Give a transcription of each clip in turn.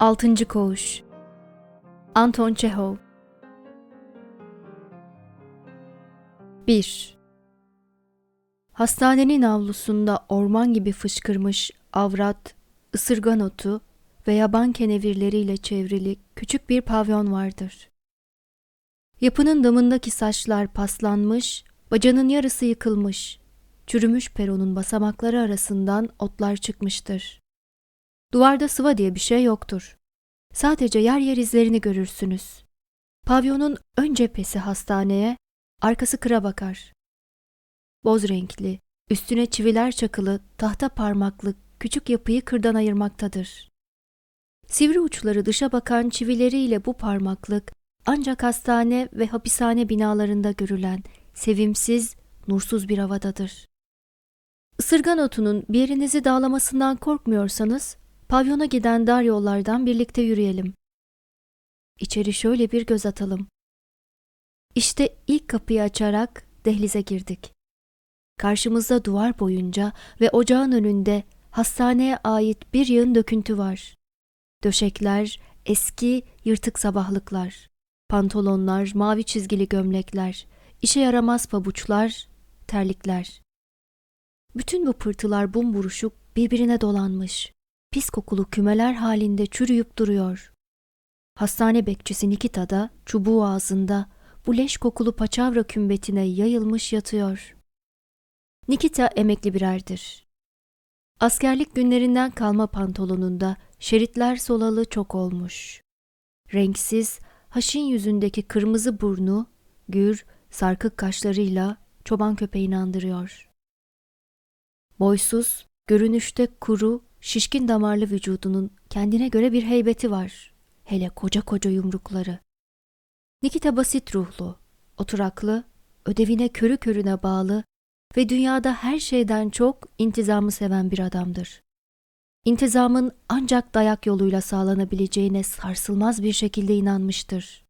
Altıncı Koğuş Anton Çehov 1 Hastanenin avlusunda orman gibi fışkırmış avrat, ısırgan otu ve yaban kenevirleriyle çevrili küçük bir pavyon vardır. Yapının damındaki saçlar paslanmış, bacanın yarısı yıkılmış, çürümüş peronun basamakları arasından otlar çıkmıştır. Duvarda sıva diye bir şey yoktur. Sadece yer yer izlerini görürsünüz. Pavyonun ön cephesi hastaneye, arkası kıra bakar. Boz renkli, üstüne çiviler çakılı, tahta parmaklı küçük yapıyı kırdan ayırmaktadır. Sivri uçları dışa bakan çivileriyle bu parmaklık ancak hastane ve hapishane binalarında görülen sevimsiz, nursuz bir havadadır. Isırgan otunun bir yerinizi dağlamasından korkmuyorsanız, pavyona giden dar yollardan birlikte yürüyelim. İçeri şöyle bir göz atalım. İşte ilk kapıyı açarak dehlize girdik. Karşımızda duvar boyunca ve ocağın önünde hastaneye ait bir yığın döküntü var. Döşekler, eski, yırtık sabahlıklar, pantolonlar, mavi çizgili gömlekler, işe yaramaz pabuçlar, terlikler. Bütün bu pırtılar bumburuşuk birbirine dolanmış. Pis kokulu kümeler halinde çürüyüp duruyor. Hastane bekçisi Nikita da çubuğu ağzında bu leş kokulu paçavra kümbetine yayılmış yatıyor. Nikita emekli birerdir. Askerlik günlerinden kalma pantolonunda şeritler solalı çok olmuş. Renksiz, haşin yüzündeki kırmızı burnu, gür, sarkık kaşlarıyla çoban köpeğini andırıyor. Boysuz, görünüşte kuru, şişkin damarlı vücudunun kendine göre bir heybeti var. Hele koca koca yumrukları. Nikita basit ruhlu, oturaklı, ödevine körü körüne bağlı ve dünyada her şeyden çok intizamı seven bir adamdır. İntizamın ancak dayak yoluyla sağlanabileceğine sarsılmaz bir şekilde inanmıştır.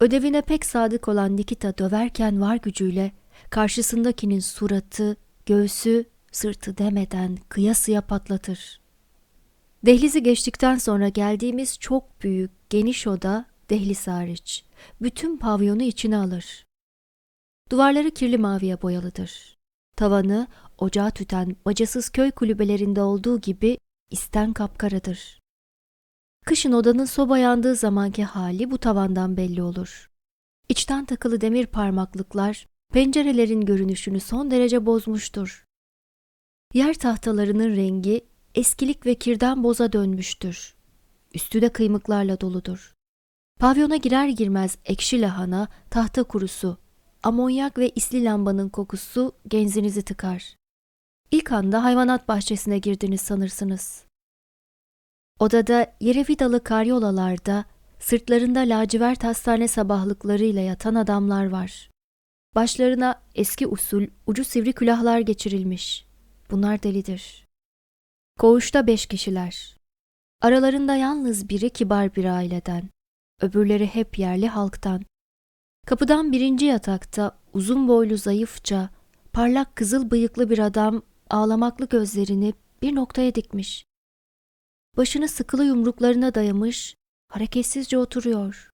Ödevine pek sadık olan Nikita döverken var gücüyle karşısındakinin suratı, göğsü, sırtı demeden kıyasıya patlatır. Dehlizi geçtikten sonra geldiğimiz çok büyük, geniş oda dehliz hariç. Bütün pavyonu içine alır. Duvarları kirli maviye boyalıdır. Tavanı ocağı tüten bacasız köy kulübelerinde olduğu gibi isten kapkaradır. Kışın odanın soba yandığı zamanki hali bu tavandan belli olur. İçten takılı demir parmaklıklar pencerelerin görünüşünü son derece bozmuştur. Yer tahtalarının rengi eskilik ve kirden boza dönmüştür. Üstü de kıymıklarla doludur. Pavyona girer girmez ekşi lahana, tahta kurusu, amonyak ve isli lambanın kokusu genzinizi tıkar. İlk anda hayvanat bahçesine girdiniz sanırsınız. Odada yere vidalı karyolalarda, sırtlarında lacivert hastane sabahlıklarıyla yatan adamlar var. Başlarına eski usul ucu sivri külahlar geçirilmiş. Bunlar delidir. Koğuşta beş kişiler. Aralarında yalnız biri kibar bir aileden. Öbürleri hep yerli halktan. Kapıdan birinci yatakta uzun boylu zayıfça, parlak kızıl bıyıklı bir adam ağlamaklı gözlerini bir noktaya dikmiş. Başını sıkılı yumruklarına dayamış, hareketsizce oturuyor.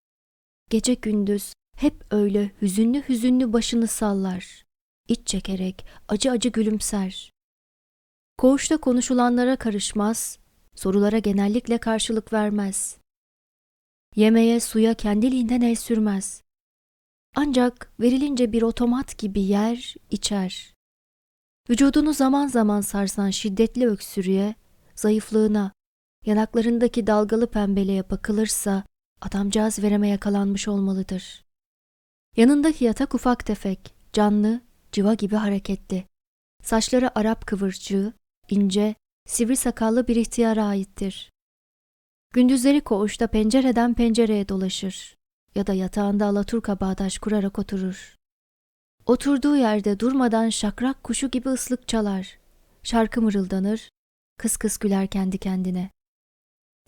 Gece gündüz hep öyle hüzünlü hüzünlü başını sallar. İç çekerek acı acı gülümser. Koğuşta konuşulanlara karışmaz, sorulara genellikle karşılık vermez. Yemeğe, suya kendiliğinden el sürmez. Ancak verilince bir otomat gibi yer, içer. Vücudunu zaman zaman sarsan şiddetli öksürüğe, zayıflığına, yanaklarındaki dalgalı pembeliğe bakılırsa adamcağız vereme yakalanmış olmalıdır. Yanındaki yatak ufak tefek, canlı, civa gibi hareketli. Saçları Arap kıvırcığı, ince, sivri sakallı bir ihtiyara aittir. Gündüzleri koğuşta pencereden pencereye dolaşır ya da yatağında alaturka bağdaş kurarak oturur. Oturduğu yerde durmadan şakrak kuşu gibi ıslık çalar, şarkı mırıldanır, kıs kıs güler kendi kendine.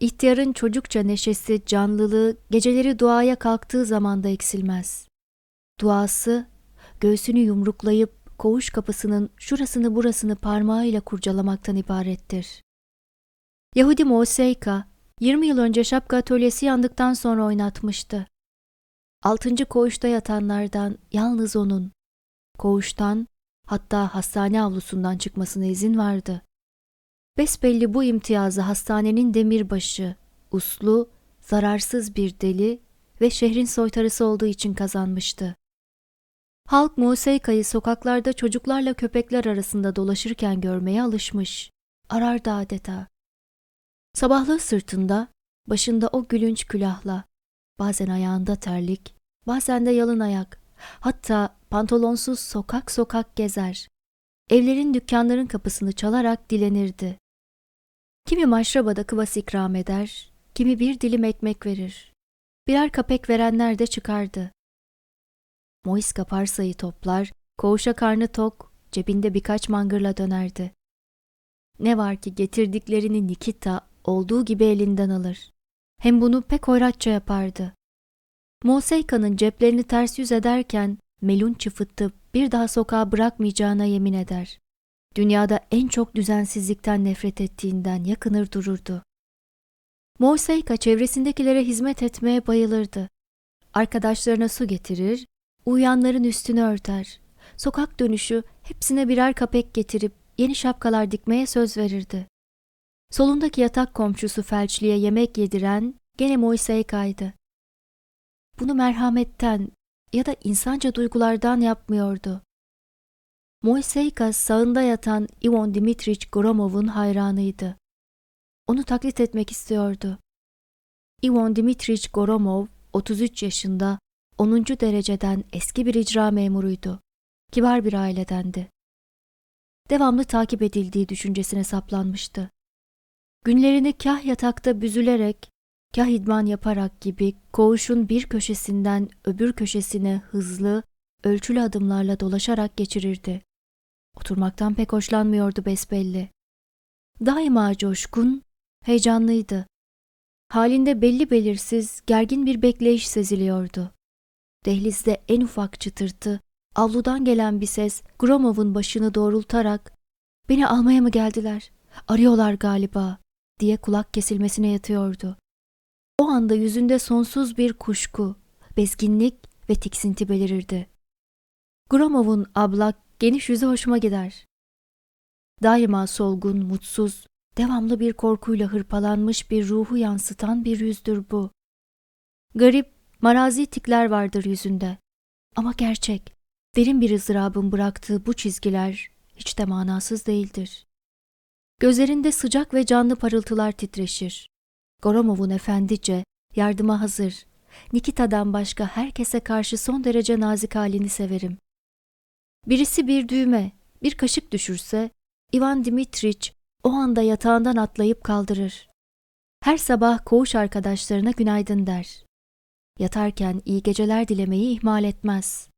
İhtiyarın çocukça neşesi, canlılığı geceleri duaya kalktığı zamanda eksilmez. Duası, göğsünü yumruklayıp koğuş kapısının şurasını burasını parmağıyla kurcalamaktan ibarettir. Yahudi Moseyka, 20 yıl önce şapka atölyesi yandıktan sonra oynatmıştı. Altıncı koğuşta yatanlardan yalnız onun. Koğuştan hatta hastane avlusundan çıkmasına izin vardı. Besbelli bu imtiyazı hastanenin demirbaşı, uslu, zararsız bir deli ve şehrin soytarısı olduğu için kazanmıştı. Halk Museyka'yı sokaklarda çocuklarla köpekler arasında dolaşırken görmeye alışmış. Arardı adeta. Sabahlığı sırtında, başında o gülünç külahla, bazen ayağında terlik, bazen de yalın ayak, hatta pantolonsuz sokak sokak gezer. Evlerin dükkanların kapısını çalarak dilenirdi. Kimi maşrabada kıvas ikram eder, kimi bir dilim ekmek verir. Birer kapek verenler de çıkardı. Moiska parsayı toplar, koğuşa karnı tok, cebinde birkaç mangırla dönerdi. Ne var ki getirdiklerini Nikita olduğu gibi elinden alır. Hem bunu pek hoyratça yapardı. Moseyka'nın ceplerini ters yüz ederken melun çıfıttı bir daha sokağa bırakmayacağına yemin eder. Dünyada en çok düzensizlikten nefret ettiğinden yakınır dururdu. Morseyka çevresindekilere hizmet etmeye bayılırdı. Arkadaşlarına su getirir, uyuyanların üstünü örter. Sokak dönüşü hepsine birer kapek getirip yeni şapkalar dikmeye söz verirdi. Solundaki yatak komşusu felçliye yemek yediren gene Moiseyka'ydı. Bunu merhametten ya da insanca duygulardan yapmıyordu. Moiseyka sağında yatan Ivon Dimitrich Gromov'un hayranıydı. Onu taklit etmek istiyordu. Ivon Dimitrich Goromov 33 yaşında 10. dereceden eski bir icra memuruydu. Kibar bir ailedendi. Devamlı takip edildiği düşüncesine saplanmıştı. Günlerini kah yatakta büzülerek, kah idman yaparak gibi koğuşun bir köşesinden öbür köşesine hızlı, ölçülü adımlarla dolaşarak geçirirdi. Oturmaktan pek hoşlanmıyordu besbelli. Daima coşkun, heyecanlıydı. Halinde belli belirsiz, gergin bir bekleyiş seziliyordu. Dehlizde en ufak çıtırtı, avludan gelen bir ses Gromov'un başını doğrultarak ''Beni almaya mı geldiler? Arıyorlar galiba.'' diye kulak kesilmesine yatıyordu. O anda yüzünde sonsuz bir kuşku, bezginlik ve tiksinti belirirdi. Gromov'un ablak, geniş yüzü hoşuma gider. Daima solgun, mutsuz, devamlı bir korkuyla hırpalanmış bir ruhu yansıtan bir yüzdür bu. Garip, marazi tikler vardır yüzünde. Ama gerçek, derin bir ızdırabın bıraktığı bu çizgiler hiç de manasız değildir. Gözlerinde sıcak ve canlı parıltılar titreşir. Goromov'un efendice, yardıma hazır. Nikita'dan başka herkese karşı son derece nazik halini severim. Birisi bir düğme, bir kaşık düşürse, Ivan Dimitrich o anda yatağından atlayıp kaldırır. Her sabah koğuş arkadaşlarına günaydın der. Yatarken iyi geceler dilemeyi ihmal etmez.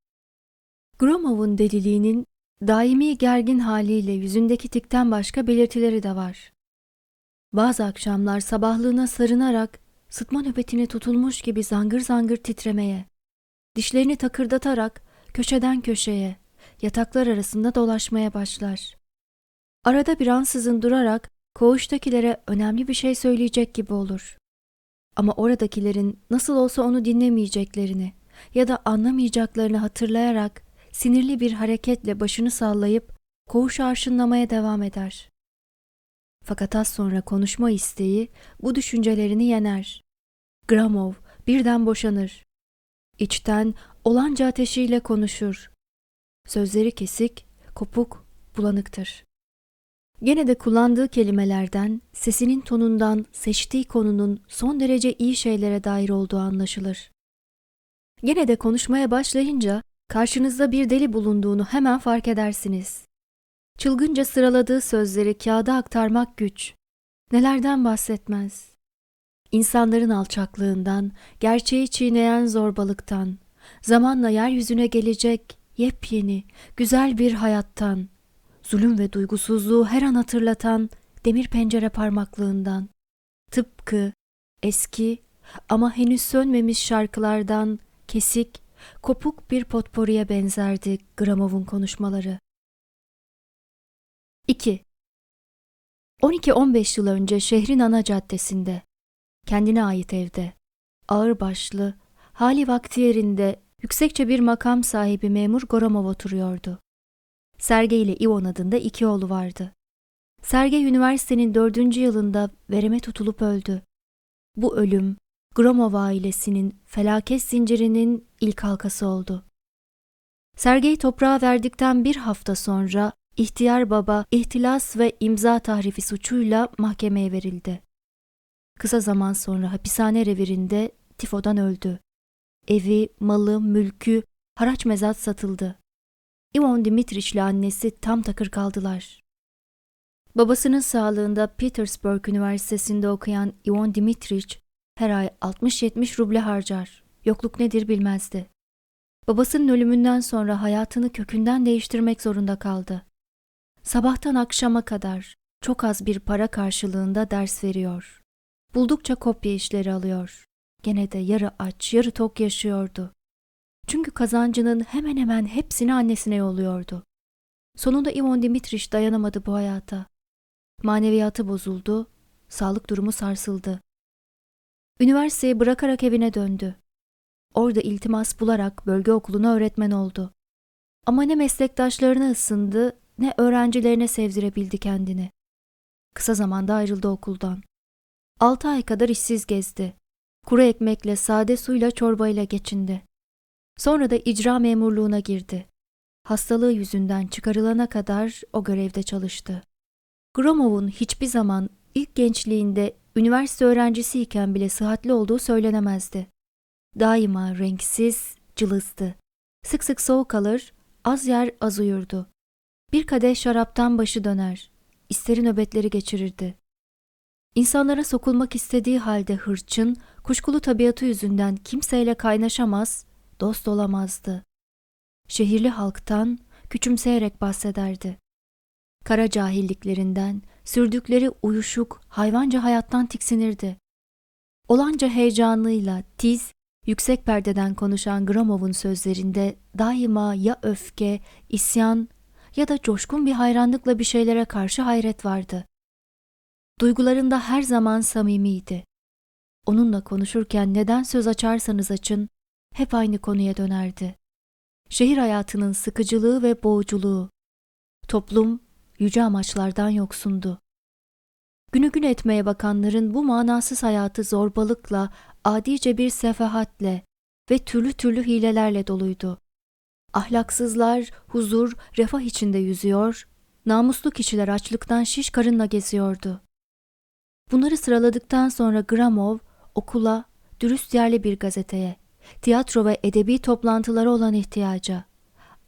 Gromov'un deliliğinin daimi gergin haliyle yüzündeki tikten başka belirtileri de var. Bazı akşamlar sabahlığına sarınarak sıtma nöbetine tutulmuş gibi zangır zangır titremeye, dişlerini takırdatarak köşeden köşeye, yataklar arasında dolaşmaya başlar. Arada bir ansızın durarak koğuştakilere önemli bir şey söyleyecek gibi olur. Ama oradakilerin nasıl olsa onu dinlemeyeceklerini ya da anlamayacaklarını hatırlayarak sinirli bir hareketle başını sallayıp koğuşu arşınlamaya devam eder. Fakat az sonra konuşma isteği bu düşüncelerini yener. Gramov birden boşanır. İçten olanca ateşiyle konuşur. Sözleri kesik, kopuk, bulanıktır. Gene de kullandığı kelimelerden, sesinin tonundan, seçtiği konunun son derece iyi şeylere dair olduğu anlaşılır. Gene de konuşmaya başlayınca karşınızda bir deli bulunduğunu hemen fark edersiniz. Çılgınca sıraladığı sözleri kağıda aktarmak güç. Nelerden bahsetmez? İnsanların alçaklığından, gerçeği çiğneyen zorbalıktan, zamanla yeryüzüne gelecek yepyeni, güzel bir hayattan, zulüm ve duygusuzluğu her an hatırlatan demir pencere parmaklığından, tıpkı eski ama henüz sönmemiş şarkılardan kesik, kopuk bir potporiye benzerdi Gramov'un konuşmaları. 2. 12-15 yıl önce şehrin ana caddesinde, kendine ait evde. Ağırbaşlı, hali vakti yerinde yüksekçe bir makam sahibi memur Goromov oturuyordu. Sergey ile Ivan adında iki oğlu vardı. Sergey üniversitenin dördüncü yılında vereme tutulup öldü. Bu ölüm, Gromov ailesinin felaket zincirinin ilk halkası oldu. Sergey toprağa verdikten bir hafta sonra ihtiyar baba ihtilas ve imza tahrifi suçuyla mahkemeye verildi. Kısa zaman sonra hapishane revirinde tifodan öldü. Evi, malı, mülkü, haraç mezat satıldı. Ivan Dimitrich ile annesi tam takır kaldılar. Babasının sağlığında Petersburg Üniversitesi'nde okuyan Ivan Dimitrich her ay 60-70 ruble harcar. Yokluk nedir bilmezdi. Babasının ölümünden sonra hayatını kökünden değiştirmek zorunda kaldı. Sabahtan akşama kadar çok az bir para karşılığında ders veriyor. Buldukça kopya işleri alıyor. Gene de yarı aç, yarı tok yaşıyordu. Çünkü kazancının hemen hemen hepsini annesine yolluyordu. Sonunda Ivan Dimitrich dayanamadı bu hayata. Maneviyatı bozuldu, sağlık durumu sarsıldı. Üniversiteyi bırakarak evine döndü. Orada iltimas bularak bölge okuluna öğretmen oldu. Ama ne meslektaşlarına ısındı ne öğrencilerine sevdirebildi kendini. Kısa zamanda ayrıldı okuldan. Altı ay kadar işsiz gezdi. Kuru ekmekle, sade suyla, çorbayla geçindi. Sonra da icra memurluğuna girdi. Hastalığı yüzünden çıkarılana kadar o görevde çalıştı. Gromov'un hiçbir zaman ilk gençliğinde üniversite öğrencisiyken bile sıhhatli olduğu söylenemezdi. Daima renksiz, cılızdı. Sık sık soğuk alır, az yer az uyurdu. Bir kadeh şaraptan başı döner. İsteri nöbetleri geçirirdi. İnsanlara sokulmak istediği halde hırçın, kuşkulu tabiatı yüzünden kimseyle kaynaşamaz, dost olamazdı. Şehirli halktan küçümseyerek bahsederdi. Kara cahilliklerinden, sürdükleri uyuşuk, hayvanca hayattan tiksinirdi. Olanca heyecanıyla tiz, yüksek perdeden konuşan Gromov'un sözlerinde daima ya öfke, isyan ya da coşkun bir hayranlıkla bir şeylere karşı hayret vardı. Duygularında her zaman samimiydi. Onunla konuşurken neden söz açarsanız açın, hep aynı konuya dönerdi. Şehir hayatının sıkıcılığı ve boğuculuğu. Toplum yüce amaçlardan yoksundu. Günü gün etmeye bakanların bu manasız hayatı zorbalıkla, adice bir sefahatle ve türlü türlü hilelerle doluydu. Ahlaksızlar huzur, refah içinde yüzüyor, namuslu kişiler açlıktan şiş karınla geziyordu. Bunları sıraladıktan sonra Gramov okula, dürüst yerli bir gazeteye, tiyatro ve edebi toplantılara olan ihtiyaca,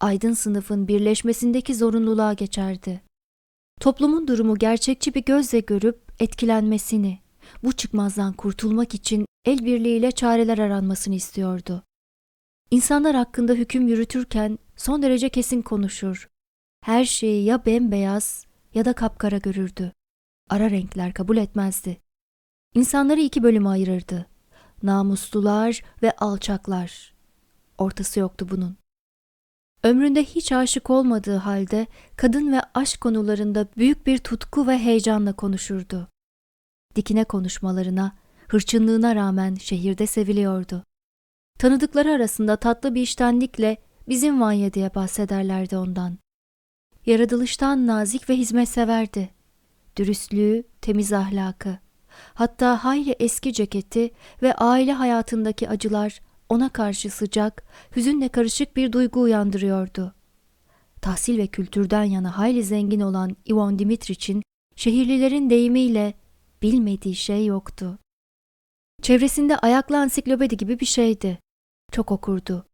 aydın sınıfın birleşmesindeki zorunluluğa geçerdi. Toplumun durumu gerçekçi bir gözle görüp etkilenmesini, bu çıkmazdan kurtulmak için el birliğiyle çareler aranmasını istiyordu. İnsanlar hakkında hüküm yürütürken son derece kesin konuşur. Her şeyi ya bembeyaz ya da kapkara görürdü. Ara renkler kabul etmezdi. İnsanları iki bölüme ayırırdı. Namuslular ve alçaklar. Ortası yoktu bunun. Ömründe hiç aşık olmadığı halde kadın ve aşk konularında büyük bir tutku ve heyecanla konuşurdu. Dikine konuşmalarına, hırçınlığına rağmen şehirde seviliyordu. Tanıdıkları arasında tatlı bir iştenlikle bizim Vanya diye bahsederlerdi ondan. Yaratılıştan nazik ve hizmetseverdi. Dürüstlüğü, temiz ahlakı. Hatta hayli eski ceketi ve aile hayatındaki acılar ona karşı sıcak, hüzünle karışık bir duygu uyandırıyordu. Tahsil ve kültürden yana hayli zengin olan Ivan Dimitrich'in şehirlilerin deyimiyle bilmediği şey yoktu. Çevresinde ayaklı ansiklopedi gibi bir şeydi. Çok okurdu.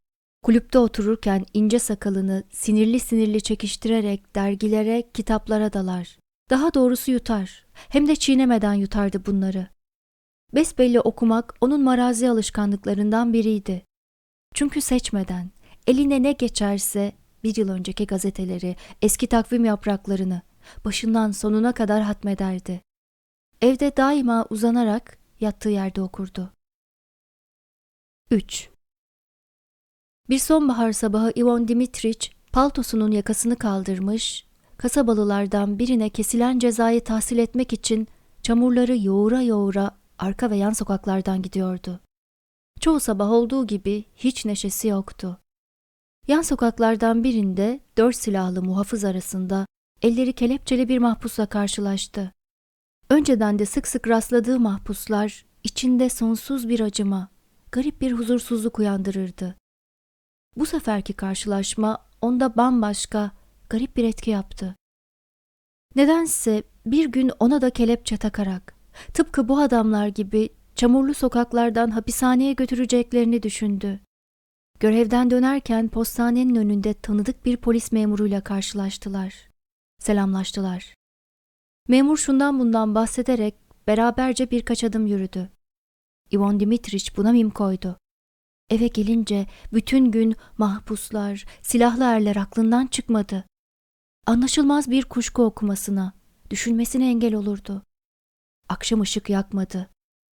Kulüpte otururken ince sakalını sinirli sinirli çekiştirerek dergilere, kitaplara dalar. Daha doğrusu yutar. Hem de çiğnemeden yutardı bunları. Besbelli okumak onun marazi alışkanlıklarından biriydi. Çünkü seçmeden, eline ne geçerse bir yıl önceki gazeteleri, eski takvim yapraklarını başından sonuna kadar hatmederdi. Evde daima uzanarak yattığı yerde okurdu. 3. Bir sonbahar sabahı Ivan Dimitrich paltosunun yakasını kaldırmış, kasabalılardan birine kesilen cezayı tahsil etmek için çamurları yoğura yoğura arka ve yan sokaklardan gidiyordu. Çoğu sabah olduğu gibi hiç neşesi yoktu. Yan sokaklardan birinde dört silahlı muhafız arasında elleri kelepçeli bir mahpusla karşılaştı. Önceden de sık sık rastladığı mahpuslar içinde sonsuz bir acıma, garip bir huzursuzluk uyandırırdı. Bu seferki karşılaşma onda bambaşka, garip bir etki yaptı. Nedense bir gün ona da kelepçe takarak, tıpkı bu adamlar gibi çamurlu sokaklardan hapishaneye götüreceklerini düşündü. Görevden dönerken postanenin önünde tanıdık bir polis memuruyla karşılaştılar. Selamlaştılar. Memur şundan bundan bahsederek beraberce birkaç adım yürüdü. Ivan Dimitriç buna mim koydu. Eve gelince bütün gün mahpuslar, silahlı erler aklından çıkmadı. Anlaşılmaz bir kuşku okumasına, düşünmesine engel olurdu. Akşam ışık yakmadı.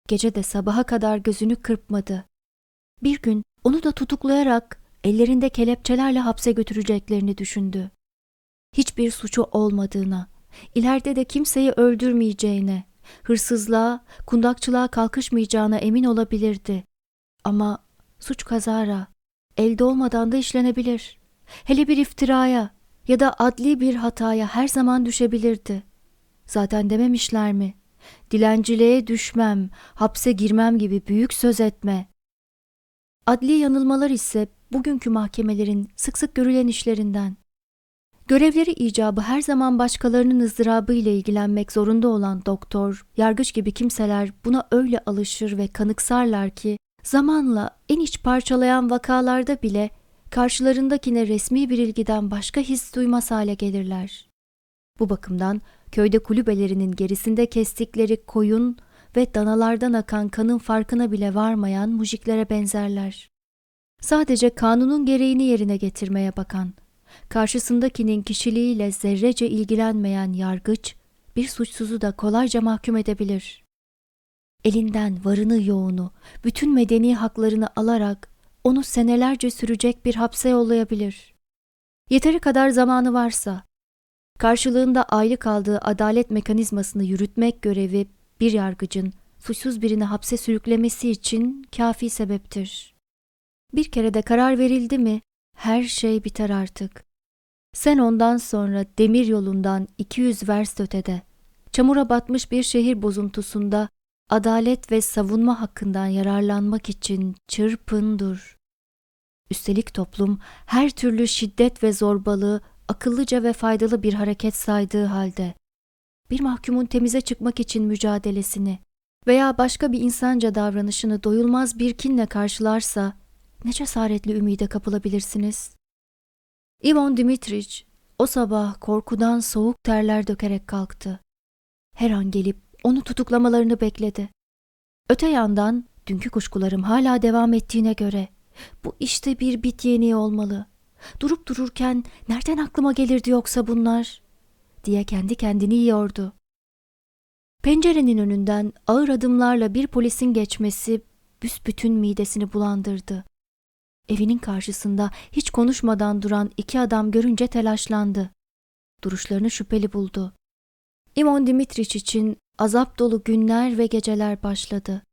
Gece de sabaha kadar gözünü kırpmadı. Bir gün onu da tutuklayarak ellerinde kelepçelerle hapse götüreceklerini düşündü. Hiçbir suçu olmadığına, ileride de kimseyi öldürmeyeceğine, hırsızlığa, kundakçılığa kalkışmayacağına emin olabilirdi. Ama suç kazara, elde olmadan da işlenebilir. Hele bir iftiraya ya da adli bir hataya her zaman düşebilirdi. Zaten dememişler mi? Dilenciliğe düşmem, hapse girmem gibi büyük söz etme. Adli yanılmalar ise bugünkü mahkemelerin sık sık görülen işlerinden. Görevleri icabı her zaman başkalarının ızdırabı ile ilgilenmek zorunda olan doktor, yargıç gibi kimseler buna öyle alışır ve kanıksarlar ki zamanla en iç parçalayan vakalarda bile karşılarındakine resmi bir ilgiden başka his duymaz hale gelirler. Bu bakımdan köyde kulübelerinin gerisinde kestikleri koyun ve danalardan akan kanın farkına bile varmayan mujiklere benzerler. Sadece kanunun gereğini yerine getirmeye bakan, karşısındakinin kişiliğiyle zerrece ilgilenmeyen yargıç, bir suçsuzu da kolayca mahkum edebilir. Elinden varını yoğunu, bütün medeni haklarını alarak onu senelerce sürecek bir hapse yollayabilir. Yeteri kadar zamanı varsa, karşılığında aylık aldığı adalet mekanizmasını yürütmek görevi bir yargıcın suçsuz birini hapse sürüklemesi için kafi sebeptir. Bir kere de karar verildi mi her şey biter artık. Sen ondan sonra demir yolundan 200 verst ötede, çamura batmış bir şehir bozuntusunda adalet ve savunma hakkından yararlanmak için çırpın dur. Üstelik toplum her türlü şiddet ve zorbalığı akıllıca ve faydalı bir hareket saydığı halde bir mahkumun temize çıkmak için mücadelesini veya başka bir insanca davranışını doyulmaz bir kinle karşılarsa ne cesaretli ümide kapılabilirsiniz? Ivan Dimitriç o sabah korkudan soğuk terler dökerek kalktı. Her an gelip onu tutuklamalarını bekledi. Öte yandan dünkü kuşkularım hala devam ettiğine göre bu işte bir bit yeniği olmalı. Durup dururken nereden aklıma gelirdi yoksa bunlar? diye kendi kendini yiyordu. Pencerenin önünden ağır adımlarla bir polisin geçmesi büsbütün midesini bulandırdı. Evinin karşısında hiç konuşmadan duran iki adam görünce telaşlandı. Duruşlarını şüpheli buldu. İmon Dimitriç için azap dolu günler ve geceler başladı.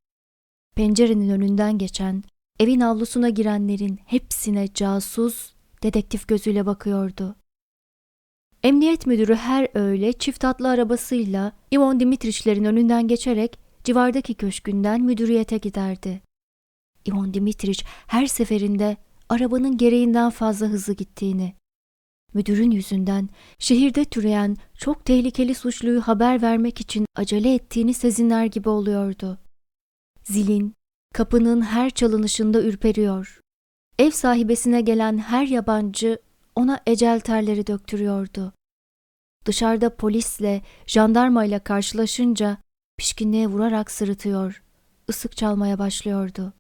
Pencerenin önünden geçen, evin avlusuna girenlerin hepsine casus, dedektif gözüyle bakıyordu. Emniyet müdürü her öğle çift atlı arabasıyla İvon Dimitriçlerin önünden geçerek civardaki köşkünden müdüriyete giderdi. İvon Dimitriç her seferinde arabanın gereğinden fazla hızlı gittiğini, müdürün yüzünden şehirde türeyen çok tehlikeli suçluyu haber vermek için acele ettiğini sezinler gibi oluyordu. Zilin, kapının her çalınışında ürperiyor. Ev sahibesine gelen her yabancı ona ecel terleri döktürüyordu. Dışarıda polisle, jandarmayla karşılaşınca pişkinliğe vurarak sırıtıyor, ısık çalmaya başlıyordu.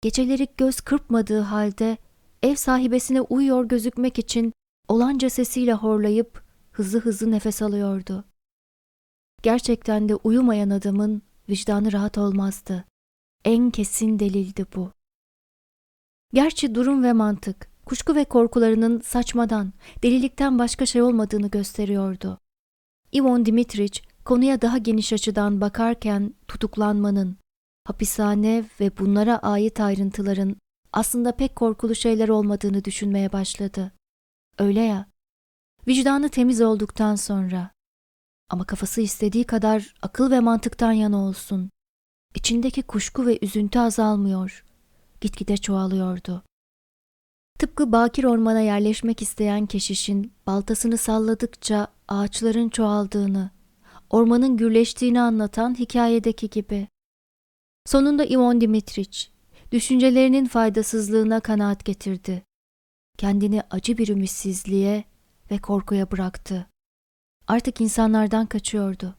Geceleri göz kırpmadığı halde ev sahibesine uyuyor gözükmek için olanca sesiyle horlayıp hızlı hızlı nefes alıyordu. Gerçekten de uyumayan adamın vicdanı rahat olmazdı. En kesin delildi bu. Gerçi durum ve mantık, kuşku ve korkularının saçmadan, delilikten başka şey olmadığını gösteriyordu. Ivon Dimitriç konuya daha geniş açıdan bakarken tutuklanmanın, hapishane ve bunlara ait ayrıntıların aslında pek korkulu şeyler olmadığını düşünmeye başladı. Öyle ya, vicdanı temiz olduktan sonra. Ama kafası istediği kadar akıl ve mantıktan yana olsun. İçindeki kuşku ve üzüntü azalmıyor. Gitgide çoğalıyordu. Tıpkı bakir ormana yerleşmek isteyen keşişin baltasını salladıkça ağaçların çoğaldığını, ormanın gürleştiğini anlatan hikayedeki gibi. Sonunda Ivan Dimitriç, düşüncelerinin faydasızlığına kanaat getirdi. Kendini acı bir ümitsizliğe ve korkuya bıraktı. Artık insanlardan kaçıyordu.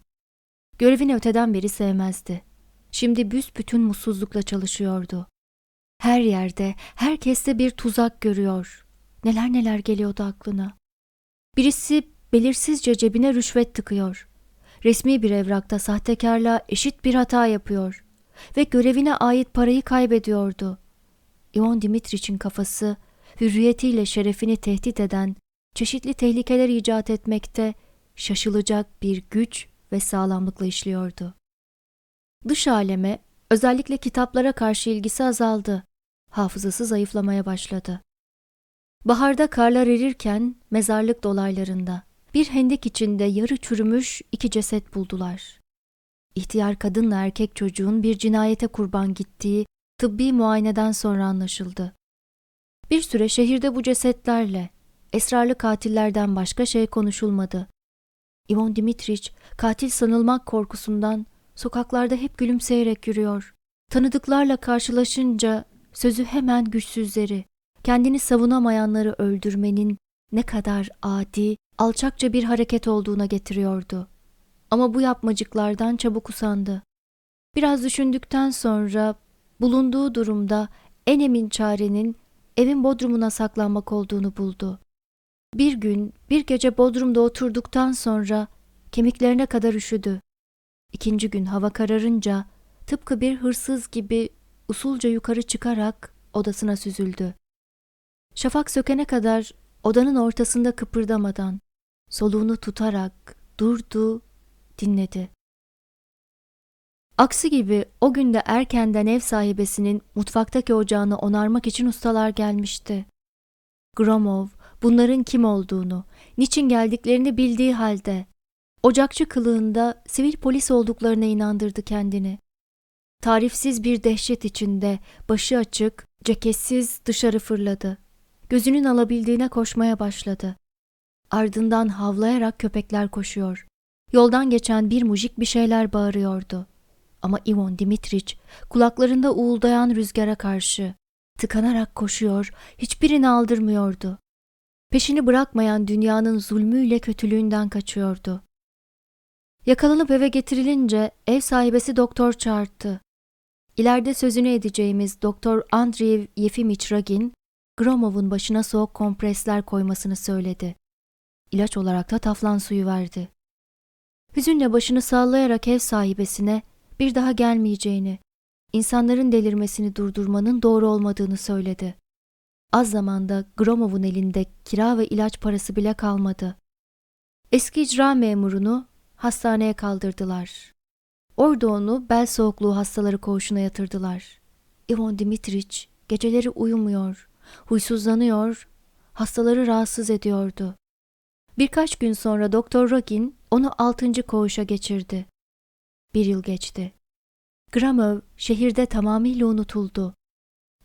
Görevini öteden beri sevmezdi. Şimdi büsbütün mutsuzlukla çalışıyordu. Her yerde, herkeste bir tuzak görüyor. Neler neler geliyordu aklına. Birisi belirsizce cebine rüşvet tıkıyor. Resmi bir evrakta sahtekarlığa eşit bir hata yapıyor ve görevine ait parayı kaybediyordu. Ivan Dimitriç'in kafası hürriyetiyle şerefini tehdit eden çeşitli tehlikeler icat etmekte şaşılacak bir güç ve sağlamlıkla işliyordu. Dış aleme, özellikle kitaplara karşı ilgisi azaldı. Hafızası zayıflamaya başladı. Baharda karlar erirken mezarlık dolaylarında bir hendek içinde yarı çürümüş iki ceset buldular. İhtiyar kadınla erkek çocuğun bir cinayete kurban gittiği tıbbi muayeneden sonra anlaşıldı. Bir süre şehirde bu cesetlerle esrarlı katillerden başka şey konuşulmadı. Ivan Dimitriç katil sanılmak korkusundan sokaklarda hep gülümseyerek yürüyor. Tanıdıklarla karşılaşınca sözü hemen güçsüzleri, kendini savunamayanları öldürmenin ne kadar adi, alçakça bir hareket olduğuna getiriyordu. Ama bu yapmacıklardan çabuk usandı. Biraz düşündükten sonra bulunduğu durumda en emin çarenin evin bodrumuna saklanmak olduğunu buldu. Bir gün, bir gece bodrumda oturduktan sonra kemiklerine kadar üşüdü. İkinci gün hava kararınca tıpkı bir hırsız gibi usulca yukarı çıkarak odasına süzüldü. Şafak sökene kadar odanın ortasında kıpırdamadan, soluğunu tutarak durdu, dinledi. Aksi gibi o günde erkenden ev sahibesinin mutfaktaki ocağını onarmak için ustalar gelmişti. Gromov bunların kim olduğunu, niçin geldiklerini bildiği halde ocakçı kılığında sivil polis olduklarına inandırdı kendini. Tarifsiz bir dehşet içinde başı açık, ceketsiz dışarı fırladı. Gözünün alabildiğine koşmaya başladı. Ardından havlayarak köpekler koşuyor. Yoldan geçen bir mujik bir şeyler bağırıyordu. Ama Ivan Dimitriç kulaklarında uğuldayan rüzgara karşı tıkanarak koşuyor, hiçbirini aldırmıyordu. Peşini bırakmayan dünyanın zulmüyle kötülüğünden kaçıyordu. Yakalanıp eve getirilince ev sahibesi doktor çağırdı. İleride sözünü edeceğimiz Doktor Andreev Yefimiç Ragin, Gromov'un başına soğuk kompresler koymasını söyledi. İlaç olarak da taflan suyu verdi. Hüzünle başını sallayarak ev sahibesine bir daha gelmeyeceğini, insanların delirmesini durdurmanın doğru olmadığını söyledi. Az zamanda Gromov'un elinde kira ve ilaç parası bile kalmadı. Eski icra memurunu hastaneye kaldırdılar. Orada onu bel soğukluğu hastaları koğuşuna yatırdılar. Ivan Dimitriç geceleri uyumuyor, huysuzlanıyor, hastaları rahatsız ediyordu. Birkaç gün sonra Doktor Rogin onu altıncı koğuşa geçirdi. Bir yıl geçti. Gramov şehirde tamamıyla unutuldu.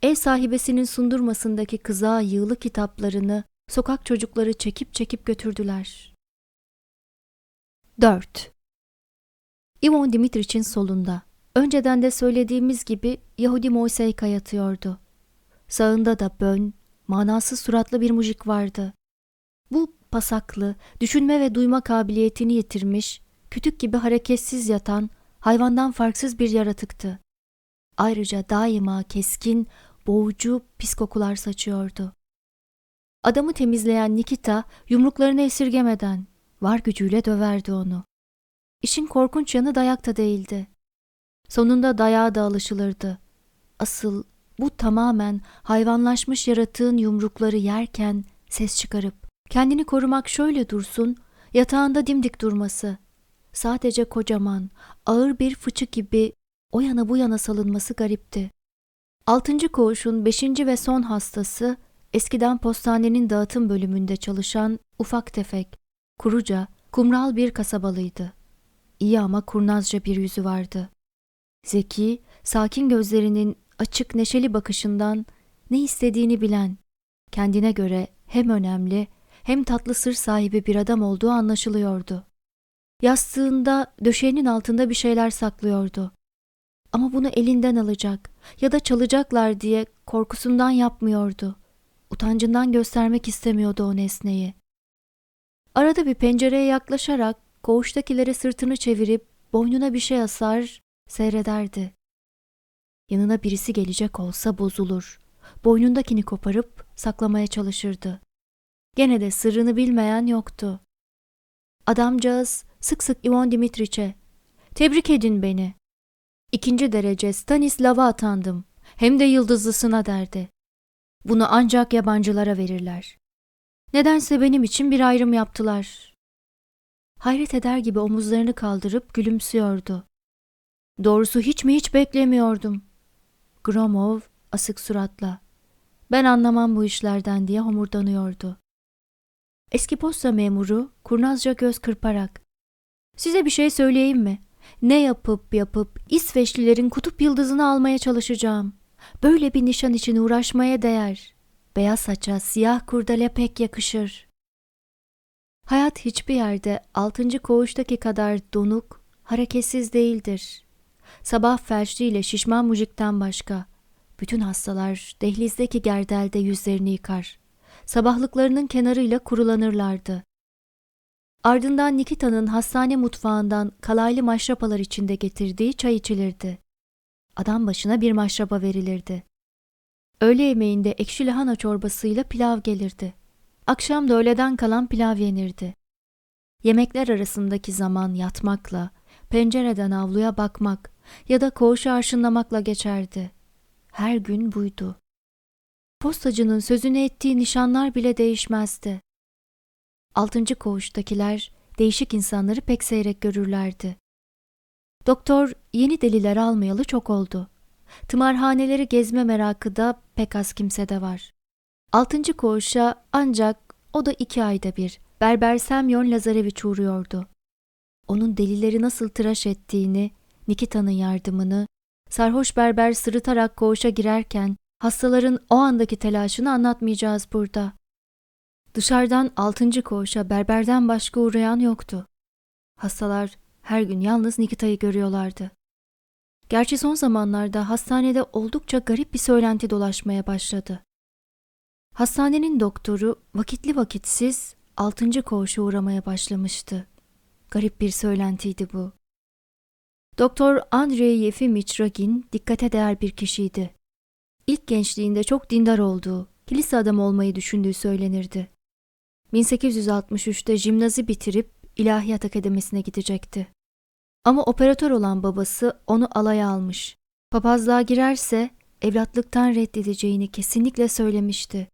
Ev sahibesinin sundurmasındaki kızağa yığılı kitaplarını sokak çocukları çekip çekip götürdüler. 4. Ivan Dimitriç'in solunda. Önceden de söylediğimiz gibi Yahudi Moiseyka yatıyordu. Sağında da bön, manasız suratlı bir mujik vardı. Bu pasaklı, düşünme ve duyma kabiliyetini yitirmiş, kütük gibi hareketsiz yatan, hayvandan farksız bir yaratıktı. Ayrıca daima keskin, boğucu pis kokular saçıyordu. Adamı temizleyen Nikita yumruklarını esirgemeden var gücüyle döverdi onu. İşin korkunç yanı dayakta değildi. Sonunda dayağa da alışılırdı. Asıl bu tamamen hayvanlaşmış yaratığın yumrukları yerken ses çıkarıp kendini korumak şöyle dursun, yatağında dimdik durması, sadece kocaman, ağır bir fıçı gibi o yana bu yana salınması garipti. Altıncı koğuşun beşinci ve son hastası, eskiden postanenin dağıtım bölümünde çalışan ufak tefek, kuruca, kumral bir kasabalıydı. İyi ama kurnazca bir yüzü vardı. Zeki, sakin gözlerinin açık neşeli bakışından ne istediğini bilen, kendine göre hem önemli hem tatlı sır sahibi bir adam olduğu anlaşılıyordu. Yastığında, döşeğinin altında bir şeyler saklıyordu. Ama bunu elinden alacak ya da çalacaklar diye korkusundan yapmıyordu. Utancından göstermek istemiyordu o nesneyi. Arada bir pencereye yaklaşarak koğuştakilere sırtını çevirip boynuna bir şey asar, seyrederdi. Yanına birisi gelecek olsa bozulur. Boynundakini koparıp saklamaya çalışırdı. Gene de sırrını bilmeyen yoktu. Adamcağız sık sık Ivan Dimitriç'e ''Tebrik edin beni. İkinci derece Stanislav'a atandım. Hem de yıldızlısına.'' derdi. Bunu ancak yabancılara verirler. Nedense benim için bir ayrım yaptılar. Hayret eder gibi omuzlarını kaldırıp gülümsüyordu. Doğrusu hiç mi hiç beklemiyordum. Gromov asık suratla. Ben anlamam bu işlerden diye homurdanıyordu. Eski posta memuru kurnazca göz kırparak. Size bir şey söyleyeyim mi? Ne yapıp yapıp İsveçlilerin kutup yıldızını almaya çalışacağım. Böyle bir nişan için uğraşmaya değer. Beyaz saça siyah kurdele pek yakışır. Hayat hiçbir yerde altıncı koğuştaki kadar donuk, hareketsiz değildir. Sabah felçliyle şişman mujikten başka. Bütün hastalar dehlizdeki gerdelde yüzlerini yıkar. Sabahlıklarının kenarıyla kurulanırlardı. Ardından Nikita'nın hastane mutfağından kalaylı maşrapalar içinde getirdiği çay içilirdi. Adam başına bir maşrapa verilirdi. Öğle yemeğinde ekşi lahana çorbasıyla pilav gelirdi. Akşam da öğleden kalan pilav yenirdi. Yemekler arasındaki zaman yatmakla, pencereden avluya bakmak ya da koğuşu arşınlamakla geçerdi. Her gün buydu. Postacının sözünü ettiği nişanlar bile değişmezdi. Altıncı koğuştakiler değişik insanları pek seyrek görürlerdi. Doktor yeni deliler almayalı çok oldu. Tımarhaneleri gezme merakı da pek az kimsede var. Altıncı koğuşa ancak o da iki ayda bir Berber Semyon Lazareviç uğruyordu. Onun delileri nasıl tıraş ettiğini, Nikita'nın yardımını, sarhoş berber sırıtarak koğuşa girerken hastaların o andaki telaşını anlatmayacağız burada. Dışarıdan altıncı koğuşa berberden başka uğrayan yoktu. Hastalar her gün yalnız Nikita'yı görüyorlardı. Gerçi son zamanlarda hastanede oldukça garip bir söylenti dolaşmaya başladı. Hastanenin doktoru vakitli vakitsiz altıncı koğuşa uğramaya başlamıştı. Garip bir söylentiydi bu. Doktor Andrei Yefimich Ragin dikkate değer bir kişiydi. İlk gençliğinde çok dindar olduğu, kilise adamı olmayı düşündüğü söylenirdi. 1863'te jimnazi bitirip İlahiyat Akademisi'ne gidecekti. Ama operatör olan babası onu alaya almış. Papazlığa girerse evlatlıktan reddedeceğini kesinlikle söylemişti.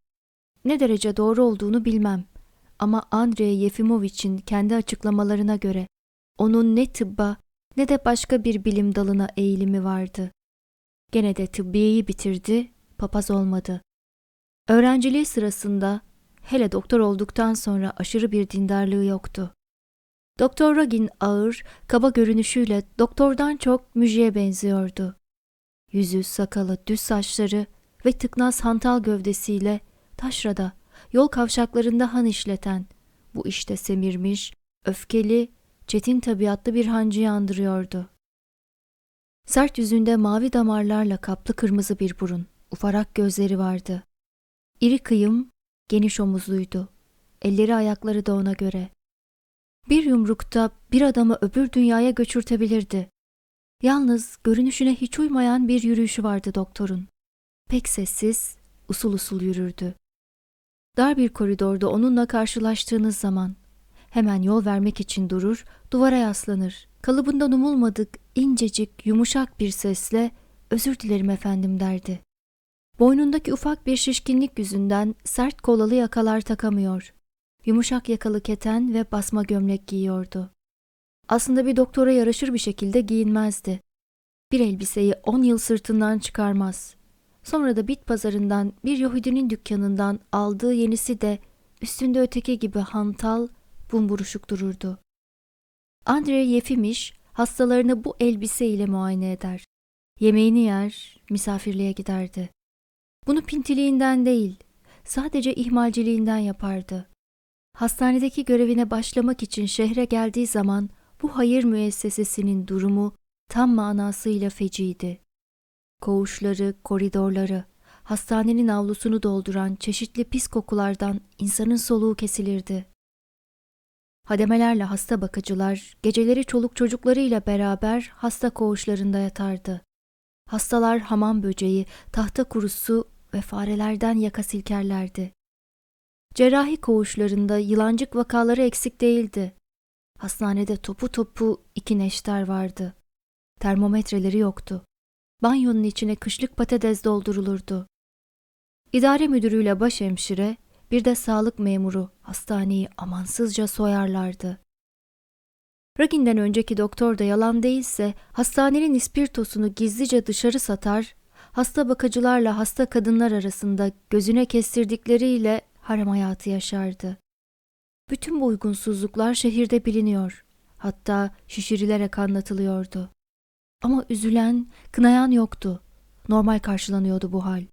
Ne derece doğru olduğunu bilmem. Ama Andrei Yefimovich'in kendi açıklamalarına göre onun ne tıbba ne de başka bir bilim dalına eğilimi vardı. Gene de tıbbiyeyi bitirdi, papaz olmadı. Öğrenciliği sırasında, hele doktor olduktan sonra aşırı bir dindarlığı yoktu. Doktor Ragin ağır, kaba görünüşüyle doktordan çok müjeye benziyordu. Yüzü, sakalı, düz saçları ve tıknaz hantal gövdesiyle taşrada, yol kavşaklarında han işleten, bu işte semirmiş, öfkeli, çetin tabiatlı bir hancıyı andırıyordu. Sert yüzünde mavi damarlarla kaplı kırmızı bir burun, ufarak gözleri vardı. İri kıyım, geniş omuzluydu. Elleri ayakları da ona göre. Bir yumrukta bir adamı öbür dünyaya göçürtebilirdi. Yalnız görünüşüne hiç uymayan bir yürüyüşü vardı doktorun. Pek sessiz, usul usul yürürdü. Dar bir koridorda onunla karşılaştığınız zaman hemen yol vermek için durur, duvara yaslanır. Kalıbından umulmadık, incecik, yumuşak bir sesle özür dilerim efendim derdi. Boynundaki ufak bir şişkinlik yüzünden sert kolalı yakalar takamıyor. Yumuşak yakalı keten ve basma gömlek giyiyordu. aslında bir doktora yaraşır bir şekilde giyinmezdi. Bir elbiseyi on yıl sırtından çıkarmaz. Sonra da bit pazarından bir Yahudinin dükkanından aldığı yenisi de üstünde öteki gibi hantal, bumburuşuk dururdu. Andrei Yefimiş hastalarını bu elbise ile muayene eder. Yemeğini yer, misafirliğe giderdi. Bunu pintiliğinden değil, sadece ihmalciliğinden yapardı. Hastanedeki görevine başlamak için şehre geldiği zaman bu hayır müessesesinin durumu tam manasıyla feciydi. Koğuşları, koridorları, hastanenin avlusunu dolduran çeşitli pis kokulardan insanın soluğu kesilirdi. Hademelerle hasta bakıcılar geceleri çoluk çocuklarıyla beraber hasta koğuşlarında yatardı. Hastalar hamam böceği, tahta kurusu ve farelerden yaka silkerlerdi. Cerrahi koğuşlarında yılancık vakaları eksik değildi. Hastanede topu topu iki neşter vardı. Termometreleri yoktu. Banyonun içine kışlık patates doldurulurdu. İdare müdürüyle başhemşire, bir de sağlık memuru hastaneyi amansızca soyarlardı. Ragin'den önceki doktor da yalan değilse hastanenin ispirtosunu gizlice dışarı satar, hasta bakıcılarla hasta kadınlar arasında gözüne kestirdikleriyle harem hayatı yaşardı. Bütün bu uygunsuzluklar şehirde biliniyor, hatta şişirilerek anlatılıyordu. Ama üzülen, kınayan yoktu. Normal karşılanıyordu bu hal.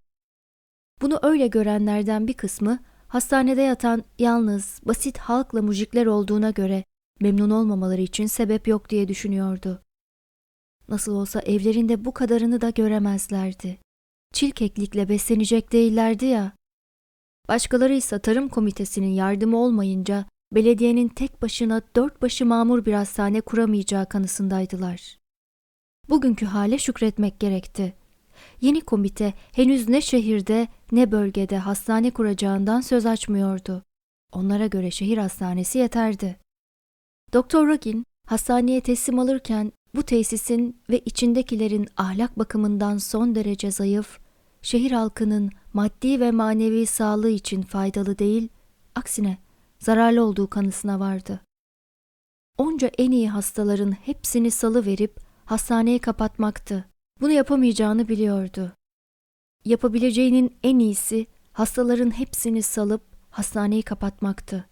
Bunu öyle görenlerden bir kısmı hastanede yatan yalnız basit halkla mujikler olduğuna göre memnun olmamaları için sebep yok diye düşünüyordu. Nasıl olsa evlerinde bu kadarını da göremezlerdi. Çilkeklikle beslenecek değillerdi ya. Başkaları ise tarım komitesinin yardımı olmayınca belediyenin tek başına dört başı mamur bir hastane kuramayacağı kanısındaydılar. Bugünkü hale şükretmek gerekti. Yeni komite henüz ne şehirde ne bölgede hastane kuracağından söz açmıyordu. Onlara göre şehir hastanesi yeterdi. Doktor Rogin hastaneye teslim alırken bu tesisin ve içindekilerin ahlak bakımından son derece zayıf, şehir halkının maddi ve manevi sağlığı için faydalı değil, aksine zararlı olduğu kanısına vardı. Onca en iyi hastaların hepsini salı verip hastaneyi kapatmaktı. Bunu yapamayacağını biliyordu. Yapabileceğinin en iyisi hastaların hepsini salıp hastaneyi kapatmaktı.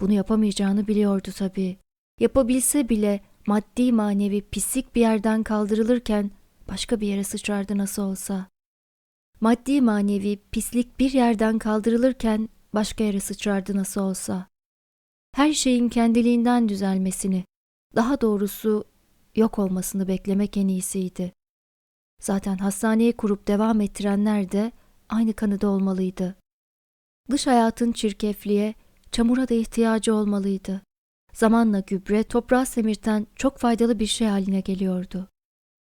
Bunu yapamayacağını biliyordu tabii. Yapabilse bile maddi manevi pislik bir yerden kaldırılırken başka bir yere sıçrardı nasıl olsa. Maddi manevi pislik bir yerden kaldırılırken başka yere sıçrardı nasıl olsa. Her şeyin kendiliğinden düzelmesini, daha doğrusu yok olmasını beklemek en iyisiydi. Zaten hastaneyi kurup devam ettirenler de aynı kanıda olmalıydı. Dış hayatın çirkefliğe, çamura da ihtiyacı olmalıydı. Zamanla gübre toprağı semirten çok faydalı bir şey haline geliyordu.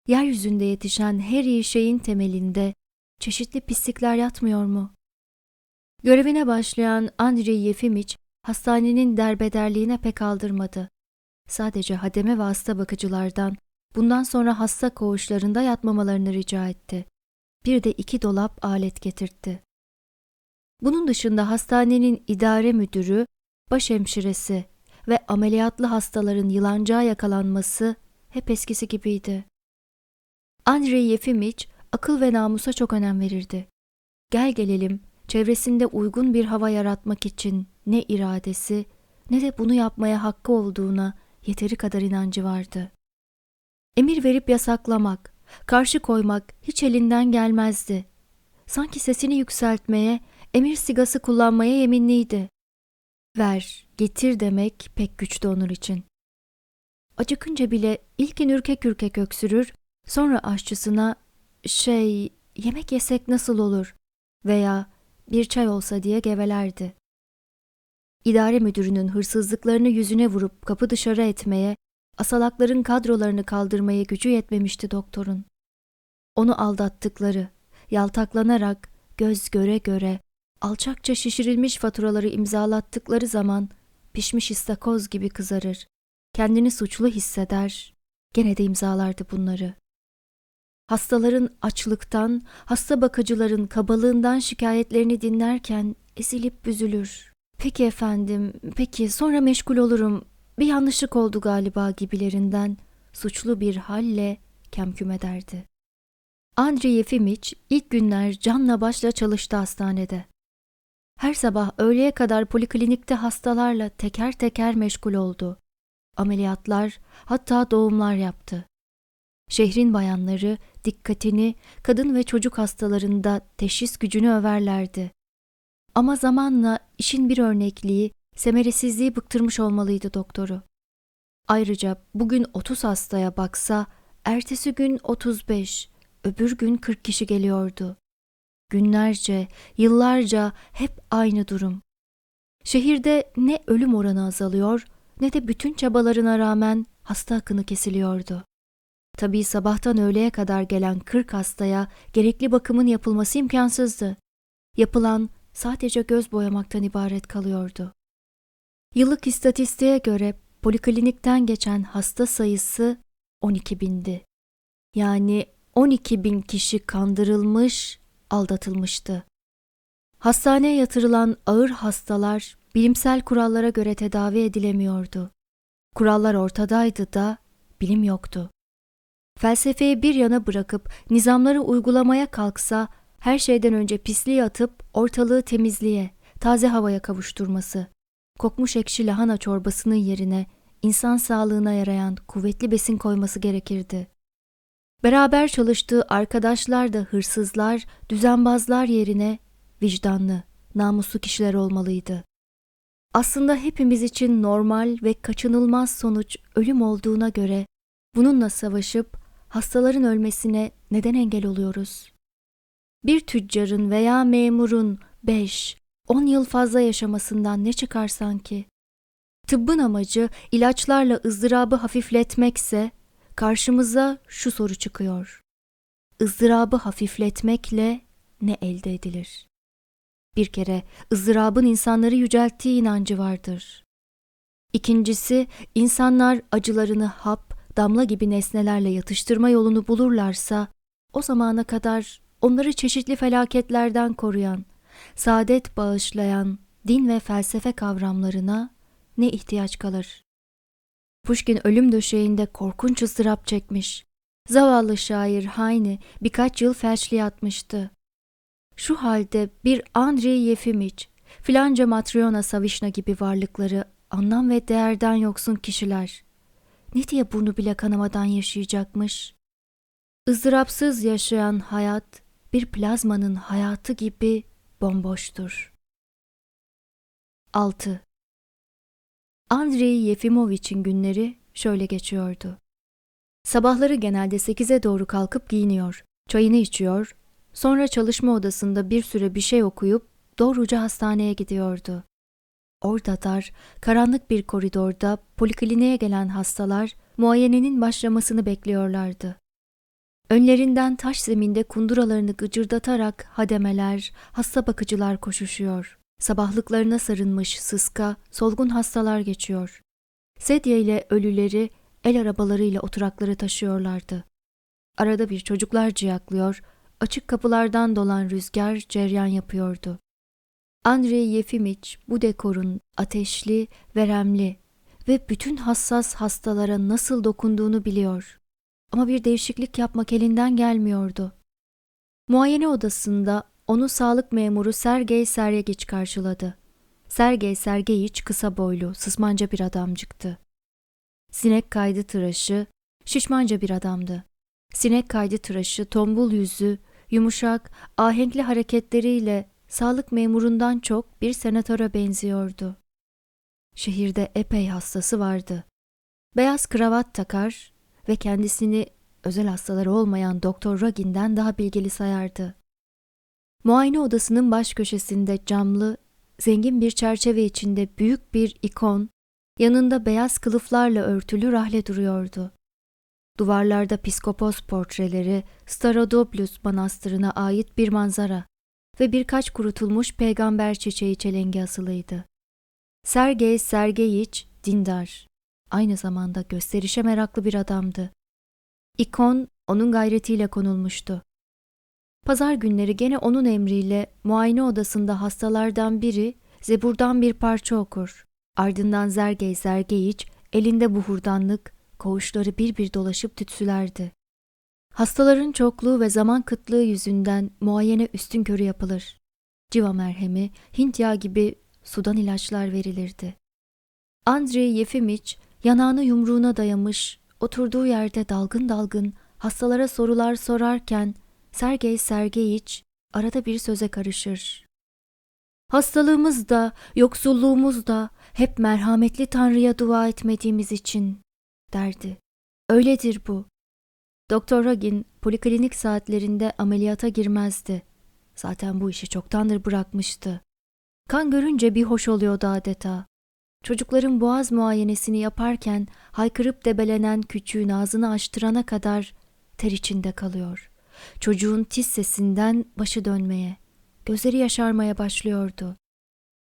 Yeryüzünde yetişen her iyi şeyin temelinde çeşitli pislikler yatmıyor mu? Görevine başlayan Andrei Yefimiç hastanenin derbederliğine pek aldırmadı. Sadece hademe ve hasta bakıcılardan bundan sonra hasta koğuşlarında yatmamalarını rica etti. Bir de iki dolap alet getirtti. Bunun dışında hastanenin idare müdürü, başhemşiresi ve ameliyatlı hastaların yılancağa yakalanması hep eskisi gibiydi. Andrei Yefimiç akıl ve namusa çok önem verirdi. Gel gelelim çevresinde uygun bir hava yaratmak için ne iradesi ne de bunu yapmaya hakkı olduğuna yeteri kadar inancı vardı. Emir verip yasaklamak, karşı koymak hiç elinden gelmezdi. Sanki sesini yükseltmeye, emir sigası kullanmaya yeminliydi. Ver, getir demek pek güçtü onun için. Acıkınca bile ilkin ürkek ürkek öksürür, sonra aşçısına şey yemek yesek nasıl olur veya bir çay olsa diye gevelerdi. İdare müdürünün hırsızlıklarını yüzüne vurup kapı dışarı etmeye, asalakların kadrolarını kaldırmaya gücü yetmemişti doktorun. Onu aldattıkları, yaltaklanarak, göz göre göre, alçakça şişirilmiş faturaları imzalattıkları zaman pişmiş istakoz gibi kızarır. Kendini suçlu hisseder, gene de imzalardı bunları. Hastaların açlıktan, hasta bakıcıların kabalığından şikayetlerini dinlerken ezilip büzülür. Peki efendim, peki sonra meşgul olurum bir yanlışlık oldu galiba gibilerinden suçlu bir halle kemküm ederdi. Andrei Yefimiç ilk günler canla başla çalıştı hastanede. Her sabah öğleye kadar poliklinikte hastalarla teker teker meşgul oldu. Ameliyatlar, hatta doğumlar yaptı. Şehrin bayanları dikkatini kadın ve çocuk hastalarında teşhis gücünü överlerdi. Ama zamanla işin bir örnekliği, semeresizliği bıktırmış olmalıydı doktoru. Ayrıca bugün 30 hastaya baksa, ertesi gün 35, öbür gün 40 kişi geliyordu. Günlerce, yıllarca hep aynı durum. Şehirde ne ölüm oranı azalıyor ne de bütün çabalarına rağmen hasta akını kesiliyordu. Tabii sabahtan öğleye kadar gelen 40 hastaya gerekli bakımın yapılması imkansızdı. Yapılan sadece göz boyamaktan ibaret kalıyordu. Yıllık istatistiğe göre poliklinikten geçen hasta sayısı 12 bindi. Yani 12 bin kişi kandırılmış, aldatılmıştı. Hastaneye yatırılan ağır hastalar bilimsel kurallara göre tedavi edilemiyordu. Kurallar ortadaydı da bilim yoktu. Felsefeyi bir yana bırakıp nizamları uygulamaya kalksa her şeyden önce pisliği atıp ortalığı temizliğe, taze havaya kavuşturması, kokmuş ekşi lahana çorbasının yerine insan sağlığına yarayan kuvvetli besin koyması gerekirdi. Beraber çalıştığı arkadaşlar da hırsızlar, düzenbazlar yerine vicdanlı, namuslu kişiler olmalıydı. Aslında hepimiz için normal ve kaçınılmaz sonuç ölüm olduğuna göre bununla savaşıp hastaların ölmesine neden engel oluyoruz? Bir tüccarın veya memurun 5, 10 yıl fazla yaşamasından ne çıkar sanki? Tıbbın amacı ilaçlarla ızdırabı hafifletmekse karşımıza şu soru çıkıyor. ızdırabı hafifletmekle ne elde edilir? Bir kere ızdırabın insanları yücelttiği inancı vardır. İkincisi, insanlar acılarını hap, damla gibi nesnelerle yatıştırma yolunu bulurlarsa, o zamana kadar onları çeşitli felaketlerden koruyan, saadet bağışlayan din ve felsefe kavramlarına ne ihtiyaç kalır? Pushkin ölüm döşeğinde korkunç ızdırap çekmiş. Zavallı şair Hayni birkaç yıl felçli yatmıştı. Şu halde bir Andrei Yefimiç, filanca Matryona Savişna gibi varlıkları anlam ve değerden yoksun kişiler. Ne diye burnu bile kanamadan yaşayacakmış? ızdırapsız yaşayan hayat bir plazmanın hayatı gibi bomboştur. 6. Andrei Yefimovich'in günleri şöyle geçiyordu. Sabahları genelde sekize doğru kalkıp giyiniyor, çayını içiyor, sonra çalışma odasında bir süre bir şey okuyup doğruca hastaneye gidiyordu. Orada dar, karanlık bir koridorda polikliniğe gelen hastalar muayenenin başlamasını bekliyorlardı. Önlerinden taş zeminde kunduralarını gıcırdatarak hademeler, hasta bakıcılar koşuşuyor. Sabahlıklarına sarılmış sıska, solgun hastalar geçiyor. Sedye ile ölüleri el arabalarıyla oturakları taşıyorlardı. Arada bir çocuklar ciyaklıyor, açık kapılardan dolan rüzgar ceryan yapıyordu. Andrei Yefimiç bu dekorun ateşli, veremli ve bütün hassas hastalara nasıl dokunduğunu biliyor. Ama bir değişiklik yapmak elinden gelmiyordu. Muayene odasında onu sağlık memuru Sergey Sergeyiç karşıladı. Sergey Sergeyiç kısa boylu, sısmanca bir adamcıktı. Sinek kaydı tıraşı, şişmanca bir adamdı. Sinek kaydı tıraşı, tombul yüzü, yumuşak, ahenkli hareketleriyle sağlık memurundan çok bir senatöre benziyordu. Şehirde epey hastası vardı. Beyaz kravat takar ve kendisini özel hastaları olmayan Doktor Ragin'den daha bilgili sayardı. Muayene odasının baş köşesinde camlı, zengin bir çerçeve içinde büyük bir ikon, yanında beyaz kılıflarla örtülü rahle duruyordu. Duvarlarda piskopos portreleri, Starodoblus manastırına ait bir manzara ve birkaç kurutulmuş peygamber çiçeği çelengi asılıydı. Sergey Sergeyiç dindar, aynı zamanda gösterişe meraklı bir adamdı. İkon onun gayretiyle konulmuştu. Pazar günleri gene onun emriyle muayene odasında hastalardan biri zeburdan bir parça okur. Ardından Zergey Zergeyiç elinde buhurdanlık, koğuşları bir bir dolaşıp tütsülerdi. Hastaların çokluğu ve zaman kıtlığı yüzünden muayene üstün körü yapılır. Civa merhemi, Hint yağı gibi sudan ilaçlar verilirdi. Andrei Yefimiç yanağını yumruğuna dayamış, oturduğu yerde dalgın dalgın hastalara sorular sorarken Sergey Sergeyiç arada bir söze karışır. Hastalığımız da, yoksulluğumuz da hep merhametli Tanrı'ya dua etmediğimiz için derdi. Öyledir bu. Doktor Ragin poliklinik saatlerinde ameliyata girmezdi. Zaten bu işi çoktandır bırakmıştı. Kan görünce bir hoş oluyordu adeta. Çocukların boğaz muayenesini yaparken haykırıp debelenen küçüğün ağzını açtırana kadar ter içinde kalıyor. Çocuğun tiz sesinden başı dönmeye, gözleri yaşarmaya başlıyordu.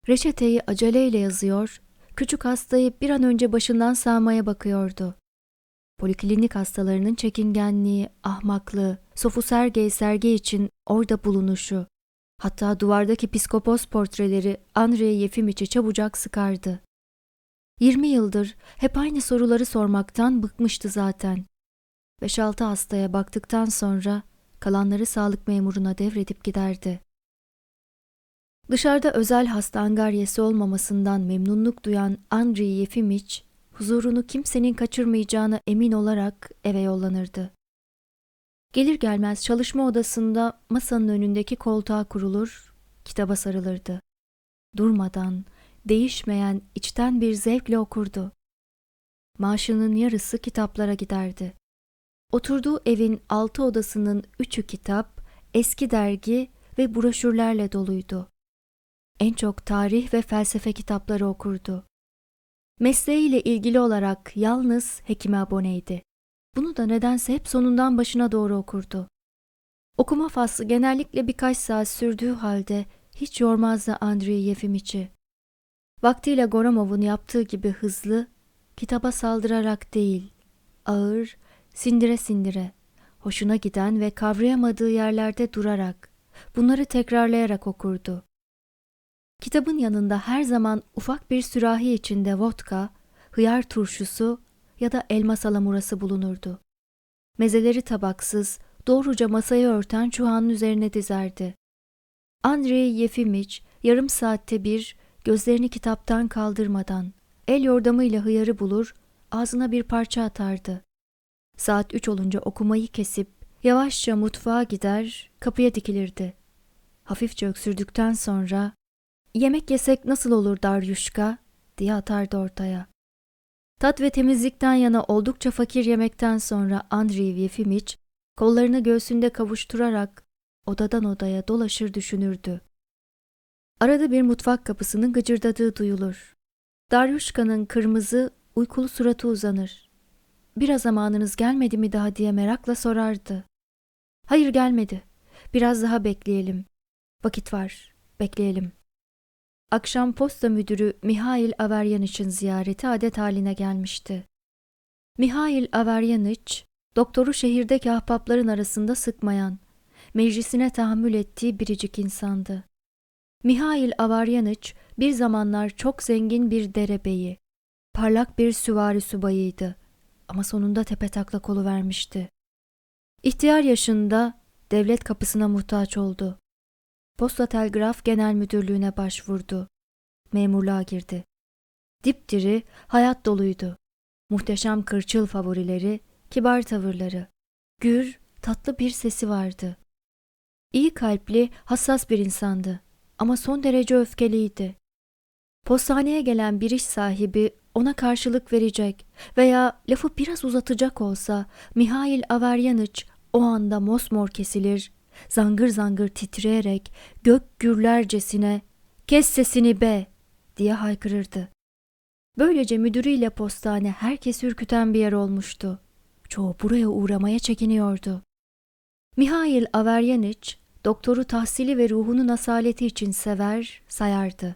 Reçeteyi aceleyle yazıyor, küçük hastayı bir an önce başından sağmaya bakıyordu. Poliklinik hastalarının çekingenliği, ahmaklığı, Sofu Sergey Sergey için orada bulunuşu, hatta duvardaki piskopos portreleri Andrei Yefimiç'i çabucak sıkardı. 20 yıldır hep aynı soruları sormaktan bıkmıştı zaten. 5-6 hastaya baktıktan sonra kalanları sağlık memuruna devredip giderdi. Dışarıda özel hasta angaryesi olmamasından memnunluk duyan Andrei Yefimiç, huzurunu kimsenin kaçırmayacağına emin olarak eve yollanırdı. Gelir gelmez çalışma odasında masanın önündeki koltuğa kurulur, kitaba sarılırdı. Durmadan, değişmeyen içten bir zevkle okurdu. Maaşının yarısı kitaplara giderdi. Oturduğu evin altı odasının üçü kitap, eski dergi ve broşürlerle doluydu. En çok tarih ve felsefe kitapları okurdu. Mesleğiyle ilgili olarak yalnız hekime aboneydi. Bunu da nedense hep sonundan başına doğru okurdu. Okuma faslı genellikle birkaç saat sürdüğü halde hiç yormazdı Andrei Yefimiç'i. Vaktiyle Goromov'un yaptığı gibi hızlı, kitaba saldırarak değil, ağır, sindire sindire, hoşuna giden ve kavrayamadığı yerlerde durarak, bunları tekrarlayarak okurdu. Kitabın yanında her zaman ufak bir sürahi içinde vodka, hıyar turşusu ya da elma salamurası bulunurdu. Mezeleri tabaksız, doğruca masayı örten çuhanın üzerine dizerdi. Andrei Yefimiç yarım saatte bir gözlerini kitaptan kaldırmadan el yordamıyla hıyarı bulur, ağzına bir parça atardı. Saat üç olunca okumayı kesip yavaşça mutfağa gider, kapıya dikilirdi. Hafifçe öksürdükten sonra ''Yemek yesek nasıl olur Daryuşka?'' diye atardı ortaya. Tat ve temizlikten yana oldukça fakir yemekten sonra Andriy Yefimiç kollarını göğsünde kavuşturarak odadan odaya dolaşır düşünürdü. Arada bir mutfak kapısının gıcırdadığı duyulur. Daryuşka'nın kırmızı, uykulu suratı uzanır. Biraz zamanınız gelmedi mi daha diye merakla sorardı. Hayır gelmedi. Biraz daha bekleyelim. Vakit var. Bekleyelim. Akşam posta müdürü Mihail Averyaniç'in ziyareti adet haline gelmişti. Mihail Averyaniç, doktoru şehirdeki ahbapların arasında sıkmayan, meclisine tahammül ettiği biricik insandı. Mihail Avaryaniç bir zamanlar çok zengin bir derebeyi, parlak bir süvari subayıydı ama sonunda tepetaklak vermişti. İhtiyar yaşında devlet kapısına muhtaç oldu. Posta Telgraf Genel Müdürlüğü'ne başvurdu. Memurluğa girdi. Dipdiri, hayat doluydu. Muhteşem kırçıl favorileri, kibar tavırları. Gür, tatlı bir sesi vardı. İyi kalpli, hassas bir insandı ama son derece öfkeliydi. Postaneye gelen bir iş sahibi ona karşılık verecek veya lafı biraz uzatacak olsa Mihail Averyaniç o anda mosmor kesilir, zangır zangır titreyerek gök gürlercesine ''Kes sesini be!'' diye haykırırdı. Böylece müdürüyle postane herkes ürküten bir yer olmuştu. Çoğu buraya uğramaya çekiniyordu. Mihail Averyaniç doktoru tahsili ve ruhunun asaleti için sever, sayardı.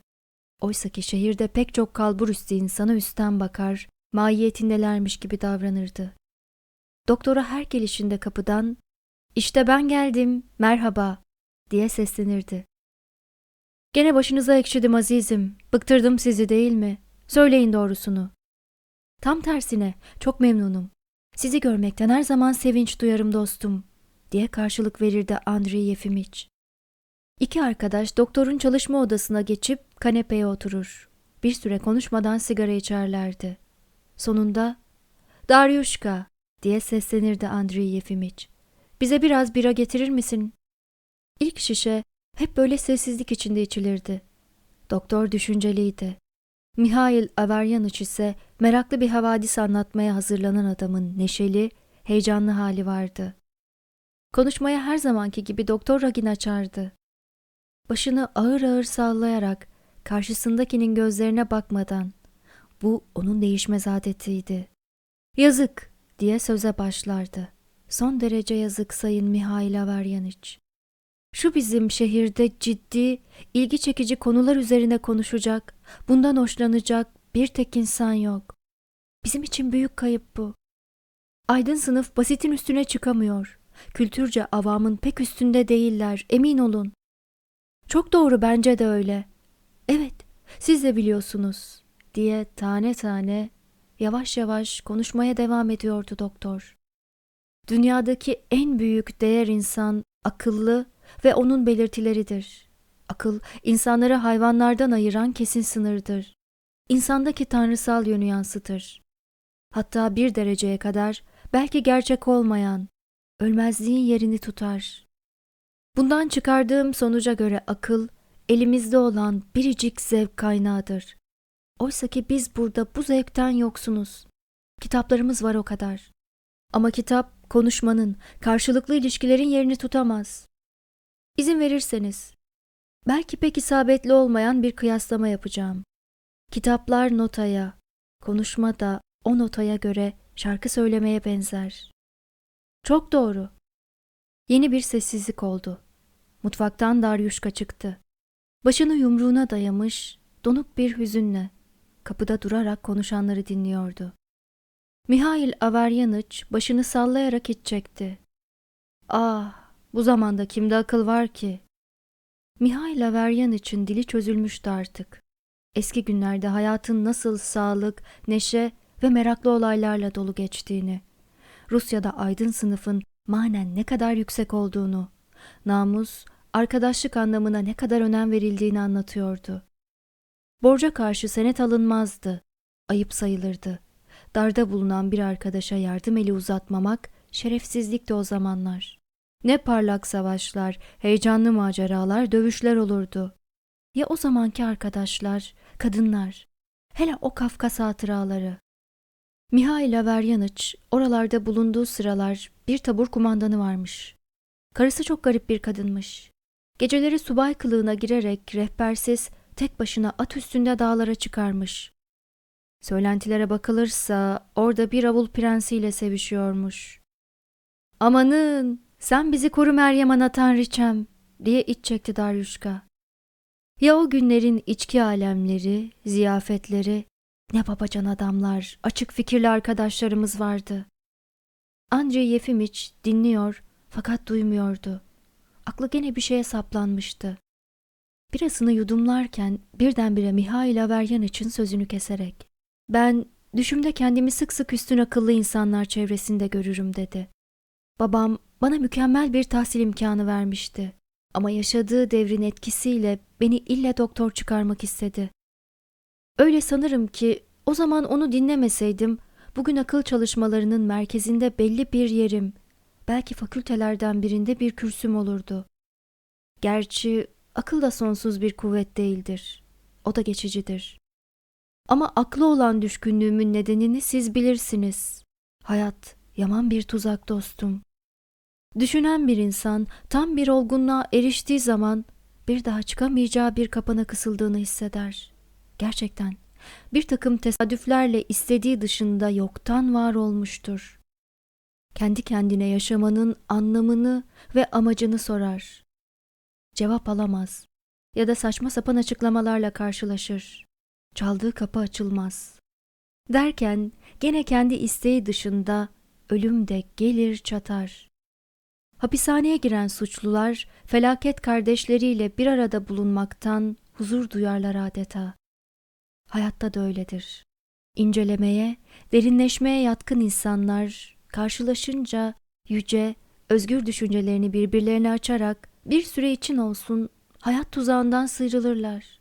Oysa ki şehirde pek çok kalburüstü insana üstten bakar, mahiyetindelermiş gibi davranırdı. Doktora her gelişinde kapıdan, işte ben geldim, merhaba, diye seslenirdi. Gene başınıza ekşidim azizim, bıktırdım sizi değil mi? Söyleyin doğrusunu. Tam tersine çok memnunum. Sizi görmekten her zaman sevinç duyarım dostum, diye karşılık verirdi Andrei Yefimiç. İki arkadaş doktorun çalışma odasına geçip kanepeye oturur. Bir süre konuşmadan sigara içerlerdi. Sonunda Daryuşka diye seslenirdi Andrei Yefimiç. Bize biraz bira getirir misin? İlk şişe hep böyle sessizlik içinde içilirdi. Doktor düşünceliydi. Mihail Averyaniç ise meraklı bir havadis anlatmaya hazırlanan adamın neşeli, heyecanlı hali vardı. Konuşmaya her zamanki gibi Doktor Ragin açardı. Başını ağır ağır sallayarak karşısındakinin gözlerine bakmadan bu onun değişmez adetiydi. Yazık diye söze başlardı. Son derece yazık Sayın Mihail Averyaniç. Şu bizim şehirde ciddi, ilgi çekici konular üzerine konuşacak, bundan hoşlanacak bir tek insan yok. Bizim için büyük kayıp bu. Aydın sınıf basitin üstüne çıkamıyor. Kültürce avamın pek üstünde değiller, emin olun. Çok doğru bence de öyle. Evet, siz de biliyorsunuz, diye tane tane, yavaş yavaş konuşmaya devam ediyordu doktor. Dünyadaki en büyük değer insan akıllı ve onun belirtileridir. Akıl, insanları hayvanlardan ayıran kesin sınırdır. İnsandaki tanrısal yönü yansıtır. Hatta bir dereceye kadar belki gerçek olmayan, ölmezliğin yerini tutar. Bundan çıkardığım sonuca göre akıl, elimizde olan biricik zevk kaynağıdır. Oysa ki biz burada bu zevkten yoksunuz. Kitaplarımız var o kadar. Ama kitap konuşmanın, karşılıklı ilişkilerin yerini tutamaz. İzin verirseniz, belki pek isabetli olmayan bir kıyaslama yapacağım. Kitaplar notaya, konuşma da o notaya göre şarkı söylemeye benzer. Çok doğru. Yeni bir sessizlik oldu. Mutfaktan Daryuşka çıktı. Başını yumruğuna dayamış, donuk bir hüzünle, kapıda durarak konuşanları dinliyordu. Mihail Averyaniç başını sallayarak iç çekti. Ah, bu zamanda kimde akıl var ki? Mihail Averyaniç'in dili çözülmüştü artık. Eski günlerde hayatın nasıl sağlık, neşe ve meraklı olaylarla dolu geçtiğini, Rusya'da aydın sınıfın manen ne kadar yüksek olduğunu, namus, arkadaşlık anlamına ne kadar önem verildiğini anlatıyordu. Borca karşı senet alınmazdı, ayıp sayılırdı. Darda bulunan bir arkadaşa yardım eli uzatmamak şerefsizlikti o zamanlar. Ne parlak savaşlar, heyecanlı maceralar, dövüşler olurdu. Ya o zamanki arkadaşlar, kadınlar, hele o Kafkas hatıraları. Mihail Averyaniç oralarda bulunduğu sıralar bir tabur kumandanı varmış. Karısı çok garip bir kadınmış. Geceleri subay kılığına girerek rehbersiz tek başına at üstünde dağlara çıkarmış. Söylentilere bakılırsa orada bir avul prensiyle sevişiyormuş. Amanın sen bizi koru Meryem Ana Tanrıçem diye iç çekti Daryuşka. Ya o günlerin içki alemleri, ziyafetleri, ne babacan adamlar, açık fikirli arkadaşlarımız vardı. Andrei Yefimiç dinliyor fakat duymuyordu. Aklı gene bir şeye saplanmıştı. Birasını yudumlarken birdenbire Mihail Averyan için sözünü keserek ''Ben düşümde kendimi sık sık üstün akıllı insanlar çevresinde görürüm.'' dedi. Babam bana mükemmel bir tahsil imkanı vermişti. Ama yaşadığı devrin etkisiyle beni ille doktor çıkarmak istedi. Öyle sanırım ki o zaman onu dinlemeseydim bugün akıl çalışmalarının merkezinde belli bir yerim, belki fakültelerden birinde bir kürsüm olurdu. Gerçi akıl da sonsuz bir kuvvet değildir. O da geçicidir. Ama aklı olan düşkünlüğümün nedenini siz bilirsiniz. Hayat yaman bir tuzak dostum. Düşünen bir insan tam bir olgunluğa eriştiği zaman bir daha çıkamayacağı bir kapana kısıldığını hisseder. Gerçekten bir takım tesadüflerle istediği dışında yoktan var olmuştur. Kendi kendine yaşamanın anlamını ve amacını sorar. Cevap alamaz ya da saçma sapan açıklamalarla karşılaşır. Çaldığı kapı açılmaz. Derken gene kendi isteği dışında ölüm de gelir çatar. Hapishaneye giren suçlular felaket kardeşleriyle bir arada bulunmaktan huzur duyarlar adeta. Hayatta da öyledir. İncelemeye, derinleşmeye yatkın insanlar karşılaşınca yüce, özgür düşüncelerini birbirlerine açarak bir süre için olsun hayat tuzağından sıyrılırlar.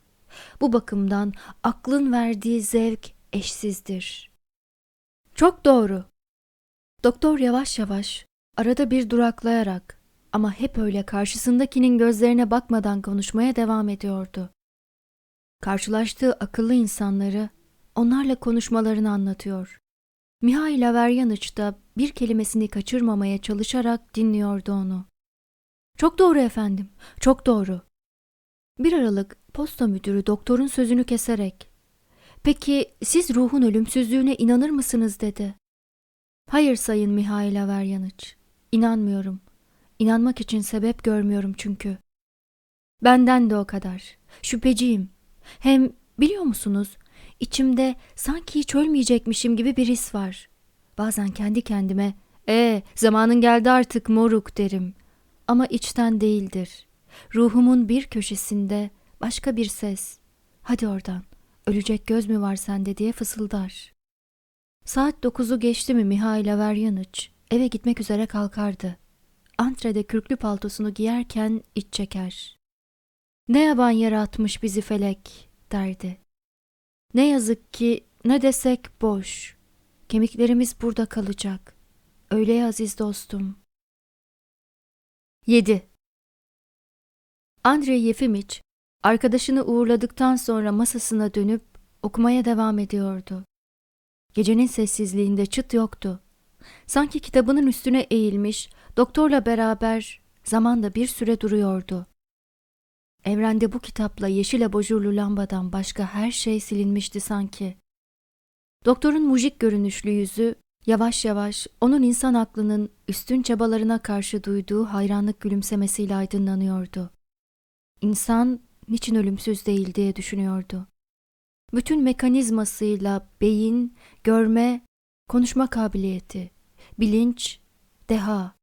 Bu bakımdan aklın verdiği zevk eşsizdir. Çok doğru. Doktor yavaş yavaş, arada bir duraklayarak ama hep öyle karşısındakinin gözlerine bakmadan konuşmaya devam ediyordu. Karşılaştığı akıllı insanları, onlarla konuşmalarını anlatıyor. Mihail Averyaniç da bir kelimesini kaçırmamaya çalışarak dinliyordu onu. Çok doğru efendim, çok doğru. Bir aralık posta müdürü doktorun sözünü keserek, Peki siz ruhun ölümsüzlüğüne inanır mısınız dedi. Hayır sayın Mihail Averyaniç, inanmıyorum. İnanmak için sebep görmüyorum çünkü. Benden de o kadar. Şüpheciyim. Hem biliyor musunuz, içimde sanki hiç ölmeyecekmişim gibi bir his var. Bazen kendi kendime, ee zamanın geldi artık moruk derim. Ama içten değildir. Ruhumun bir köşesinde başka bir ses. Hadi oradan, ölecek göz mü var sende diye fısıldar. Saat dokuzu geçti mi Mihail Averyaniç eve gitmek üzere kalkardı. Antrede kürklü paltosunu giyerken iç çeker. Ne yaban yere atmış bizi felek derdi. Ne yazık ki ne desek boş. Kemiklerimiz burada kalacak. Öyle ya aziz dostum. 7. Andrei Yefimiç arkadaşını uğurladıktan sonra masasına dönüp okumaya devam ediyordu. Gecenin sessizliğinde çıt yoktu. Sanki kitabının üstüne eğilmiş, doktorla beraber zamanda bir süre duruyordu. Evrende bu kitapla yeşil abajurlu lambadan başka her şey silinmişti sanki. Doktorun mujik görünüşlü yüzü yavaş yavaş onun insan aklının üstün çabalarına karşı duyduğu hayranlık gülümsemesiyle aydınlanıyordu. İnsan niçin ölümsüz değil diye düşünüyordu. Bütün mekanizmasıyla beyin, görme, konuşma kabiliyeti, bilinç, deha.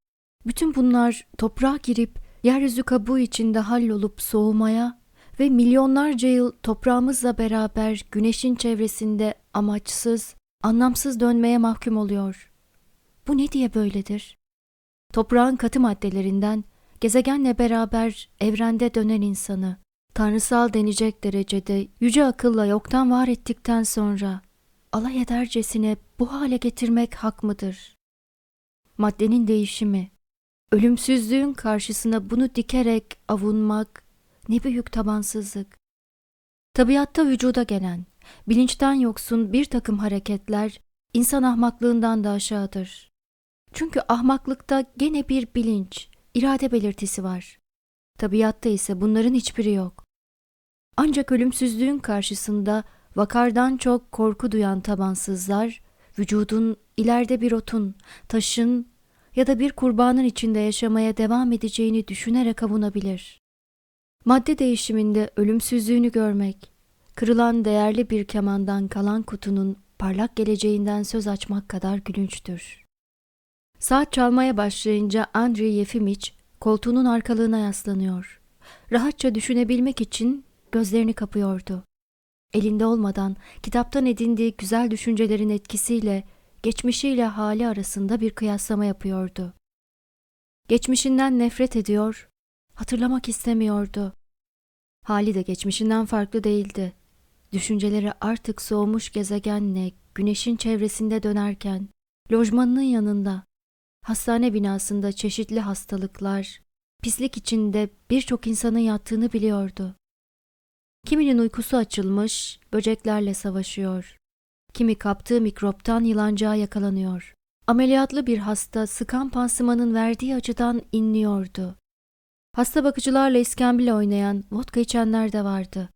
Bütün bunlar toprağa girip yeryüzü kabuğu içinde hallolup soğumaya ve milyonlarca yıl toprağımızla beraber güneşin çevresinde amaçsız, anlamsız dönmeye mahkum oluyor. Bu ne diye böyledir? Toprağın katı maddelerinden gezegenle beraber evrende dönen insanı, tanrısal denecek derecede yüce akılla yoktan var ettikten sonra alay edercesine bu hale getirmek hak mıdır? Maddenin değişimi, ölümsüzlüğün karşısına bunu dikerek avunmak ne büyük tabansızlık. Tabiatta vücuda gelen, bilinçten yoksun bir takım hareketler insan ahmaklığından da aşağıdır. Çünkü ahmaklıkta gene bir bilinç, irade belirtisi var. Tabiatta ise bunların hiçbiri yok. Ancak ölümsüzlüğün karşısında vakardan çok korku duyan tabansızlar, vücudun ileride bir otun, taşın ya da bir kurbanın içinde yaşamaya devam edeceğini düşünerek avunabilir. Madde değişiminde ölümsüzlüğünü görmek, kırılan değerli bir kemandan kalan kutunun parlak geleceğinden söz açmak kadar gülünçtür. Saat çalmaya başlayınca Andrei Yefimiç koltuğunun arkalığına yaslanıyor. Rahatça düşünebilmek için gözlerini kapıyordu. Elinde olmadan kitaptan edindiği güzel düşüncelerin etkisiyle geçmişiyle hali arasında bir kıyaslama yapıyordu. Geçmişinden nefret ediyor, hatırlamak istemiyordu. Hali de geçmişinden farklı değildi. Düşünceleri artık soğumuş gezegenle güneşin çevresinde dönerken, lojmanının yanında, hastane binasında çeşitli hastalıklar, pislik içinde birçok insanın yattığını biliyordu. Kiminin uykusu açılmış, böceklerle savaşıyor. Kimi kaptığı mikroptan yılancığa yakalanıyor. Ameliyatlı bir hasta sıkan pansumanın verdiği acıdan inliyordu. Hasta bakıcılarla iskambil oynayan, vodka içenler de vardı.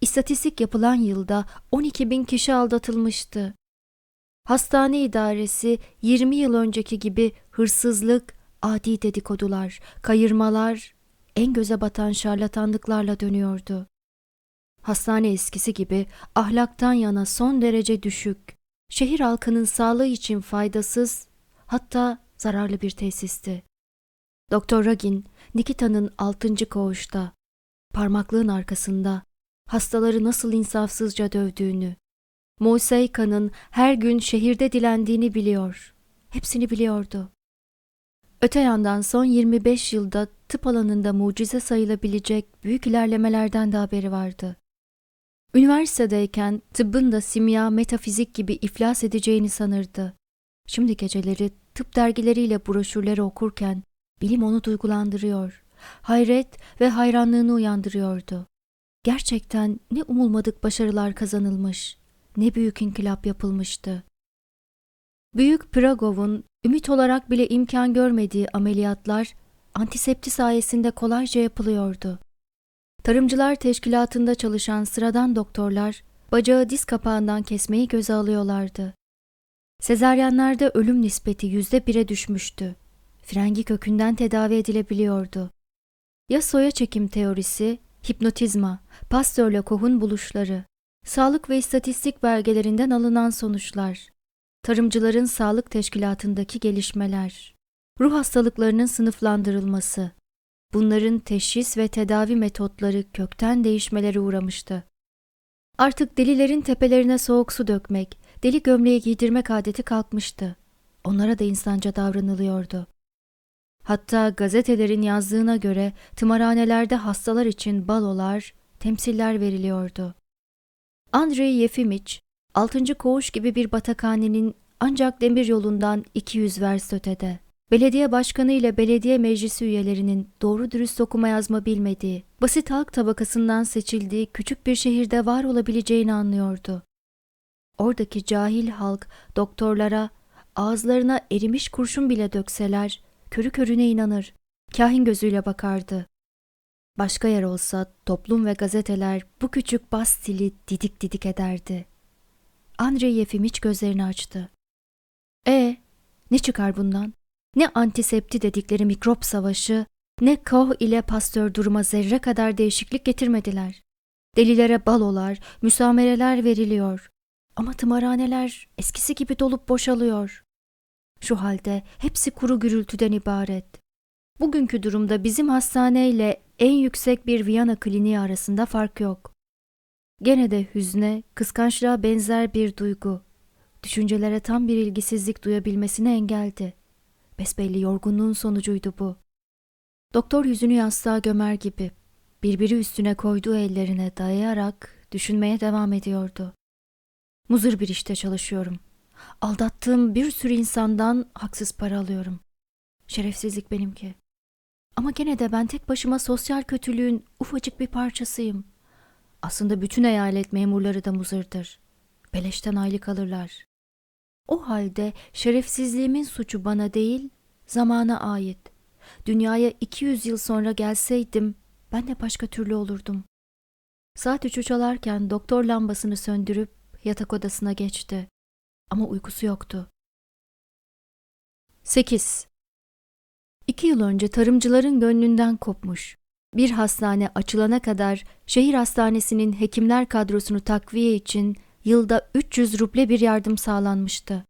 İstatistik yapılan yılda 12 bin kişi aldatılmıştı. Hastane idaresi 20 yıl önceki gibi hırsızlık, adi dedikodular, kayırmalar, en göze batan şarlatanlıklarla dönüyordu. Hastane eskisi gibi ahlaktan yana son derece düşük, şehir halkının sağlığı için faydasız, hatta zararlı bir tesisti. Doktor Ragin, Nikita'nın altıncı koğuşta, parmaklığın arkasında, hastaları nasıl insafsızca dövdüğünü, Moseyka'nın her gün şehirde dilendiğini biliyor. Hepsini biliyordu. Öte yandan son 25 yılda tıp alanında mucize sayılabilecek büyük ilerlemelerden de haberi vardı. Üniversitedeyken tıbbın da simya, metafizik gibi iflas edeceğini sanırdı. Şimdi geceleri tıp dergileriyle broşürleri okurken bilim onu duygulandırıyor. Hayret ve hayranlığını uyandırıyordu. Gerçekten ne umulmadık başarılar kazanılmış, ne büyük inkılap yapılmıştı. Büyük Pragov'un ümit olarak bile imkan görmediği ameliyatlar antisepti sayesinde kolayca yapılıyordu. Tarımcılar teşkilatında çalışan sıradan doktorlar bacağı diz kapağından kesmeyi göze alıyorlardı. Sezaryenlerde ölüm nispeti yüzde bire düşmüştü. Frengi kökünden tedavi edilebiliyordu. Ya soya çekim teorisi, hipnotizma, Pasteur'le Koh'un buluşları, sağlık ve istatistik belgelerinden alınan sonuçlar, tarımcıların sağlık teşkilatındaki gelişmeler, ruh hastalıklarının sınıflandırılması, bunların teşhis ve tedavi metotları kökten değişmelere uğramıştı. Artık delilerin tepelerine soğuk su dökmek, deli gömleği giydirmek adeti kalkmıştı. Onlara da insanca davranılıyordu. Hatta gazetelerin yazdığına göre tımarhanelerde hastalar için balolar, temsiller veriliyordu. Andrei Yefimiç, 6. koğuş gibi bir batakhanenin ancak demir yolundan 200 vers ötede. Belediye başkanı ile belediye meclisi üyelerinin doğru dürüst okuma yazma bilmediği, basit halk tabakasından seçildiği küçük bir şehirde var olabileceğini anlıyordu. Oradaki cahil halk doktorlara ağızlarına erimiş kurşun bile dökseler körü körüne inanır, kahin gözüyle bakardı. Başka yer olsa toplum ve gazeteler bu küçük bas stili didik didik ederdi. Andrei Yefimiç gözlerini açtı. E ne çıkar bundan? Ne antisepti dedikleri mikrop savaşı, ne Koh ile Pastör duruma zerre kadar değişiklik getirmediler. Delilere balolar, müsamereler veriliyor. Ama tımarhaneler eskisi gibi dolup boşalıyor. Şu halde hepsi kuru gürültüden ibaret. Bugünkü durumda bizim hastaneyle en yüksek bir Viyana kliniği arasında fark yok. Gene de hüzne, kıskançlığa benzer bir duygu. Düşüncelere tam bir ilgisizlik duyabilmesine engeldi. Besbelli yorgunluğun sonucuydu bu. Doktor yüzünü yastığa gömer gibi birbiri üstüne koyduğu ellerine dayayarak düşünmeye devam ediyordu. Muzır bir işte çalışıyorum. Aldattığım bir sürü insandan haksız para alıyorum. Şerefsizlik benimki. Ama gene de ben tek başıma sosyal kötülüğün ufacık bir parçasıyım. Aslında bütün eyalet memurları da muzırdır. Beleşten aylık alırlar. O halde şerefsizliğimin suçu bana değil, zamana ait. Dünyaya 200 yıl sonra gelseydim ben de başka türlü olurdum. Saat üçü çalarken doktor lambasını söndürüp yatak odasına geçti. Ama uykusu yoktu. 8. İki yıl önce tarımcıların gönlünden kopmuş. Bir hastane açılana kadar şehir hastanesinin hekimler kadrosunu takviye için yılda 300 ruble bir yardım sağlanmıştı.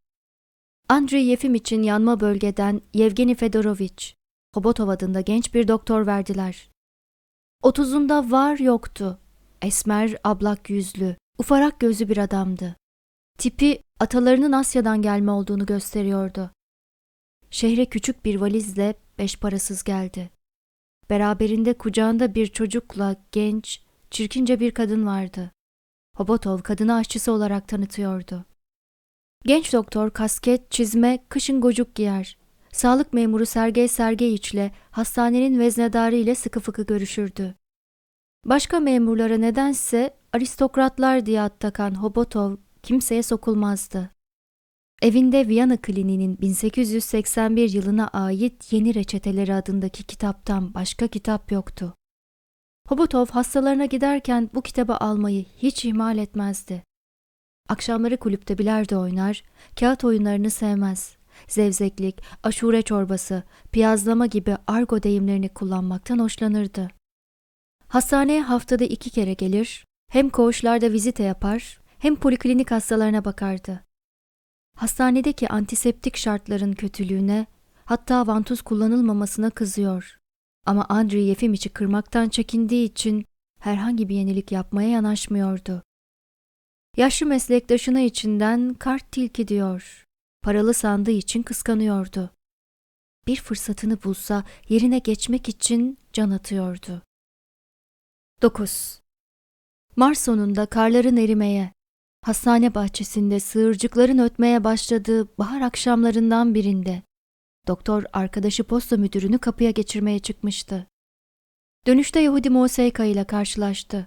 Andrei Yefim için yanma bölgeden Yevgeni Fedoroviç, Hobotov adında genç bir doktor verdiler. Otuzunda var yoktu. Esmer, ablak yüzlü, ufarak gözlü bir adamdı. Tipi atalarının Asya'dan gelme olduğunu gösteriyordu. Şehre küçük bir valizle beş parasız geldi. Beraberinde kucağında bir çocukla genç, çirkince bir kadın vardı. Hobotov kadını aşçısı olarak tanıtıyordu. Genç doktor kasket, çizme, kışın gocuk giyer. Sağlık memuru Sergey Sergeyiç ile hastanenin veznedarı ile sıkı fıkı görüşürdü. Başka memurlara nedense aristokratlar diye ad takan Hobotov kimseye sokulmazdı. Evinde Viyana Kliniği'nin 1881 yılına ait Yeni Reçeteleri adındaki kitaptan başka kitap yoktu. Hobotov hastalarına giderken bu kitabı almayı hiç ihmal etmezdi. Akşamları kulüpte bilardo oynar, kağıt oyunlarını sevmez. Zevzeklik, aşure çorbası, piyazlama gibi argo deyimlerini kullanmaktan hoşlanırdı. Hastaneye haftada iki kere gelir, hem koğuşlarda vizite yapar, hem poliklinik hastalarına bakardı. Hastanedeki antiseptik şartların kötülüğüne, hatta vantuz kullanılmamasına kızıyor. Ama Andrei Yefimiç'i kırmaktan çekindiği için herhangi bir yenilik yapmaya yanaşmıyordu. Yaşlı meslektaşına içinden kart tilki diyor. Paralı sandığı için kıskanıyordu. Bir fırsatını bulsa yerine geçmek için can atıyordu. 9. Mart sonunda karların erimeye, hastane bahçesinde sığırcıkların ötmeye başladığı bahar akşamlarından birinde doktor arkadaşı posta müdürünü kapıya geçirmeye çıkmıştı. Dönüşte Yahudi Moseyka ile karşılaştı.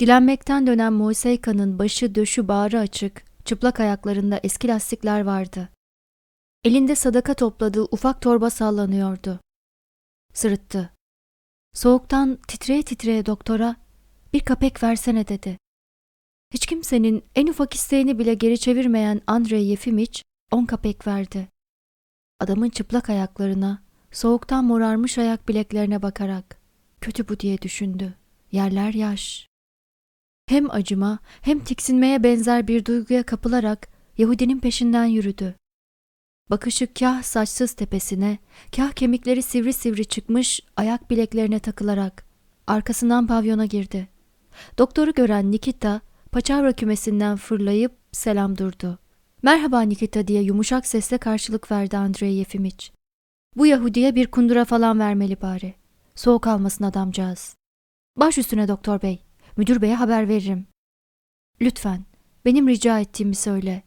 Dilenmekten dönen Moseyka'nın başı döşü bağrı açık, çıplak ayaklarında eski lastikler vardı. Elinde sadaka topladığı ufak torba sallanıyordu. Sırıttı. Soğuktan titreye titreye doktora bir kapek versene dedi. Hiç kimsenin en ufak isteğini bile geri çevirmeyen Andrei Yefimiç on kapek verdi. Adamın çıplak ayaklarına, soğuktan morarmış ayak bileklerine bakarak kötü bu diye düşündü. Yerler yaş. Hem acıma hem tiksinmeye benzer bir duyguya kapılarak Yahudinin peşinden yürüdü. Bakışı kah saçsız tepesine, kah kemikleri sivri sivri çıkmış ayak bileklerine takılarak arkasından pavyona girdi. Doktoru gören Nikita paçavra kümesinden fırlayıp selam durdu. Merhaba Nikita diye yumuşak sesle karşılık verdi Andrei Yefimiç. Bu Yahudiye bir kundura falan vermeli bari. Soğuk almasın adamcağız. Baş üstüne doktor bey. Müdür beye haber veririm. Lütfen, benim rica ettiğimi söyle.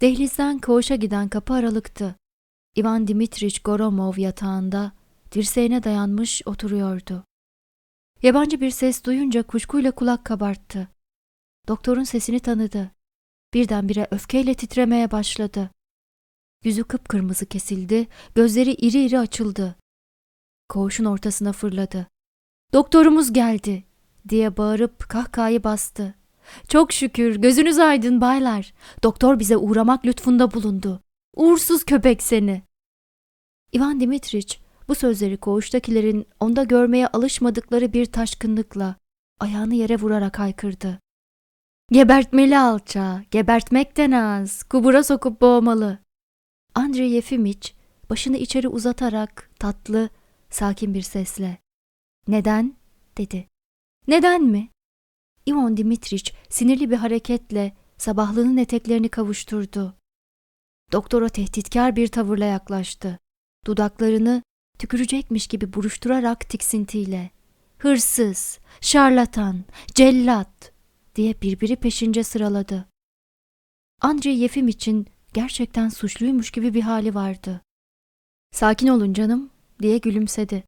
Dehlizden koğuşa giden kapı aralıktı. Ivan Dimitrich Goromov yatağında, dirseğine dayanmış oturuyordu. Yabancı bir ses duyunca kuşkuyla kulak kabarttı. Doktorun sesini tanıdı. Birdenbire öfkeyle titremeye başladı. Yüzü kıpkırmızı kesildi, gözleri iri iri açıldı. Koğuşun ortasına fırladı. Doktorumuz geldi diye bağırıp kahkahayı bastı. Çok şükür gözünüz aydın baylar. Doktor bize uğramak lütfunda bulundu. Uğursuz köpek seni. İvan Dimitriç bu sözleri koğuştakilerin onda görmeye alışmadıkları bir taşkınlıkla ayağını yere vurarak haykırdı. Gebertmeli alça, gebertmekten az, kubura sokup boğmalı. Andrei Yefimiç başını içeri uzatarak tatlı, sakin bir sesle. Neden? dedi. Neden mi? Ivan Dimitriç sinirli bir hareketle sabahlığının eteklerini kavuşturdu. Doktora tehditkar bir tavırla yaklaştı. Dudaklarını tükürecekmiş gibi buruşturarak tiksintiyle hırsız, şarlatan, cellat diye birbiri peşince sıraladı. Andrei Yefim için gerçekten suçluymuş gibi bir hali vardı. Sakin olun canım diye gülümsedi.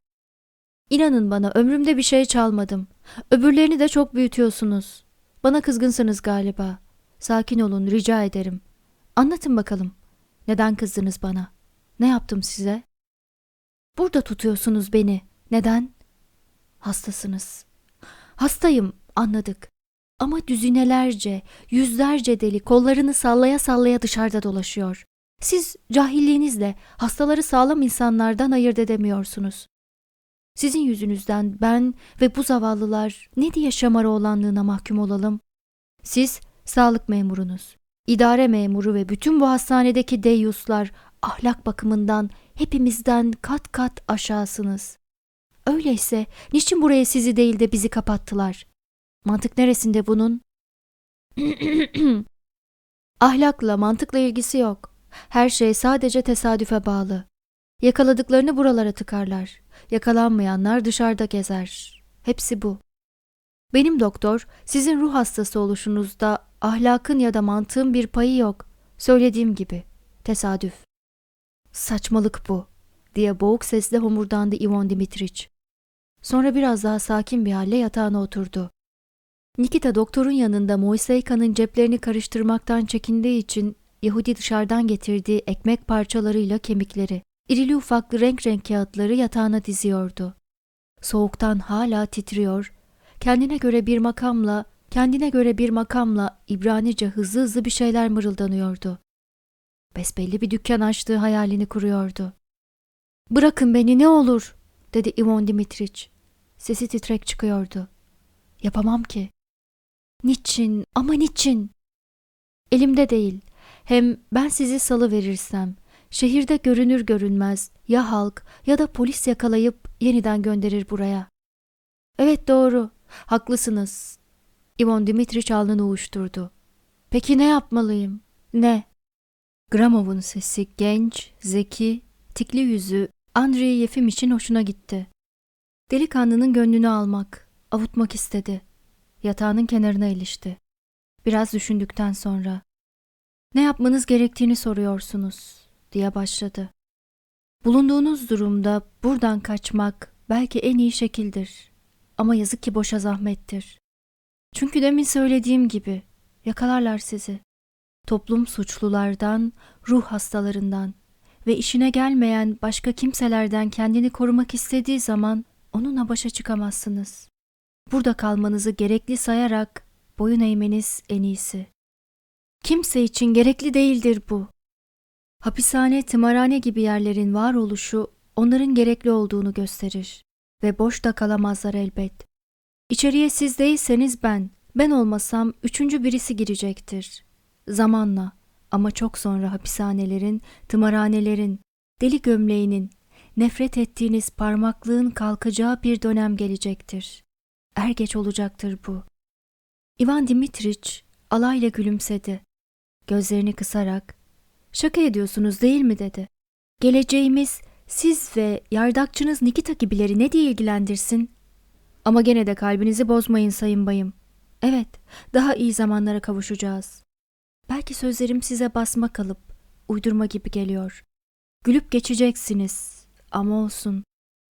İnanın bana ömrümde bir şey çalmadım. Öbürlerini de çok büyütüyorsunuz. Bana kızgınsınız galiba. Sakin olun rica ederim. Anlatın bakalım. Neden kızdınız bana? Ne yaptım size? Burada tutuyorsunuz beni. Neden? Hastasınız. Hastayım anladık. Ama düzinelerce, yüzlerce deli kollarını sallaya sallaya dışarıda dolaşıyor. Siz cahilliğinizle hastaları sağlam insanlardan ayırt edemiyorsunuz. Sizin yüzünüzden ben ve bu zavallılar ne diye şamara olanlığına mahkum olalım? Siz sağlık memurunuz, idare memuru ve bütün bu hastanedeki deyyuslar ahlak bakımından hepimizden kat kat aşağısınız. Öyleyse niçin buraya sizi değil de bizi kapattılar? Mantık neresinde bunun? Ahlakla, mantıkla ilgisi yok. Her şey sadece tesadüfe bağlı. Yakaladıklarını buralara tıkarlar. Yakalanmayanlar dışarıda gezer. Hepsi bu. Benim doktor, sizin ruh hastası oluşunuzda ahlakın ya da mantığın bir payı yok. Söylediğim gibi. Tesadüf. Saçmalık bu, diye boğuk sesle homurdandı Ivan Dimitriç. Sonra biraz daha sakin bir halle yatağına oturdu. Nikita doktorun yanında Moiseyka'nın ceplerini karıştırmaktan çekindiği için Yahudi dışarıdan getirdiği ekmek parçalarıyla kemikleri, irili ufaklı renk renk kağıtları yatağına diziyordu. Soğuktan hala titriyor, kendine göre bir makamla, kendine göre bir makamla İbranice hızlı hızlı bir şeyler mırıldanıyordu. Besbelli bir dükkan açtığı hayalini kuruyordu. Bırakın beni ne olur, dedi Ivan Dimitriç. Sesi titrek çıkıyordu. Yapamam ki. Niçin ama niçin? Elimde değil. Hem ben sizi salı verirsem, şehirde görünür görünmez ya halk ya da polis yakalayıp yeniden gönderir buraya. Evet doğru, haklısınız. Ivan Dimitriç alnını uğuşturdu. Peki ne yapmalıyım? Ne? Gramov'un sesi genç, zeki, tikli yüzü Andrei Yefimiç'in hoşuna gitti. Delikanlının gönlünü almak, avutmak istedi. Yatağının kenarına ilişti. Biraz düşündükten sonra ne yapmanız gerektiğini soruyorsunuz diye başladı. Bulunduğunuz durumda buradan kaçmak belki en iyi şekildir. Ama yazık ki boşa zahmettir. Çünkü demin söylediğim gibi yakalarlar sizi. Toplum suçlulardan, ruh hastalarından ve işine gelmeyen başka kimselerden kendini korumak istediği zaman onunla başa çıkamazsınız. Burada kalmanızı gerekli sayarak boyun eğmeniz en iyisi. Kimse için gerekli değildir bu. Hapishane, tımarhane gibi yerlerin varoluşu onların gerekli olduğunu gösterir ve boş da kalamazlar elbet. İçeriye siz değilseniz ben, ben olmasam üçüncü birisi girecektir. Zamanla ama çok sonra hapishanelerin, tımarhanelerin, deli gömleğinin, nefret ettiğiniz parmaklığın kalkacağı bir dönem gelecektir. Er geç olacaktır bu. Ivan Dimitriç alayla gülümsedi. Gözlerini kısarak, şaka ediyorsunuz değil mi dedi. Geleceğimiz siz ve yardakçınız Nikita gibileri ne diye ilgilendirsin? Ama gene de kalbinizi bozmayın sayın bayım. Evet, daha iyi zamanlara kavuşacağız. Belki sözlerim size basma kalıp, uydurma gibi geliyor. Gülüp geçeceksiniz ama olsun.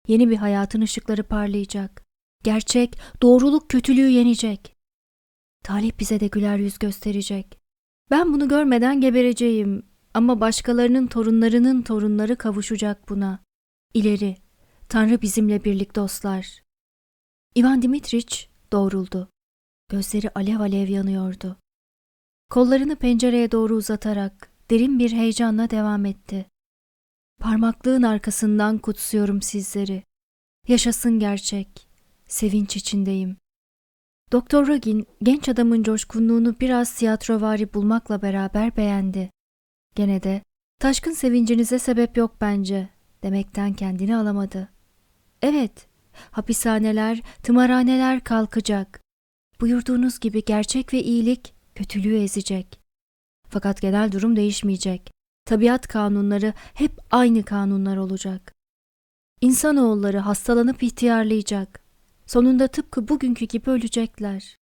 Yeni bir hayatın ışıkları parlayacak. Gerçek, doğruluk kötülüğü yenecek. Talih bize de güler yüz gösterecek. Ben bunu görmeden gebereceğim ama başkalarının torunlarının torunları kavuşacak buna. İleri, Tanrı bizimle birlik dostlar. İvan Dimitriç doğruldu. Gözleri alev alev yanıyordu. Kollarını pencereye doğru uzatarak derin bir heyecanla devam etti. Parmaklığın arkasından kutsuyorum sizleri. Yaşasın gerçek. Sevinç içindeyim. Doktor Rogin genç adamın coşkunluğunu biraz tiyatrovari bulmakla beraber beğendi. Gene de taşkın sevincinize sebep yok bence demekten kendini alamadı. Evet, hapishaneler, tımarhaneler kalkacak. Buyurduğunuz gibi gerçek ve iyilik kötülüğü ezecek. Fakat genel durum değişmeyecek. Tabiat kanunları hep aynı kanunlar olacak. İnsanoğulları hastalanıp ihtiyarlayacak. Sonunda tıpkı bugünkü gibi ölecekler.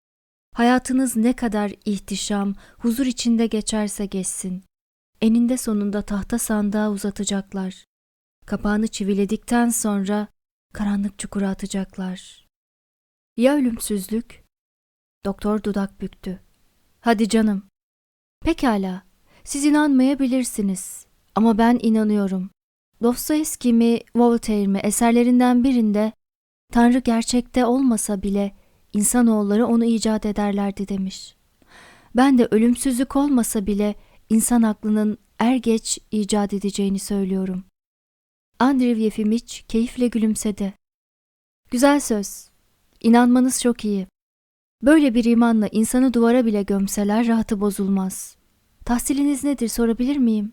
Hayatınız ne kadar ihtişam, huzur içinde geçerse geçsin. Eninde sonunda tahta sandığa uzatacaklar. Kapağını çiviledikten sonra karanlık çukura atacaklar. Ya ölümsüzlük? Doktor dudak büktü. Hadi canım. Pekala. Siz inanmayabilirsiniz. Ama ben inanıyorum. Dostoyevski mi, Voltaire mi eserlerinden birinde Tanrı gerçekte olmasa bile insanoğulları onu icat ederlerdi demiş. Ben de ölümsüzlük olmasa bile insan aklının er geç icat edeceğini söylüyorum. Andrew Yefimiç keyifle gülümsedi. Güzel söz. İnanmanız çok iyi. Böyle bir imanla insanı duvara bile gömseler rahatı bozulmaz. Tahsiliniz nedir sorabilir miyim?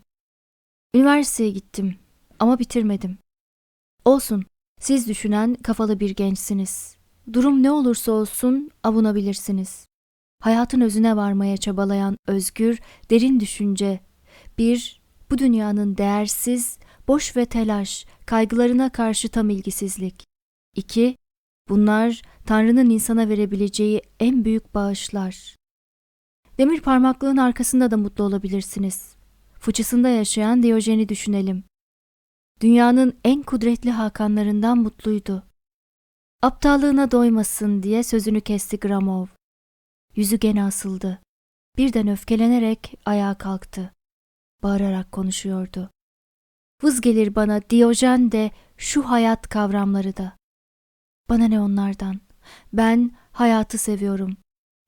Üniversiteye gittim ama bitirmedim. Olsun, siz düşünen kafalı bir gençsiniz. Durum ne olursa olsun avunabilirsiniz. Hayatın özüne varmaya çabalayan özgür, derin düşünce. Bir, bu dünyanın değersiz, boş ve telaş, kaygılarına karşı tam ilgisizlik. İki, bunlar Tanrı'nın insana verebileceği en büyük bağışlar. Demir parmaklığın arkasında da mutlu olabilirsiniz. Fıçısında yaşayan Diyojen'i düşünelim. Dünyanın en kudretli hakanlarından mutluydu. Aptallığına doymasın diye sözünü kesti Gramov. Yüzü gene asıldı. Birden öfkelenerek ayağa kalktı. Bağırarak konuşuyordu. Vız gelir bana Diyojen de şu hayat kavramları da. Bana ne onlardan? Ben hayatı seviyorum.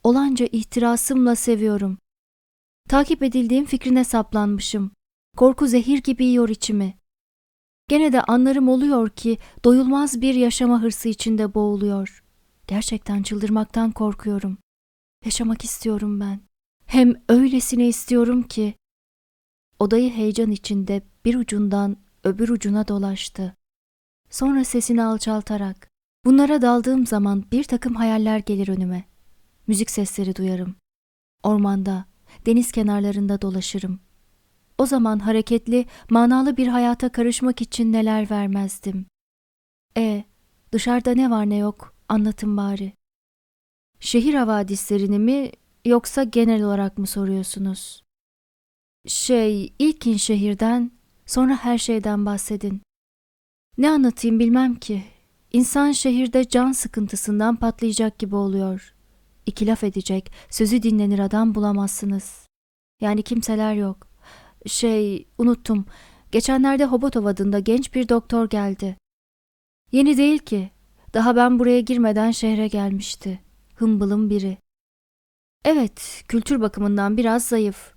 Olanca ihtirasımla seviyorum. Takip edildiğim fikrine saplanmışım. Korku zehir gibi yiyor içimi. Gene de anlarım oluyor ki doyulmaz bir yaşama hırsı içinde boğuluyor. Gerçekten çıldırmaktan korkuyorum. Yaşamak istiyorum ben. Hem öylesine istiyorum ki. Odayı heyecan içinde bir ucundan öbür ucuna dolaştı. Sonra sesini alçaltarak, bunlara daldığım zaman bir takım hayaller gelir önüme. Müzik sesleri duyarım. Ormanda, deniz kenarlarında dolaşırım. O zaman hareketli, manalı bir hayata karışmak için neler vermezdim. E, dışarıda ne var ne yok anlatın bari. Şehir havadislerini mi yoksa genel olarak mı soruyorsunuz? Şey, ilkin şehirden, sonra her şeyden bahsedin. Ne anlatayım bilmem ki. İnsan şehirde can sıkıntısından patlayacak gibi oluyor. İki laf edecek, sözü dinlenir adam bulamazsınız. Yani kimseler yok. Şey, unuttum. Geçenlerde Hobotov adında genç bir doktor geldi. Yeni değil ki. Daha ben buraya girmeden şehre gelmişti. Hımbılım biri. Evet, kültür bakımından biraz zayıf.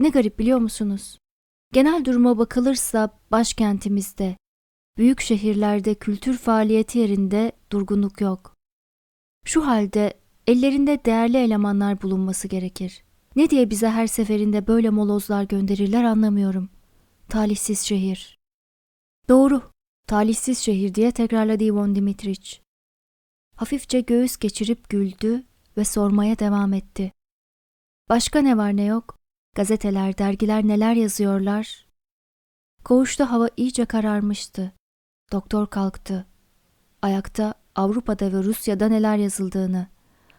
Ne garip biliyor musunuz? Genel duruma bakılırsa başkentimizde, büyük şehirlerde kültür faaliyeti yerinde durgunluk yok. Şu halde ellerinde değerli elemanlar bulunması gerekir. Ne diye bize her seferinde böyle molozlar gönderirler anlamıyorum. Talihsiz şehir. Doğru, talihsiz şehir diye tekrarladı Ivan Dimitriç. Hafifçe göğüs geçirip güldü ve sormaya devam etti. Başka ne var ne yok? Gazeteler, dergiler neler yazıyorlar? Koğuşta hava iyice kararmıştı. Doktor kalktı. Ayakta Avrupa'da ve Rusya'da neler yazıldığını,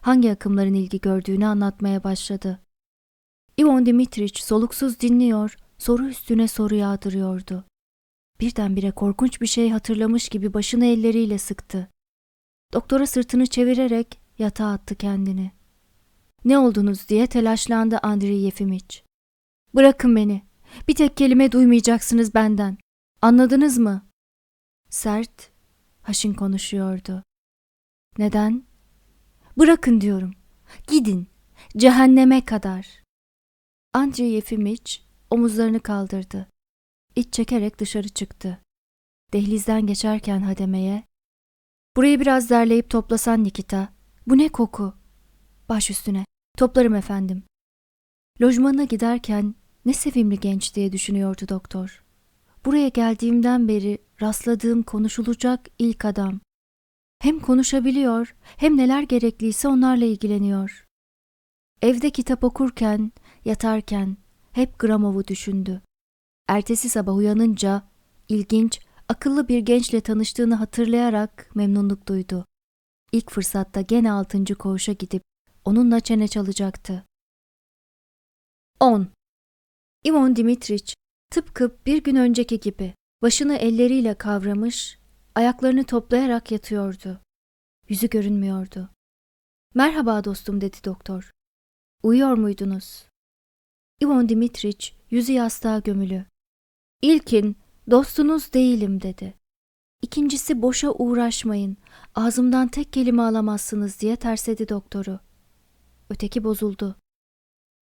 hangi akımların ilgi gördüğünü anlatmaya başladı. Ivan Dimitriç soluksuz dinliyor, soru üstüne soru yağdırıyordu. Birdenbire korkunç bir şey hatırlamış gibi başını elleriyle sıktı. Doktora sırtını çevirerek yatağa attı kendini. Ne oldunuz diye telaşlandı Andrei Yefimiç. Bırakın beni. Bir tek kelime duymayacaksınız benden. Anladınız mı? Sert, haşin konuşuyordu. Neden? Bırakın diyorum. Gidin. Cehenneme kadar. Andrei Yefimiç omuzlarını kaldırdı. İç çekerek dışarı çıktı. Dehlizden geçerken hademeye, ''Burayı biraz derleyip toplasan Nikita. Bu ne koku?'' ''Baş üstüne. Toplarım efendim.'' Lojmanına giderken ne sevimli genç diye düşünüyordu doktor. Buraya geldiğimden beri rastladığım konuşulacak ilk adam. Hem konuşabiliyor hem neler gerekliyse onlarla ilgileniyor. Evde kitap okurken, yatarken hep Gramov'u düşündü. Ertesi sabah uyanınca ilginç, akıllı bir gençle tanıştığını hatırlayarak memnunluk duydu. İlk fırsatta gene altıncı koğuşa gidip onunla çene çalacaktı. 10. Ivan Dimitriç tıpkı bir gün önceki gibi başını elleriyle kavramış, ayaklarını toplayarak yatıyordu. Yüzü görünmüyordu. Merhaba dostum dedi doktor. Uyuyor muydunuz? Ivan Dimitriç yüzü yastığa gömülü. İlkin dostunuz değilim dedi. İkincisi boşa uğraşmayın, ağzımdan tek kelime alamazsınız diye tersledi doktoru. Öteki bozuldu.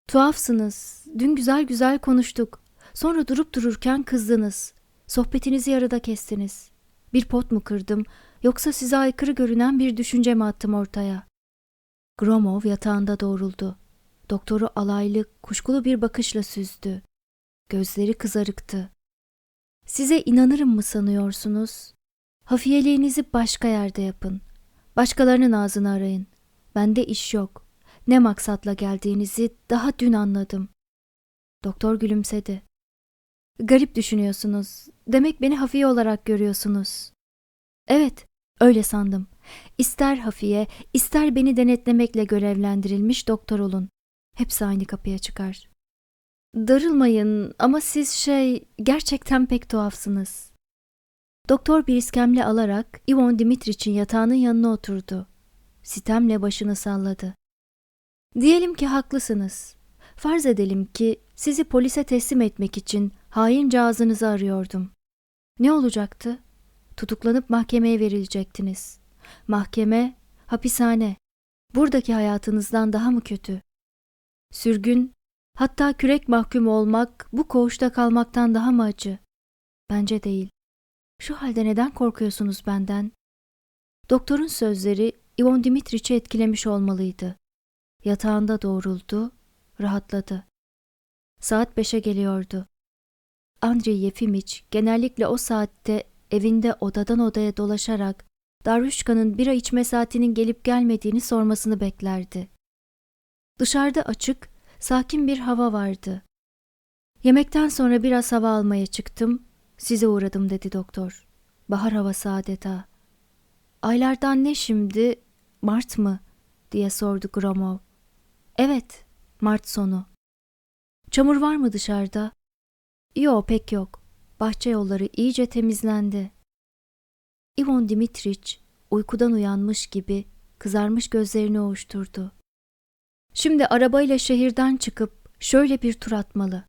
Tuhafsınız, dün güzel güzel konuştuk. Sonra durup dururken kızdınız. Sohbetinizi yarıda kestiniz. Bir pot mu kırdım, yoksa size aykırı görünen bir düşünce mi attım ortaya? Gromov yatağında doğruldu. Doktoru alaylı, kuşkulu bir bakışla süzdü. Gözleri kızarıktı. Size inanırım mı sanıyorsunuz? Hafiyeliğinizi başka yerde yapın. Başkalarının ağzını arayın. Bende iş yok. Ne maksatla geldiğinizi daha dün anladım. Doktor gülümsedi. Garip düşünüyorsunuz. Demek beni hafiye olarak görüyorsunuz. Evet, öyle sandım. İster hafiye, ister beni denetlemekle görevlendirilmiş doktor olun. Hepsi aynı kapıya çıkar. Darılmayın ama siz şey gerçekten pek tuhafsınız. Doktor bir iskemle alarak Ivan Dimitriç'in yatağının yanına oturdu. Sitemle başını salladı. Diyelim ki haklısınız. Farz edelim ki sizi polise teslim etmek için haince ağzınızı arıyordum. Ne olacaktı? Tutuklanıp mahkemeye verилecektiniz. Mahkeme, hapishane. Buradaki hayatınızdan daha mı kötü? Sürgün, hatta kürek mahkumu olmak bu koğuşta kalmaktan daha mı acı? Bence değil. Şu halde neden korkuyorsunuz benden? Doktorun sözleri Ivan Dimitriç'i etkilemiş olmalıydı. Yatağında doğruldu, rahatladı. Saat beşe geliyordu. Andrei Yefimiç genellikle o saatte evinde odadan odaya dolaşarak Darüşkan'ın bira içme saatinin gelip gelmediğini sormasını beklerdi. Dışarıda açık, sakin bir hava vardı. Yemekten sonra biraz hava almaya çıktım. Size uğradım dedi doktor. Bahar havası adeta. Aylardan ne şimdi? Mart mı? diye sordu Gromov. Evet, Mart sonu. Çamur var mı dışarıda? Yo pek yok. Bahçe yolları iyice temizlendi. Ivon Dimitriç uykudan uyanmış gibi kızarmış gözlerini ovuşturdu. Şimdi arabayla şehirden çıkıp şöyle bir tur atmalı.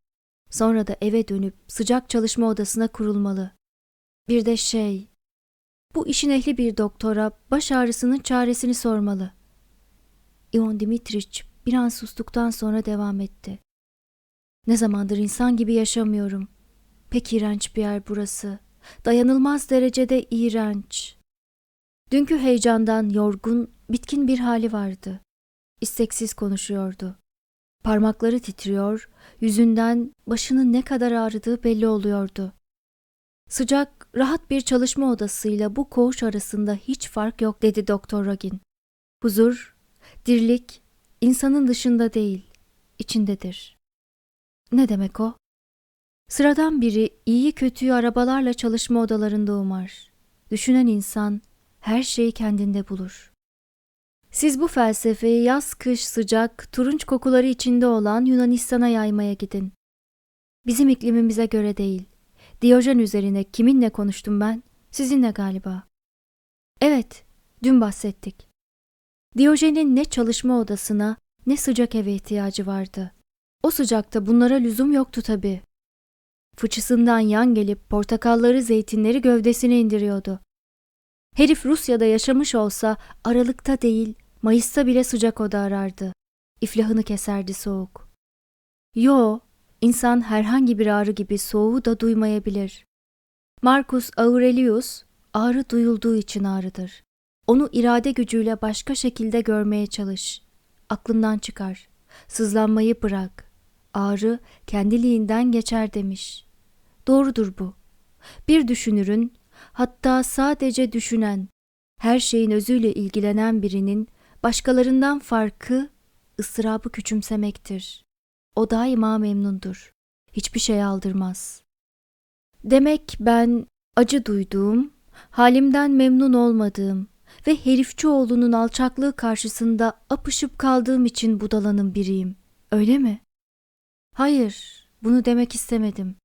Sonra da eve dönüp sıcak çalışma odasına kurulmalı. Bir de şey, bu işin ehli bir doktora baş ağrısının çaresini sormalı. Ion Dimitriç bir an sustuktan sonra devam etti. Ne zamandır insan gibi yaşamıyorum. Pek iğrenç bir yer burası. Dayanılmaz derecede iğrenç. Dünkü heyecandan yorgun, bitkin bir hali vardı. İsteksiz konuşuyordu. Parmakları titriyor, yüzünden başının ne kadar ağrıdığı belli oluyordu. Sıcak, rahat bir çalışma odasıyla bu koğuş arasında hiç fark yok dedi Doktor Rogin. Huzur, dirlik, insanın dışında değil, içindedir. Ne demek o? Sıradan biri iyi kötüyü arabalarla çalışma odalarında umar. Düşünen insan her şeyi kendinde bulur. Siz bu felsefeyi yaz kış sıcak, turunç kokuları içinde olan Yunanistan'a yaymaya gidin. Bizim iklimimize göre değil. Diyojen üzerine kiminle konuştum ben? Sizinle galiba. Evet, dün bahsettik. Diyojen'in ne çalışma odasına ne sıcak eve ihtiyacı vardı. O sıcakta bunlara lüzum yoktu tabii. Fıçısından yan gelip portakalları zeytinleri gövdesine indiriyordu. Herif Rusya'da yaşamış olsa Aralık'ta değil, Mayıs'ta bile sıcak oda arardı. İflahını keserdi soğuk. Yo, insan herhangi bir ağrı gibi soğuğu da duymayabilir. Marcus Aurelius, ağrı duyulduğu için ağrıdır. Onu irade gücüyle başka şekilde görmeye çalış. Aklından çıkar. Sızlanmayı bırak. Ağrı kendiliğinden geçer demiş. Doğrudur bu. Bir düşünürün, hatta sadece düşünen, her şeyin özüyle ilgilenen birinin başkalarından farkı ıstırabı küçümsemektir. O daima memnundur. Hiçbir şey aldırmaz. Demek ben acı duyduğum, halimden memnun olmadığım ve herifçi oğlunun alçaklığı karşısında apışıp kaldığım için budalanın biriyim. Öyle mi? Hayır, bunu demek istemedim.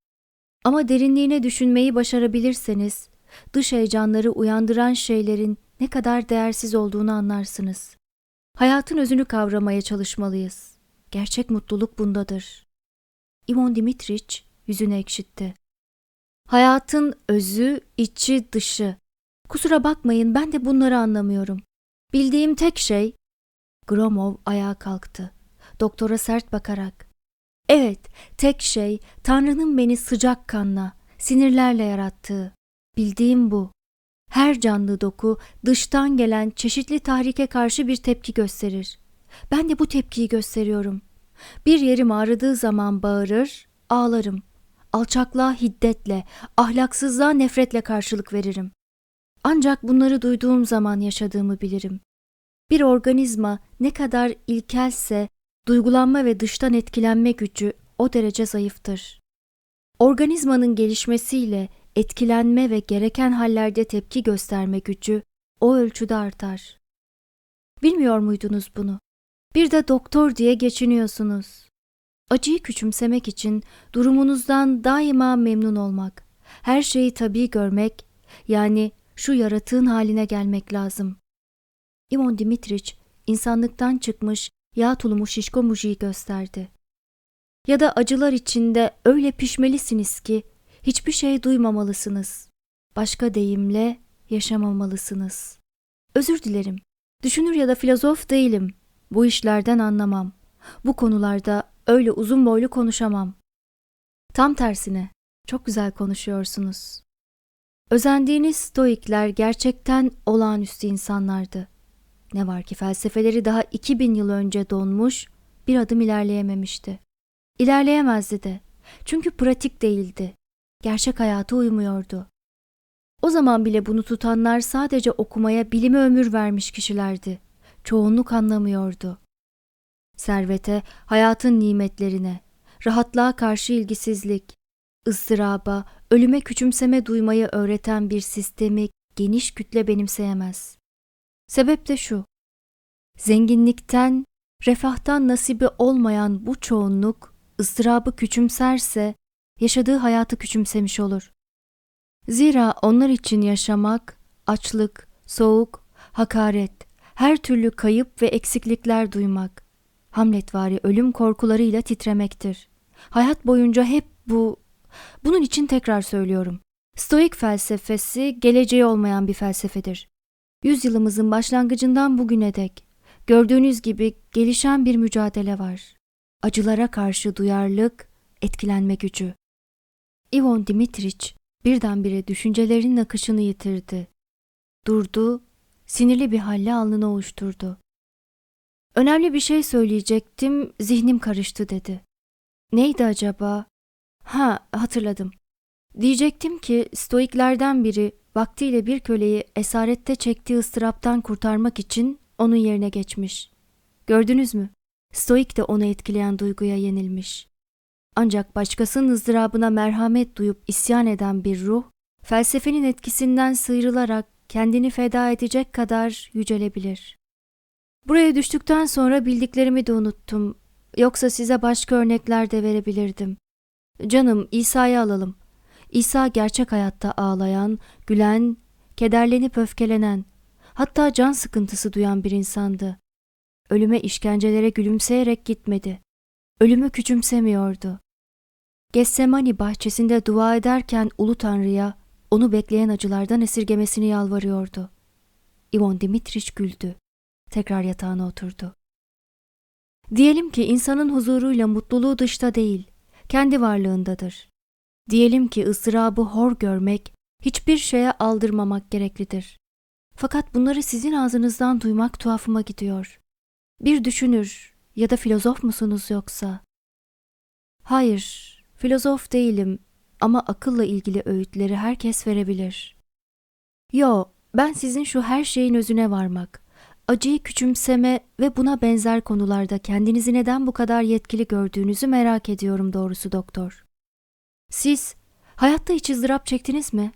Ama derinliğine düşünmeyi başarabilirseniz, dış heyecanları uyandıran şeylerin ne kadar değersiz olduğunu anlarsınız. Hayatın özünü kavramaya çalışmalıyız. Gerçek mutluluk bundadır. İmon Dimitriç yüzünü ekşitti. Hayatın özü, içi, dışı. Kusura bakmayın ben de bunları anlamıyorum. Bildiğim tek şey... Gromov ayağa kalktı. Doktora sert bakarak. Evet, tek şey Tanrı'nın beni sıcak kanla, sinirlerle yarattığı. Bildiğim bu. Her canlı doku dıştan gelen çeşitli tahrike karşı bir tepki gösterir. Ben de bu tepkiyi gösteriyorum. Bir yerim ağrıdığı zaman bağırır, ağlarım. Alçaklığa hiddetle, ahlaksızlığa nefretle karşılık veririm. Ancak bunları duyduğum zaman yaşadığımı bilirim. Bir organizma ne kadar ilkelse duygulanma ve dıştan etkilenme gücü o derece zayıftır. Organizmanın gelişmesiyle etkilenme ve gereken hallerde tepki gösterme gücü o ölçüde artar. Bilmiyor muydunuz bunu? Bir de doktor diye geçiniyorsunuz. Acıyı küçümsemek için durumunuzdan daima memnun olmak, her şeyi tabii görmek, yani şu yaratığın haline gelmek lazım. İmon Dimitriç insanlıktan çıkmış yağ tulumu şişko mujiyi gösterdi. Ya da acılar içinde öyle pişmelisiniz ki hiçbir şey duymamalısınız. Başka deyimle yaşamamalısınız. Özür dilerim. Düşünür ya da filozof değilim. Bu işlerden anlamam. Bu konularda öyle uzun boylu konuşamam. Tam tersine çok güzel konuşuyorsunuz. Özendiğiniz stoikler gerçekten olağanüstü insanlardı. Ne var ki felsefeleri daha 2000 yıl önce donmuş, bir adım ilerleyememişti. İlerleyemezdi de. Çünkü pratik değildi. Gerçek hayata uymuyordu. O zaman bile bunu tutanlar sadece okumaya bilime ömür vermiş kişilerdi. Çoğunluk anlamıyordu. servete, hayatın nimetlerine, rahatlığa karşı ilgisizlik, ıstıraba, ölüme küçümseme duymayı öğreten bir sistemi geniş kütle benimseyemez. Sebep de şu. Zenginlikten, refahtan nasibi olmayan bu çoğunluk ıstırabı küçümserse yaşadığı hayatı küçümsemiş olur. Zira onlar için yaşamak açlık, soğuk, hakaret, her türlü kayıp ve eksiklikler duymak, Hamletvari ölüm korkularıyla titremektir. Hayat boyunca hep bu, bunun için tekrar söylüyorum. Stoik felsefesi geleceği olmayan bir felsefedir. Yüzyılımızın başlangıcından bugüne dek gördüğünüz gibi gelişen bir mücadele var. Acılara karşı duyarlılık, etkilenme gücü. Ivon Dimitriç birdenbire düşüncelerinin akışını yitirdi. Durdu, sinirli bir halle alnını ovuşturdu. Önemli bir şey söyleyecektim, zihnim karıştı dedi. Neydi acaba? Ha, hatırladım. Diyecektim ki stoiklerden biri vaktiyle bir köleyi esarette çektiği ıstıraptan kurtarmak için onun yerine geçmiş. Gördünüz mü? Stoik de onu etkileyen duyguya yenilmiş. Ancak başkasının ızdırabına merhamet duyup isyan eden bir ruh, felsefenin etkisinden sıyrılarak kendini feda edecek kadar yücelebilir. Buraya düştükten sonra bildiklerimi de unuttum. Yoksa size başka örnekler de verebilirdim. Canım İsa'yı alalım. İsa gerçek hayatta ağlayan, gülen, kederlenip öfkelenen, hatta can sıkıntısı duyan bir insandı. Ölüme işkencelere gülümseyerek gitmedi. Ölümü küçümsemiyordu. Getsemani bahçesinde dua ederken Ulu Tanrı'ya onu bekleyen acılardan esirgemesini yalvarıyordu. Ivon Dimitriç güldü. Tekrar yatağına oturdu. Diyelim ki insanın huzuruyla mutluluğu dışta değil, kendi varlığındadır. Diyelim ki ızdırabı hor görmek, hiçbir şeye aldırmamak gereklidir. Fakat bunları sizin ağzınızdan duymak tuhafıma gidiyor. Bir düşünür ya da filozof musunuz yoksa? Hayır, filozof değilim ama akılla ilgili öğütleri herkes verebilir. Yo, ben sizin şu her şeyin özüne varmak, acıyı küçümseme ve buna benzer konularda kendinizi neden bu kadar yetkili gördüğünüzü merak ediyorum doğrusu doktor. Siz hayatta hiç ızdırap çektiniz mi?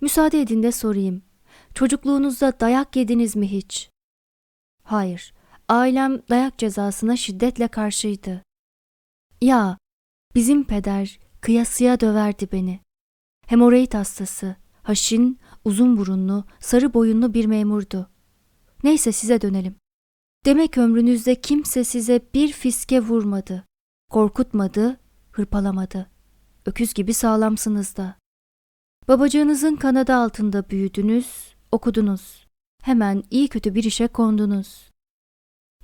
Müsaade edin de sorayım. Çocukluğunuzda dayak yediniz mi hiç? Hayır, ailem dayak cezasına şiddetle karşıydı. Ya, bizim peder kıyasıya döverdi beni. Hemoroid hastası, haşin, uzun burunlu, sarı boyunlu bir memurdu. Neyse size dönelim. Demek ömrünüzde kimse size bir fiske vurmadı, korkutmadı, hırpalamadı. Öküz gibi sağlamsınız da. Babacığınızın kanadı altında büyüdünüz, okudunuz. Hemen iyi kötü bir işe kondunuz.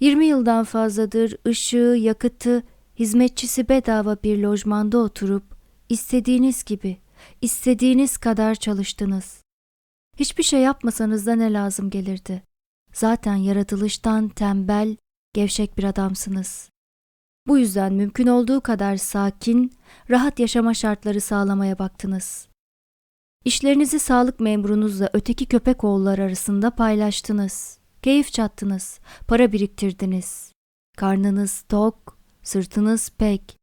20 yıldan fazladır ışığı, yakıtı, hizmetçisi bedava bir lojmanda oturup istediğiniz gibi, istediğiniz kadar çalıştınız. Hiçbir şey yapmasanız da ne lazım gelirdi? Zaten yaratılıştan tembel, gevşek bir adamsınız. Bu yüzden mümkün olduğu kadar sakin, rahat yaşama şartları sağlamaya baktınız. İşlerinizi sağlık memurunuzla öteki köpek oğullar arasında paylaştınız. Keyif çattınız, para biriktirdiniz. Karnınız tok, sırtınız pek.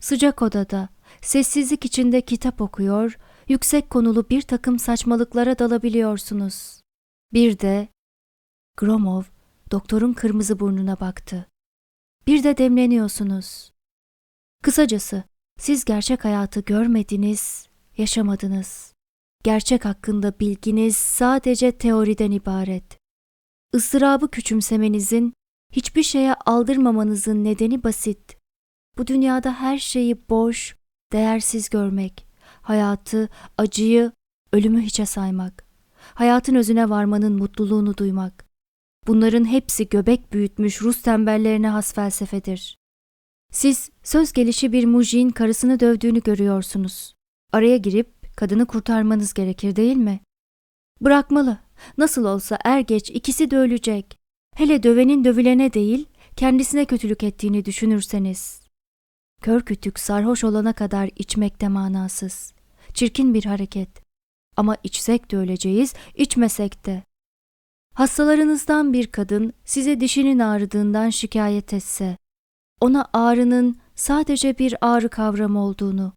Sıcak odada, sessizlik içinde kitap okuyor, yüksek konulu bir takım saçmalıklara dalabiliyorsunuz. Bir de Gromov doktorun kırmızı burnuna baktı. Bir de demleniyorsunuz. Kısacası siz gerçek hayatı görmediniz, yaşamadınız. Gerçek hakkında bilginiz sadece teoriden ibaret. Isırabı küçümsemenizin, hiçbir şeye aldırmamanızın nedeni basit. Bu dünyada her şeyi boş, değersiz görmek, hayatı, acıyı, ölümü hiçe saymak, hayatın özüne varmanın mutluluğunu duymak. Bunların hepsi göbek büyütmüş Rus tembellerine has felsefedir. Siz söz gelişi bir mujin karısını dövdüğünü görüyorsunuz. Araya girip kadını kurtarmanız gerekir değil mi? Bırakmalı. Nasıl olsa er geç ikisi de ölecek. Hele dövenin dövülene değil, kendisine kötülük ettiğini düşünürseniz. Kör kütük sarhoş olana kadar içmek de manasız. Çirkin bir hareket. Ama içsek de öleceğiz, içmesek de. Hastalarınızdan bir kadın size dişinin ağrıdığından şikayet etse, ona ağrının sadece bir ağrı kavramı olduğunu,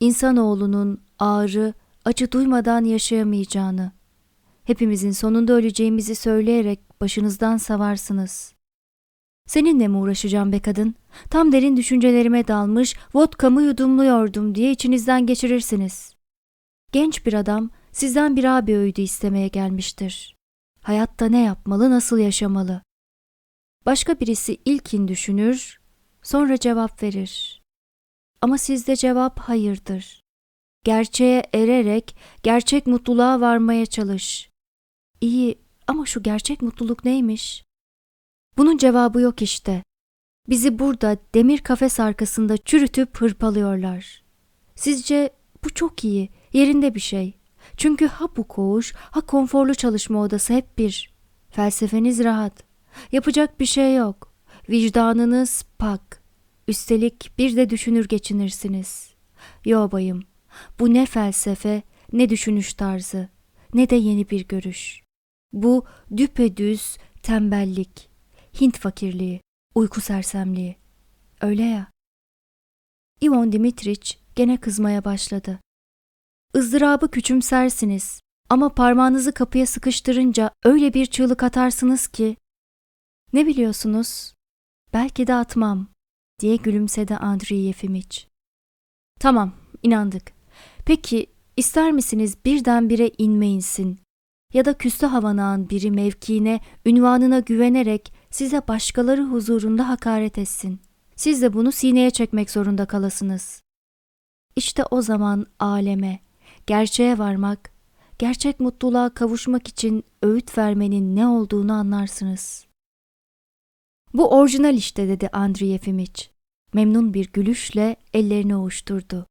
insanoğlunun ağrı, acı duymadan yaşayamayacağını, hepimizin sonunda öleceğimizi söyleyerek başınızdan savarsınız. Seninle mi uğraşacağım be kadın? Tam derin düşüncelerime dalmış, vodkamı yudumluyordum diye içinizden geçirirsiniz. Genç bir adam sizden bir abi öğüdü istemeye gelmiştir. Hayatta ne yapmalı, nasıl yaşamalı? Başka birisi ilkin düşünür, sonra cevap verir. Ama sizde cevap hayırdır. Gerçeğe ererek gerçek mutluluğa varmaya çalış. İyi ama şu gerçek mutluluk neymiş? Bunun cevabı yok işte. Bizi burada demir kafes arkasında çürütüp hırpalıyorlar. Sizce bu çok iyi, yerinde bir şey. Çünkü ha bu koğuş, ha konforlu çalışma odası hep bir. Felsefeniz rahat. Yapacak bir şey yok. Vicdanınız pak. Üstelik bir de düşünür geçinirsiniz. Yo bayım, bu ne felsefe, ne düşünüş tarzı, ne de yeni bir görüş. Bu düpedüz tembellik, Hint fakirliği, uyku sersemliği. Öyle ya. Ivon Dimitriç gene kızmaya başladı. ızdırabı küçümsersiniz ama parmağınızı kapıya sıkıştırınca öyle bir çığlık atarsınız ki. Ne biliyorsunuz? Belki de atmam, diye gülümsedi Andrei Yefimiç. Tamam, inandık. Peki, ister misiniz birdenbire inme insin? Ya da küstü havanağın biri mevkiine, ünvanına güvenerek size başkaları huzurunda hakaret etsin. Siz de bunu sineye çekmek zorunda kalasınız. İşte o zaman aleme, gerçeğe varmak, gerçek mutluluğa kavuşmak için öğüt vermenin ne olduğunu anlarsınız. Bu orijinal işte dedi Andriy Yefimiç. Memnun bir gülüşle ellerini ovuşturdu.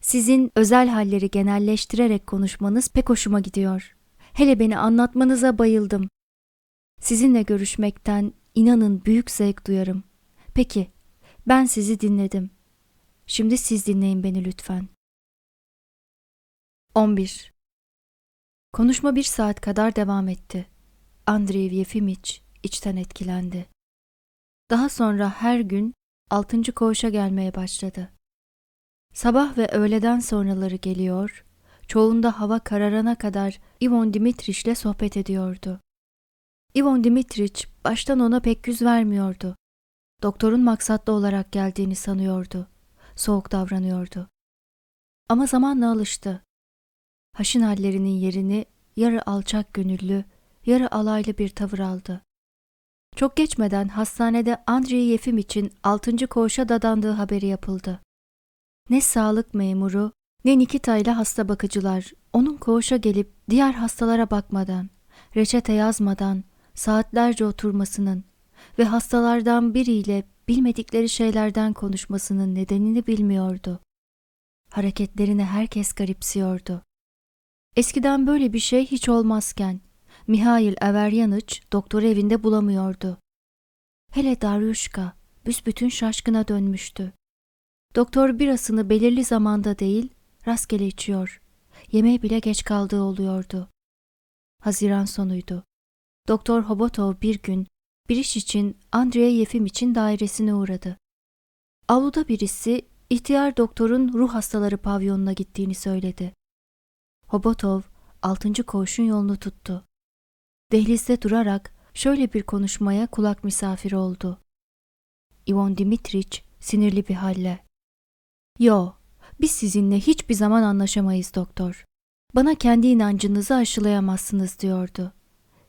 Sizin özel halleri genelleştirerek konuşmanız pek hoşuma gidiyor. Hele beni anlatmanıza bayıldım. Sizinle görüşmekten inanın büyük zevk duyarım. Peki, ben sizi dinledim. Şimdi siz dinleyin beni lütfen. 11. Konuşma bir saat kadar devam etti. Andrei Yefimiç içten etkilendi. Daha sonra her gün altıncı koğuşa gelmeye başladı. Sabah ve öğleden sonraları geliyor, çoğunda hava kararana kadar Ivon Dimitriç'le sohbet ediyordu. Ivon Dimitriç baştan ona pek yüz vermiyordu. Doktorun maksatlı olarak geldiğini sanıyordu. Soğuk davranıyordu. Ama zamanla alıştı. Haşin hallerinin yerini yarı alçak gönüllü, yarı alaylı bir tavır aldı. Çok geçmeden hastanede Andrei Yefim için altıncı koğuşa dadandığı haberi yapıldı. Ne sağlık memuru ne Nikita ile hasta bakıcılar onun koğuşa gelip diğer hastalara bakmadan, reçete yazmadan saatlerce oturmasının ve hastalardan biriyle bilmedikleri şeylerden konuşmasının nedenini bilmiyordu. Hareketlerini herkes garipsiyordu. Eskiden böyle bir şey hiç olmazken Mihail Averyaniç doktor evinde bulamıyordu. Hele Daryushka büsbütün şaşkına dönmüştü. Doktor birasını belirli zamanda değil, rastgele içiyor. Yemeğe bile geç kaldığı oluyordu. Haziran sonuydu. Doktor Hobotov bir gün bir iş için Andrei Yefim için dairesine uğradı. Avluda birisi ihtiyar doktorun ruh hastaları pavyonuna gittiğini söyledi. Hobotov altıncı koğuşun yolunu tuttu. Dehlizde durarak şöyle bir konuşmaya kulak misafiri oldu. Ivon Dimitriç sinirli bir halle. Yo, biz sizinle hiçbir zaman anlaşamayız doktor. Bana kendi inancınızı aşılayamazsınız diyordu.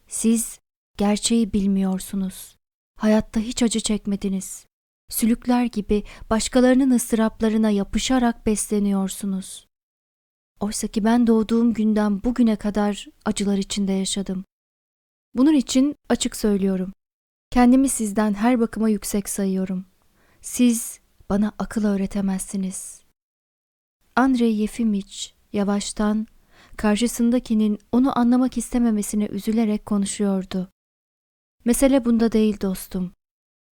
Siz gerçeği bilmiyorsunuz. Hayatta hiç acı çekmediniz. Sülükler gibi başkalarının ıstıraplarına yapışarak besleniyorsunuz. Oysa ki ben doğduğum günden bugüne kadar acılar içinde yaşadım. Bunun için açık söylüyorum. Kendimi sizden her bakıma yüksek sayıyorum. Siz bana akıl öğretemezsiniz. Andrei Yefimiç yavaştan karşısındakinin onu anlamak istememesine üzülerek konuşuyordu. Mesele bunda değil dostum.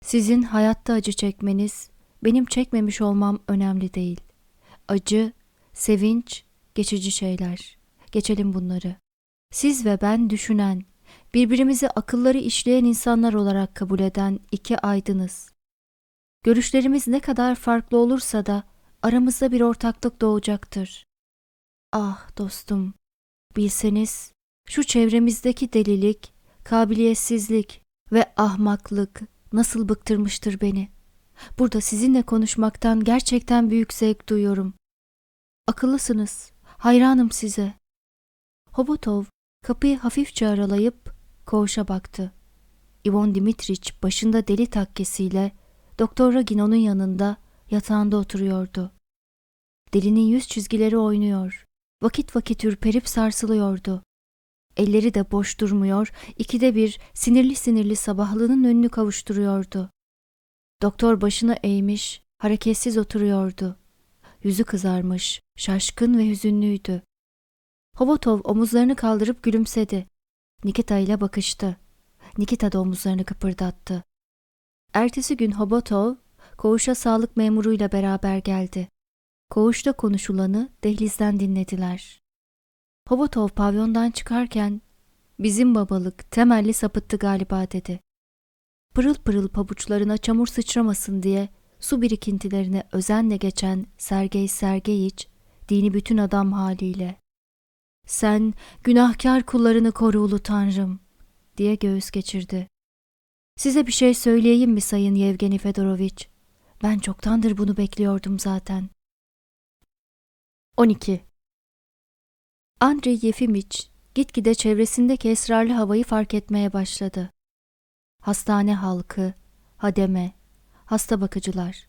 Sizin hayatta acı çekmeniz, benim çekmemiş olmam önemli değil. Acı, sevinç, geçici şeyler. Geçelim bunları. Siz ve ben düşünen, birbirimizi akılları işleyen insanlar olarak kabul eden iki aydınız. Görüşlerimiz ne kadar farklı olursa da aramızda bir ortaklık doğacaktır. Ah dostum, bilseniz şu çevremizdeki delilik, kabiliyetsizlik ve ahmaklık nasıl bıktırmıştır beni. Burada sizinle konuşmaktan gerçekten büyük zevk duyuyorum. Akıllısınız, hayranım size. Hobotov kapıyı hafifçe aralayıp koğuşa baktı. Ivon Dimitriç başında deli takkesiyle Doktor Ragin onun yanında yatağında oturuyordu. Delinin yüz çizgileri oynuyor. Vakit vakit ürperip sarsılıyordu. Elleri de boş durmuyor, ikide bir sinirli sinirli sabahlığının önünü kavuşturuyordu. Doktor başını eğmiş, hareketsiz oturuyordu. Yüzü kızarmış, şaşkın ve hüzünlüydü. Hobotov omuzlarını kaldırıp gülümsedi. Nikita ile bakıştı. Nikita da omuzlarını kıpırdattı. Ertesi gün Hobotov, koğuşa sağlık memuruyla beraber geldi. Koğuşta konuşulanı dehlizden dinlediler. Hobotov pavyondan çıkarken, bizim babalık temelli sapıttı galiba dedi. Pırıl pırıl pabuçlarına çamur sıçramasın diye su birikintilerine özenle geçen Sergey Sergeyiç, dini bütün adam haliyle. Sen günahkar kullarını koru ulu tanrım, diye göğüs geçirdi. Size bir şey söyleyeyim mi Sayın Yevgeni Fedoroviç? Ben çoktandır bunu bekliyordum zaten. 12. Andrei Yefimiç gitgide çevresindeki esrarlı havayı fark etmeye başladı. Hastane halkı, hademe, hasta bakıcılar.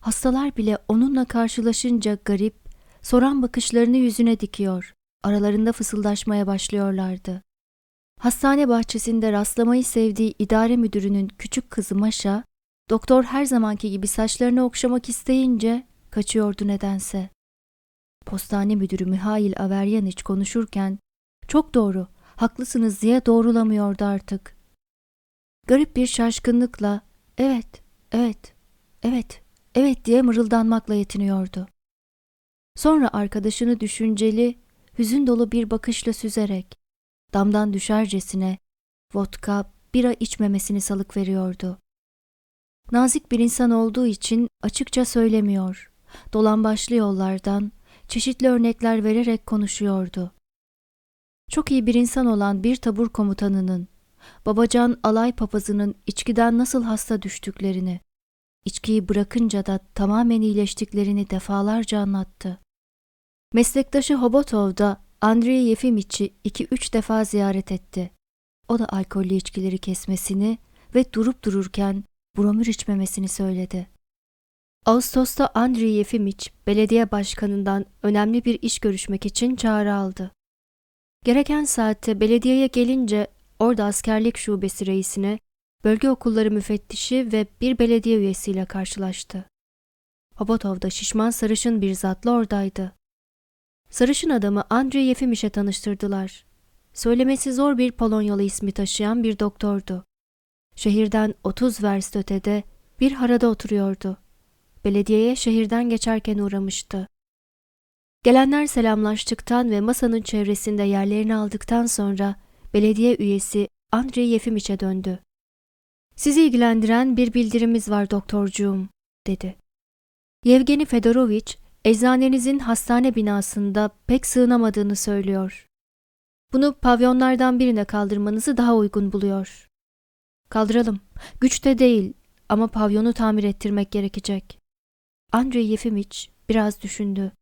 Hastalar bile onunla karşılaşınca garip, soran bakışlarını yüzüne dikiyor, aralarında fısıldaşmaya başlıyorlardı. Hastane bahçesinde rastlamayı sevdiği idare müdürünün küçük kızı Maşa, doktor her zamanki gibi saçlarını okşamak isteyince kaçıyordu nedense. Postane müdürü Mihail Averyaniç konuşurken, çok doğru, haklısınız diye doğrulamıyordu artık. Garip bir şaşkınlıkla, evet, evet, evet, evet diye mırıldanmakla yetiniyordu. Sonra arkadaşını düşünceli, hüzün dolu bir bakışla süzerek, damdan düşercesine vodka, bira içmemesini salık veriyordu. Nazik bir insan olduğu için açıkça söylemiyor. Dolambaçlı yollardan çeşitli örnekler vererek konuşuyordu. Çok iyi bir insan olan bir tabur komutanının, babacan alay papazının içkiden nasıl hasta düştüklerini, içkiyi bırakınca da tamamen iyileştiklerini defalarca anlattı. Meslektaşı Hobotov da Andrei Yefimiç'i iki üç defa ziyaret etti. O da alkollü içkileri kesmesini ve durup dururken bromür içmemesini söyledi. Ağustos'ta Andrei Yefimiç belediye başkanından önemli bir iş görüşmek için çağrı aldı. Gereken saatte belediyeye gelince orada askerlik şubesi reisine, bölge okulları müfettişi ve bir belediye üyesiyle karşılaştı. Hobotov da şişman sarışın bir zatla oradaydı. Sarışın adamı Andrei Yefimiş'e tanıştırdılar. Söylemesi zor bir Polonyalı ismi taşıyan bir doktordu. Şehirden 30 verst ötede bir harada oturuyordu. Belediyeye şehirden geçerken uğramıştı. Gelenler selamlaştıktan ve masanın çevresinde yerlerini aldıktan sonra belediye üyesi Andrei Yefimiç'e döndü. Sizi ilgilendiren bir bildirimiz var doktorcuğum, dedi. Yevgeni Fedoroviç eczanenizin hastane binasında pek sığınamadığını söylüyor. Bunu pavyonlardan birine kaldırmanızı daha uygun buluyor. Kaldıralım. Güçte değil ama pavyonu tamir ettirmek gerekecek. Andrei Yefimiç biraz düşündü.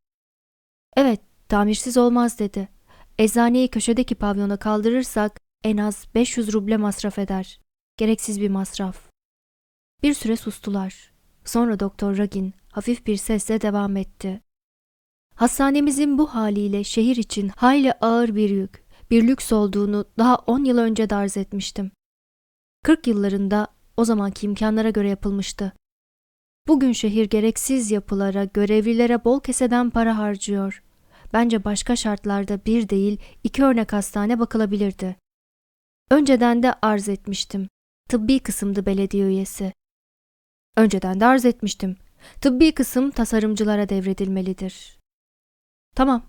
Evet, tamirsiz olmaz dedi. Eczaneyi köşedeki pavyona kaldırırsak en az 500 ruble masraf eder. Gereksiz bir masraf. Bir süre sustular. Sonra Doktor Ragin hafif bir sesle devam etti. Hastanemizin bu haliyle şehir için hayli ağır bir yük, bir lüks olduğunu daha on yıl önce de arz etmiştim. Kırk yıllarında o zamanki imkanlara göre yapılmıştı. Bugün şehir gereksiz yapılara, görevlilere bol keseden para harcıyor. Bence başka şartlarda bir değil iki örnek hastane bakılabilirdi. Önceden de arz etmiştim. Tıbbi kısımdı belediye üyesi. Önceden de arz etmiştim. Tıbbi kısım tasarımcılara devredilmelidir. Tamam,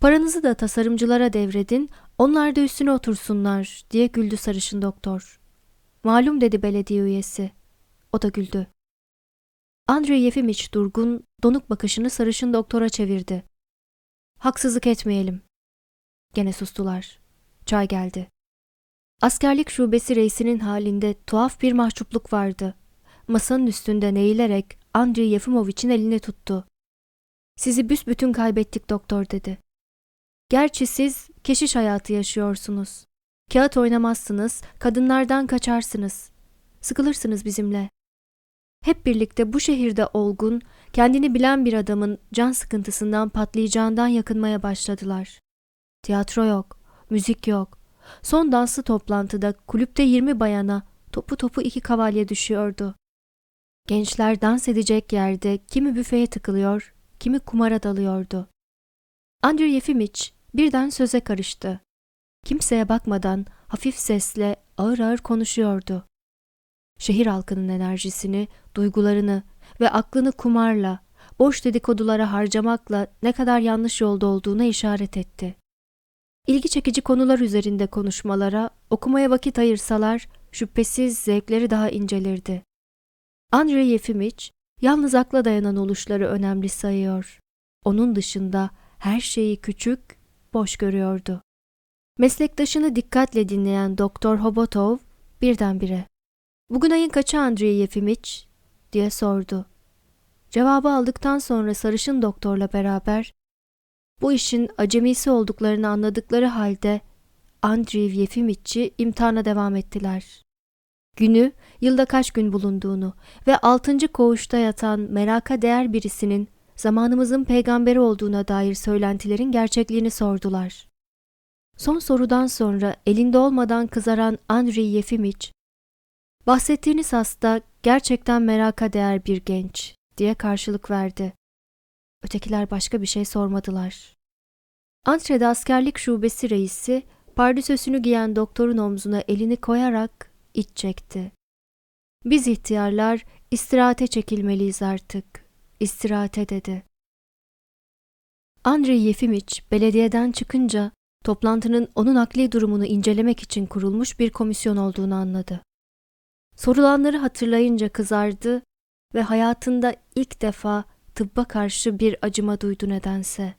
paranızı da tasarımcılara devredin Onlar da üstüne otursunlar diye güldü sarışın doktor. Malum dedi belediye üyesi. O da güldü. Andrei Yefimiç durgun, donuk bakışını sarışın doktora çevirdi. Haksızlık etmeyelim. Gene sustular. Çay geldi. Askerlik şubesi reisinin halinde tuhaf bir mahcupluk vardı. Masanın üstünden eğilerek Andrei Yefimoviç'in elini tuttu. Sizi büsbütün kaybettik doktor dedi. Gerçi siz keşiş hayatı yaşıyorsunuz. Kağıt oynamazsınız, kadınlardan kaçarsınız. Sıkılırsınız bizimle. Hep birlikte bu şehirde olgun, kendini bilen bir adamın can sıkıntısından patlayacağından yakınmaya başladılar. Tiyatro yok, müzik yok. Son danslı toplantıda kulüpte 20 bayana topu topu iki kavalye düşüyordu. Gençler dans edecek yerde kimi büfeye tıkılıyor, kimi kumara dalıyordu. Andrew Yefimiç birden söze karıştı. Kimseye bakmadan hafif sesle ağır ağır konuşuyordu. Şehir halkının enerjisini, duygularını ve aklını kumarla, boş dedikodulara harcamakla ne kadar yanlış yolda olduğuna işaret etti. İlgi çekici konular üzerinde konuşmalara, okumaya vakit ayırsalar şüphesiz zevkleri daha incelirdi. Andrei Yefimiç, yalnız akla dayanan oluşları önemli sayıyor. Onun dışında her şeyi küçük, boş görüyordu. Meslektaşını dikkatle dinleyen Doktor Hobotov birdenbire ''Bugün ayın kaçı Andrei Yefimiç?'' diye sordu. Cevabı aldıktan sonra sarışın doktorla beraber bu işin acemisi olduklarını anladıkları halde Andrei Yefimiç'i imtihana devam ettiler. Günü, yılda kaç gün bulunduğunu ve altıncı koğuşta yatan meraka değer birisinin zamanımızın peygamberi olduğuna dair söylentilerin gerçekliğini sordular. Son sorudan sonra elinde olmadan kızaran Andrei Yefimiç, bahsettiğiniz hasta gerçekten meraka değer bir genç diye karşılık verdi. Ötekiler başka bir şey sormadılar. Antre'de askerlik şubesi reisi pardüsösünü giyen doktorun omzuna elini koyarak iç çekti. Biz ihtiyarlar istirahate çekilmeliyiz artık. İstirahate dedi. Andrei Yefimiç belediyeden çıkınca toplantının onun akli durumunu incelemek için kurulmuş bir komisyon olduğunu anladı. Sorulanları hatırlayınca kızardı ve hayatında ilk defa tıbba karşı bir acıma duydu nedense.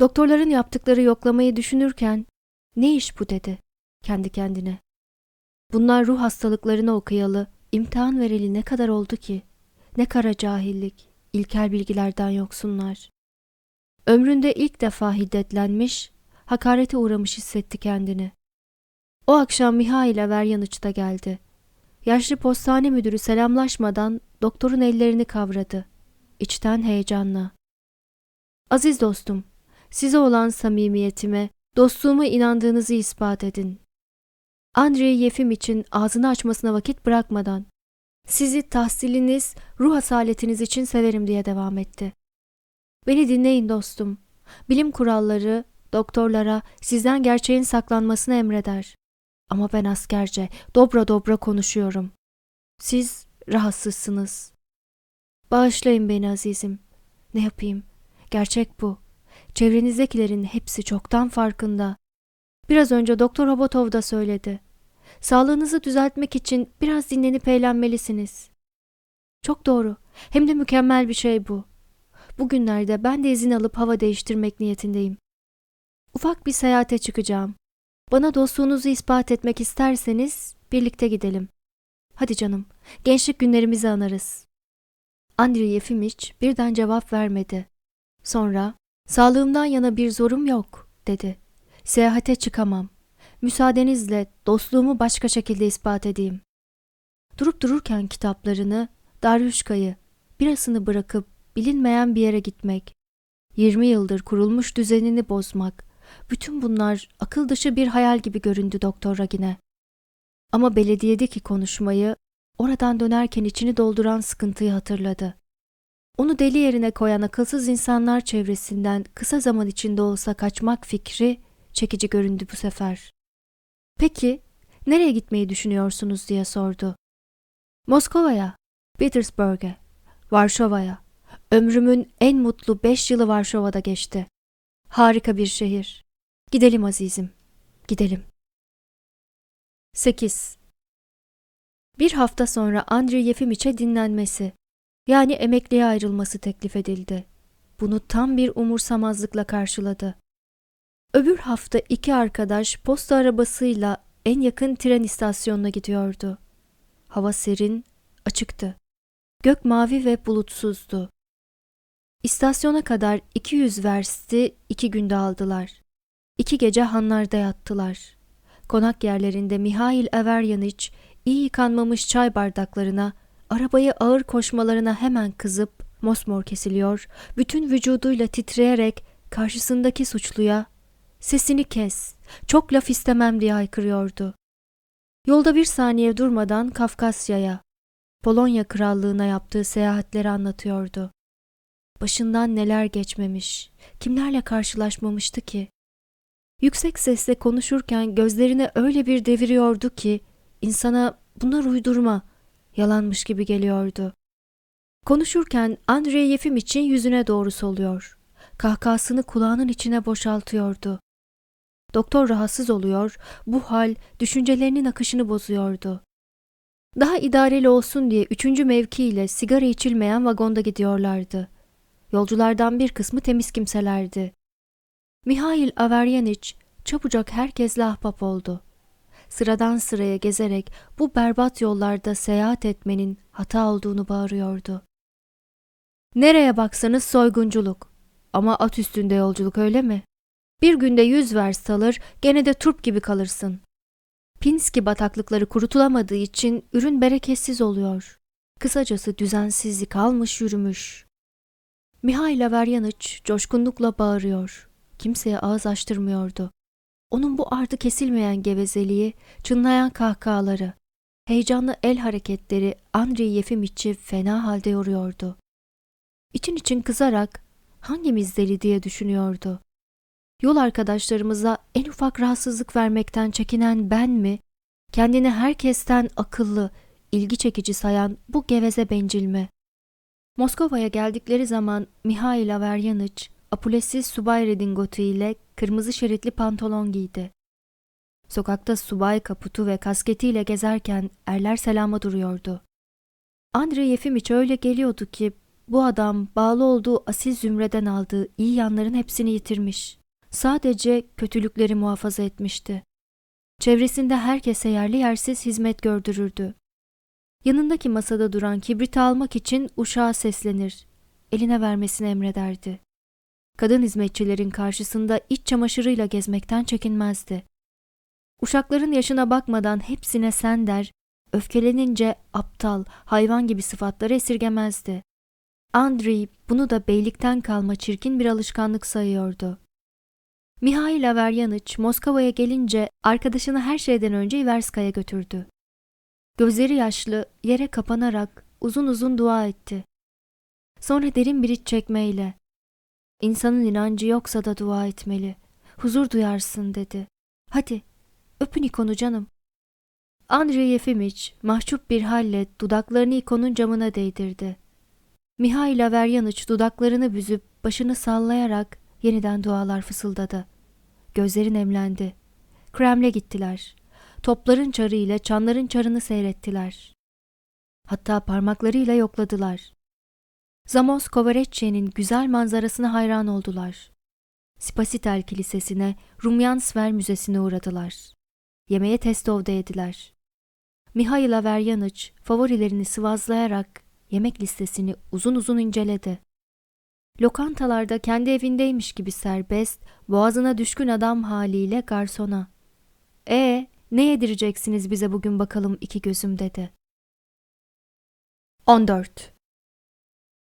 Doktorların yaptıkları yoklamayı düşünürken ne iş bu dedi kendi kendine. Bunlar ruh hastalıklarını okuyalı, imtihan vereli ne kadar oldu ki? Ne kara cahillik, ilkel bilgilerden yoksunlar. Ömründe ilk defa hiddetlenmiş, hakarete uğramış hissetti kendini. O akşam Miha ile Veryanıç'ta geldi. Yaşlı postane müdürü selamlaşmadan doktorun ellerini kavradı. İçten heyecanla. Aziz dostum, size olan samimiyetime, dostluğuma inandığınızı ispat edin. Andrei Yefim için ağzını açmasına vakit bırakmadan, sizi tahsiliniz, ruh asaletiniz için severim diye devam etti. Beni dinleyin dostum. Bilim kuralları, doktorlara sizden gerçeğin saklanmasını emreder. Ama ben askerce, dobra dobra konuşuyorum. Siz rahatsızsınız. Bağışlayın beni azizim. Ne yapayım? Gerçek bu. Çevrenizdekilerin hepsi çoktan farkında. Biraz önce Doktor Robotov da söyledi. Sağlığınızı düzeltmek için biraz dinlenip eğlenmelisiniz. Çok doğru. Hem de mükemmel bir şey bu. Bugünlerde ben de izin alıp hava değiştirmek niyetindeyim. Ufak bir seyahate çıkacağım. Bana dostluğunuzu ispat etmek isterseniz birlikte gidelim. Hadi canım, gençlik günlerimizi anarız. Andrei Yefimiç birden cevap vermedi. Sonra, sağlığımdan yana bir zorum yok, dedi. Seyahate çıkamam. Müsaadenizle dostluğumu başka şekilde ispat edeyim. Durup dururken kitaplarını, Darüşka'yı, birasını bırakıp bilinmeyen bir yere gitmek, 20 yıldır kurulmuş düzenini bozmak, bütün bunlar akıl dışı bir hayal gibi göründü Doktor Ragine. Ama belediyedeki konuşmayı, oradan dönerken içini dolduran sıkıntıyı hatırladı. Onu deli yerine koyan akılsız insanlar çevresinden kısa zaman içinde olsa kaçmak fikri çekici göründü bu sefer. Peki, nereye gitmeyi düşünüyorsunuz diye sordu. Moskova'ya, Petersburg'e, Varşova'ya. Ömrümün en mutlu beş yılı Varşova'da geçti. Harika bir şehir. Gidelim azizim, Gidelim. 8. Bir hafta sonra Andrei Yefimiç'e dinlenmesi, yani emekliye ayrılması teklif edildi. Bunu tam bir umursamazlıkla karşıladı. Öbür hafta iki arkadaş posta arabasıyla en yakın tren istasyonuna gidiyordu. Hava serin, açıktı. Gök mavi ve bulutsuzdu. İstasyona kadar 200 versti iki günde aldılar. İki gece hanlarda yattılar. Konak yerlerinde Mihail Everyaniç iyi yıkanmamış çay bardaklarına, arabayı ağır koşmalarına hemen kızıp mosmor kesiliyor, bütün vücuduyla titreyerek karşısındaki suçluya ''Sesini kes, çok laf istemem'' diye haykırıyordu. Yolda bir saniye durmadan Kafkasya'ya, Polonya Krallığına yaptığı seyahatleri anlatıyordu. Başından neler geçmemiş, kimlerle karşılaşmamıştı ki? Yüksek sesle konuşurken gözlerini öyle bir deviriyordu ki insana bunlar uydurma, yalanmış gibi geliyordu. Konuşurken Andrei Yefimiç'in yüzüne doğru soluyor. Kahkahasını kulağının içine boşaltıyordu. Doktor rahatsız oluyor, bu hal düşüncelerinin akışını bozuyordu. Daha idareli olsun diye üçüncü mevkiyle sigara içilmeyen vagonda gidiyorlardı. Yolculardan bir kısmı temiz kimselerdi. Mihail Averyaniç çabucak herkesle ahbap oldu. Sıradan sıraya gezerek bu berbat yollarda seyahat etmenin hata olduğunu bağırıyordu. Nereye baksanız soygunculuk. Ama at üstünde yolculuk öyle mi? Bir günde yüz vers alır, gene de turp gibi kalırsın. Pinski bataklıkları kurutulamadığı için ürün bereketsiz oluyor. Kısacası düzensizlik almış yürümüş. Mihail Averyaniç coşkunlukla bağırıyor. Kimseye ağız açtırmıyordu. Onun bu ardı kesilmeyen gevezeliği, çınlayan kahkahaları, heyecanlı el hareketleri Andrei Yefimiç'i fena halde yoruyordu. İçin için kızarak hangimiz deli diye düşünüyordu. Yol arkadaşlarımıza en ufak rahatsızlık vermekten çekinen ben mi, kendini herkesten akıllı, ilgi çekici sayan bu geveze bencil mi? Moskova'ya geldikleri zaman Mihail Averyaniç, apulesiz subay redingotu ile kırmızı şeritli pantolon giydi. Sokakta subay kaputu ve kasketiyle gezerken erler selama duruyordu. Andrei Yefimiç öyle geliyordu ki bu adam bağlı olduğu asil zümreden aldığı iyi yanların hepsini yitirmiş. Sadece kötülükleri muhafaza etmişti. Çevresinde herkese yerli yersiz hizmet gördürürdü. Yanındaki masada duran kibrit almak için uşağa seslenir. Eline vermesini emrederdi. Kadın hizmetçilerin karşısında iç çamaşırıyla gezmekten çekinmezdi. Uşakların yaşına bakmadan hepsine sen der, öfkelenince aptal, hayvan gibi sıfatları esirgemezdi. Andrei bunu da beylikten kalma çirkin bir alışkanlık sayıyordu. Mihail Averyaniç Moskova'ya gelince arkadaşını her şeyden önce Iverska'ya götürdü. Gözleri yaşlı, yere kapanarak uzun uzun dua etti. Sonra derin bir iç çekmeyle, İnsanın inancı yoksa da dua etmeli, huzur duyarsın dedi. Hadi, öpün ikonu canım. Andrei Yefimiç mahcup bir halle dudaklarını ikonun camına değdirdi. Mihail Averyaniç dudaklarını büzüp başını sallayarak yeniden dualar fısıldadı. Gözleri nemlendi. Kremle gittiler. Topların çarı ile çanların çarını seyrettiler. Hatta parmaklarıyla yokladılar. Zamos Kovareççe'nin güzel manzarasına hayran oldular. Spasitel Kilisesi'ne, Rumyansver Müzesi'ne uğradılar. Yemeğe Testov'da yediler. Mihail Averyaniç favorilerini sıvazlayarak yemek listesini uzun uzun inceledi. Lokantalarda kendi evindeymiş gibi serbest, boğazına düşkün adam haliyle garsona. ''E ne yedireceksiniz bize bugün bakalım iki gözüm?'' dedi. 14.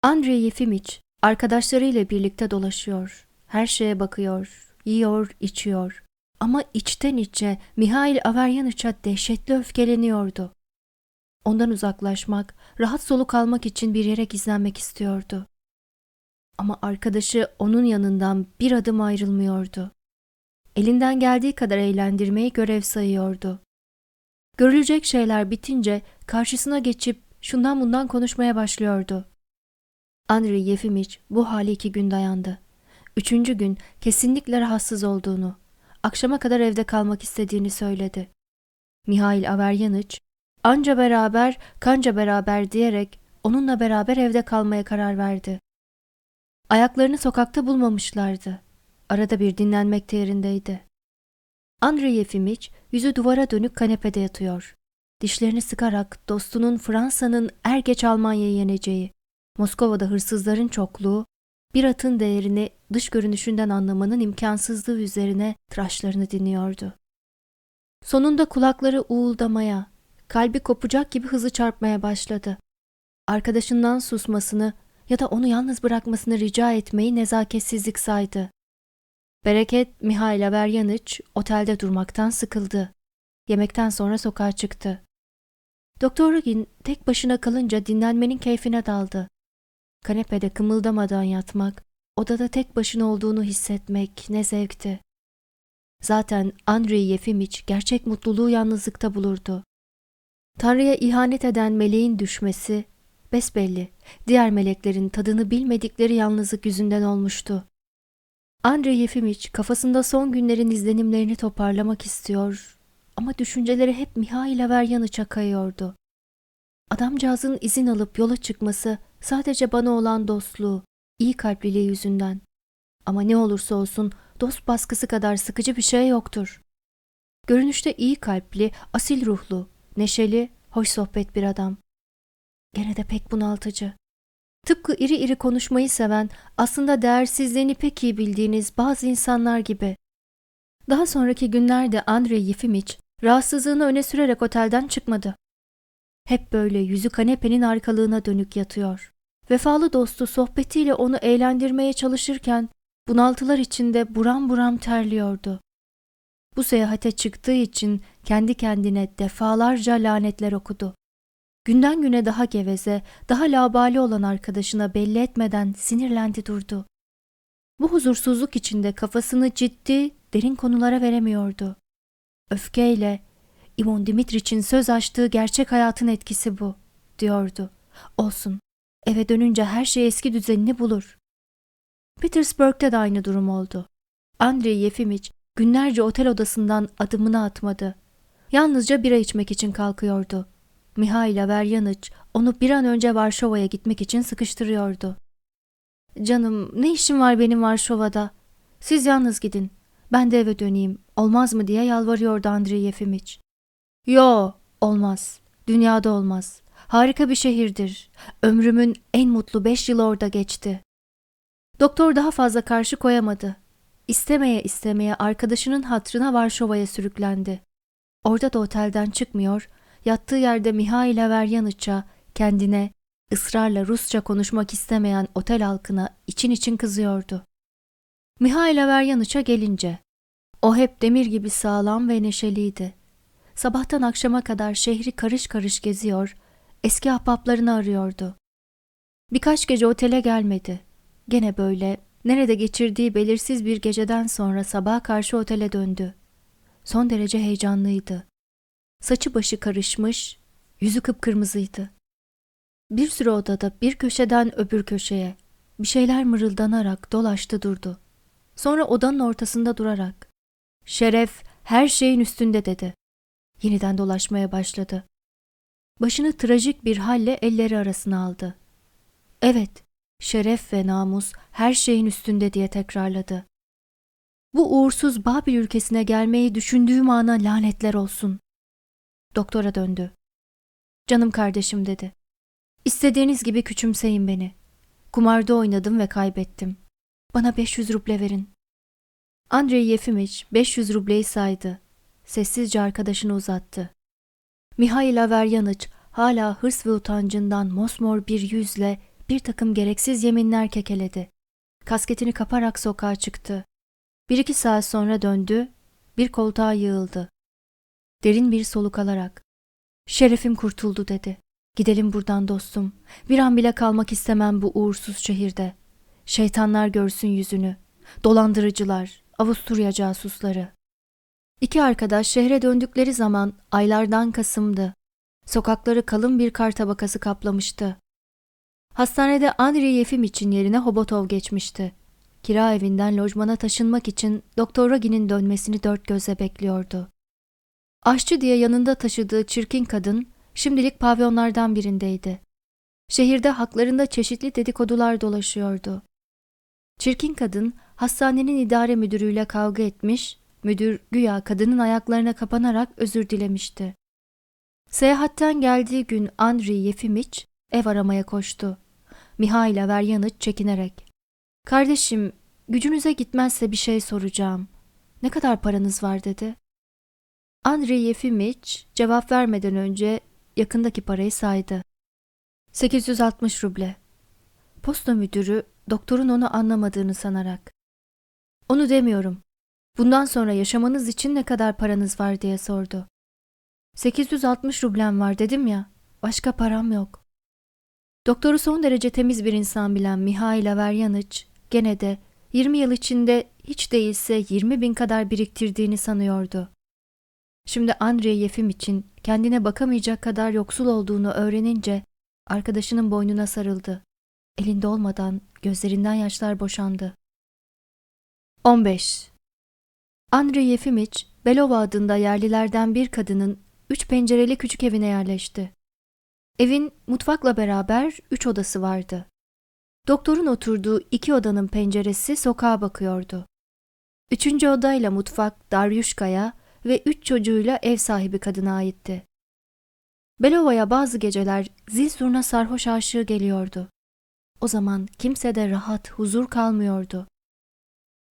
Andrei Yefimiç arkadaşlarıyla birlikte dolaşıyor. Her şeye bakıyor, yiyor, içiyor. Ama içten içe Mihail Averyaniç'a dehşetli öfkeleniyordu. Ondan uzaklaşmak, rahat soluk almak için bir yere gizlenmek istiyordu. Ama arkadaşı onun yanından bir adım ayrılmıyordu. Elinden geldiği kadar eğlendirmeyi görev sayıyordu. Görülecek şeyler bitince karşısına geçip şundan bundan konuşmaya başlıyordu. Andrei Yefimiç bu hali iki gün dayandı. Üçüncü gün kesinlikle rahatsız olduğunu, akşama kadar evde kalmak istediğini söyledi. Mihail Averyaniç, anca beraber, kanca beraber diyerek onunla beraber evde kalmaya karar verdi. Ayaklarını sokakta bulmamışlardı. Arada bir dinlenmekte yerindeydi. Andrei Yefimiç yüzü duvara dönük kanepede yatıyor. Dişlerini sıkarak dostunun Fransa'nın er geç Almanya'yı yeneceği, Moskova'da hırsızların çokluğu, bir atın değerini dış görünüşünden anlamanın imkansızlığı üzerine tıraşlarını dinliyordu. Sonunda kulakları uğuldamaya, kalbi kopacak gibi hızlı çarpmaya başladı. Arkadaşından susmasını ya da onu yalnız bırakmasını rica etmeyi nezaketsizlik saydı. Bereket Mihail Averyaniç otelde durmaktan sıkıldı. Yemekten sonra sokağa çıktı. Doktor Rugin tek başına kalınca dinlenmenin keyfine daldı. Kanepede kımıldamadan yatmak, odada tek başına olduğunu hissetmek ne zevkti. Zaten Andrei Yefimiç gerçek mutluluğu yalnızlıkta bulurdu. Tanrı'ya ihanet eden meleğin düşmesi, besbelli, diğer meleklerin tadını bilmedikleri yalnızlık yüzünden olmuştu. Andrei Yefimiç kafasında son günlerin izlenimlerini toparlamak istiyor ama düşünceleri hep Mihail Averyanıç'a kayıyordu. Adamcağızın izin alıp yola çıkması sadece bana olan dostluğu, iyi kalpliliği yüzünden. Ama ne olursa olsun dost baskısı kadar sıkıcı bir şey yoktur. Görünüşte iyi kalpli, asil ruhlu, neşeli, hoş sohbet bir adam. Gene de pek bunaltıcı. Tıpkı iri iri konuşmayı seven, aslında değersizliğini pek iyi bildiğiniz bazı insanlar gibi. Daha sonraki günlerde Andrei Yefimiç rahatsızlığını öne sürerek otelden çıkmadı. Hep böyle yüzü kanepenin arkalığına dönük yatıyor. Vefalı dostu sohbetiyle onu eğlendirmeye çalışırken bunaltılar içinde buram buram terliyordu. Bu seyahate çıktığı için kendi kendine defalarca lanetler okudu. Günden güne daha geveze, daha labali olan arkadaşına belli etmeden sinirlendi durdu. Bu huzursuzluk içinde kafasını ciddi, derin konulara veremiyordu. Öfkeyle, İmon Dimitriç'in söz açtığı gerçek hayatın etkisi bu, diyordu. Olsun, eve dönünce her şey eski düzenini bulur. Petersburg'da da aynı durum oldu. Andrei Yefimiç günlerce otel odasından adımını atmadı. Yalnızca bira içmek için kalkıyordu. Mihail Averyaniç onu bir an önce Varşova'ya gitmek için sıkıştırıyordu. Canım ne işim var benim Varşova'da? Siz yalnız gidin. Ben de eve döneyim. Olmaz mı diye yalvarıyordu Andrei Yefimiç. Yo, olmaz. Dünyada olmaz. Harika bir şehirdir. Ömrümün en mutlu beş yılı orada geçti. Doktor daha fazla karşı koyamadı. İstemeye istemeye arkadaşının hatrına Varşova'ya sürüklendi. Orada da otelden çıkmıyor, yattığı yerde Mihail Averyaniç'a kendine ısrarla Rusça konuşmak istemeyen otel halkına için için kızıyordu. Mihail Averyaniç'a gelince, o hep demir gibi sağlam ve neşeliydi. Sabahtan akşama kadar şehri karış karış geziyor, eski ahbaplarını arıyordu. Birkaç gece otele gelmedi. Gene böyle, nerede geçirdiği belirsiz bir geceden sonra sabaha karşı otele döndü. Son derece heyecanlıydı. Saçı başı karışmış, yüzü kıpkırmızıydı. Bir süre odada bir köşeden öbür köşeye bir şeyler mırıldanarak dolaştı durdu. Sonra odanın ortasında durarak "Şeref her şeyin üstünde." dedi. Yeniden dolaşmaya başladı. Başını trajik bir halle elleri arasına aldı. Evet, şeref ve namus her şeyin üstünde diye tekrarladı. Bu uğursuz Babil ülkesine gelmeyi düşündüğüm ana lanetler olsun. Doktora döndü. Canım kardeşim dedi. İstediğiniz gibi küçümseyin beni. Kumarda oynadım ve kaybettim. Bana 500 ruble verin. Andrei Yefimiç 500 rubleyi saydı. Sessizce arkadaşını uzattı. Mihail Averyaniç hala hırs ve utancından mosmor bir yüzle bir takım gereksiz yeminler kekeledi. Kasketini kaparak sokağa çıktı. Bir iki saat sonra döndü, bir koltuğa yığıldı. Derin bir soluk alarak, ''Şerefim kurtuldu.'' dedi. ''Gidelim buradan dostum. Bir an bile kalmak istemem bu uğursuz şehirde. Şeytanlar görsün yüzünü. Dolandırıcılar, Avusturya casusları.'' İki arkadaş şehre döndükleri zaman aylardan Kasım'dı. Sokakları kalın bir kar tabakası kaplamıştı. Hastanede Andrei Yefim için yerine Hobotov geçmişti. kira evinden lojmana taşınmak için Doktor Ragi'nin dönmesini dört gözle bekliyordu. Aşçı diye yanında taşıdığı çirkin kadın şimdilik pavyonlardan birindeydi. Şehirde haklarında çeşitli dedikodular dolaşıyordu. Çirkin kadın hastanenin idare müdürüyle kavga etmiş, müdür güya kadının ayaklarına kapanarak özür dilemişti. Seyahatten geldiği gün Andriy Yefimiç ev aramaya koştu. Mihail Veryanıç çekinerek. Kardeşim, gücünüze gitmezse bir şey soracağım. Ne kadar paranız var dedi. Andriy Yefimiç cevap vermeden önce yakındaki parayı saydı. 860 ruble. Posta müdürü doktorun onu anlamadığını sanarak. Onu demiyorum. Bundan sonra yaşamanız için ne kadar paranız var diye sordu. 860 rublem var dedim ya. Başka param yok. Doktoru son derece temiz bir insan bilen Mihail Averyanıç gene de 20 yıl içinde hiç değilse 20 bin kadar biriktirdiğini sanıyordu. Şimdi Andrei Yefim için kendine bakamayacak kadar yoksul olduğunu öğrenince arkadaşının boynuna sarıldı. Elinde olmadan gözlerinden yaşlar boşandı. 15. Andrei Yefimiç, Belova adında yerlilerden bir kadının üç pencereli küçük evine yerleşti. Evin mutfakla beraber üç odası vardı. Doktorun oturduğu iki odanın penceresi sokağa bakıyordu. Üçüncü odayla mutfak Daryuşka'ya ve üç çocuğuyla ev sahibi kadına aitti. Belova'ya bazı geceler zil zurna sarhoş aşığı geliyordu. O zaman kimse de rahat, huzur kalmıyordu.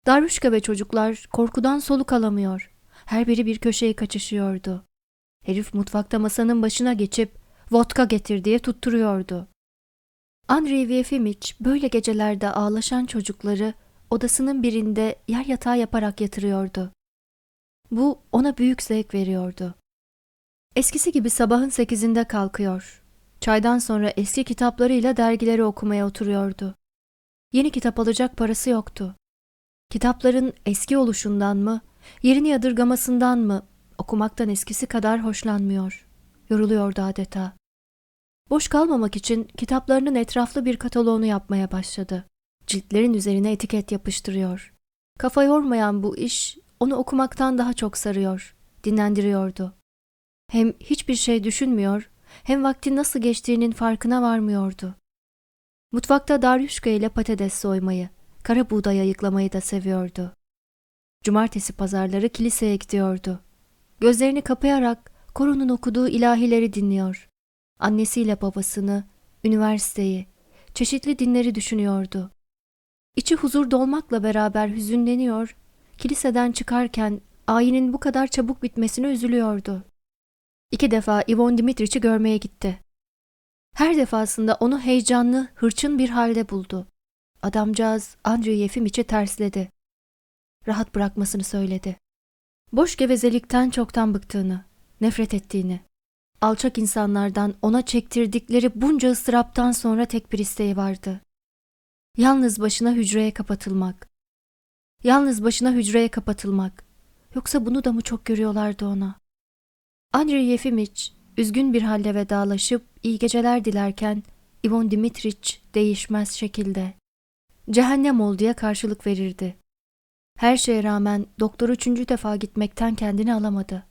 Darüşka ve çocuklar korkudan soluk alamıyor. Her biri bir köşeye kaçışıyordu. Herif mutfakta masanın başına geçip vodka getir diye tutturuyordu. Andrei Yefimiç böyle gecelerde ağlaşan çocukları odasının birinde yer yatağı yaparak yatırıyordu. Bu ona büyük zevk veriyordu. Eskisi gibi sabahın sekizinde kalkıyor. Çaydan sonra eski kitaplarıyla dergileri okumaya oturuyordu. Yeni kitap alacak parası yoktu. Kitapların eski oluşundan mı, yerini yadırgamasından mı okumaktan eskisi kadar hoşlanmıyor. Yoruluyordu adeta. Boş kalmamak için kitaplarının etraflı bir kataloğunu yapmaya başladı. Ciltlerin üzerine etiket yapıştırıyor. Kafa yormayan bu iş onu okumaktan daha çok sarıyor, dinlendiriyordu. Hem hiçbir şey düşünmüyor, hem vaktin nasıl geçtiğinin farkına varmıyordu. Mutfakta Daryuşka ile patates soymayı, kara buğday ayıklamayı da seviyordu. Cumartesi pazarları kiliseye gidiyordu. Gözlerini kapayarak Koron'un okuduğu ilahileri dinliyor. Annesiyle babasını, üniversiteyi, çeşitli dinleri düşünüyordu. İçi huzur dolmakla beraber hüzünleniyor, kiliseden çıkarken ayinin bu kadar çabuk bitmesine üzülüyordu. İki defa Ivon Dimitriç'i görmeye gitti. Her defasında onu heyecanlı, hırçın bir halde buldu. Adamcağız Andrei Yefimiç'i tersledi. Rahat bırakmasını söyledi. Boş gevezelikten çoktan bıktığını, nefret ettiğini, alçak insanlardan ona çektirdikleri bunca ıstıraptan sonra tek bir isteği vardı. Yalnız başına hücreye kapatılmak. Yalnız başına hücreye kapatılmak. Yoksa bunu da mı çok görüyorlardı ona? Andrei Yefimiç üzgün bir halde vedalaşıp iyi geceler dilerken Ivon Dimitriç değişmez şekilde cehennem ol diye karşılık verirdi. Her şeye rağmen doktor üçüncü defa gitmekten kendini alamadı.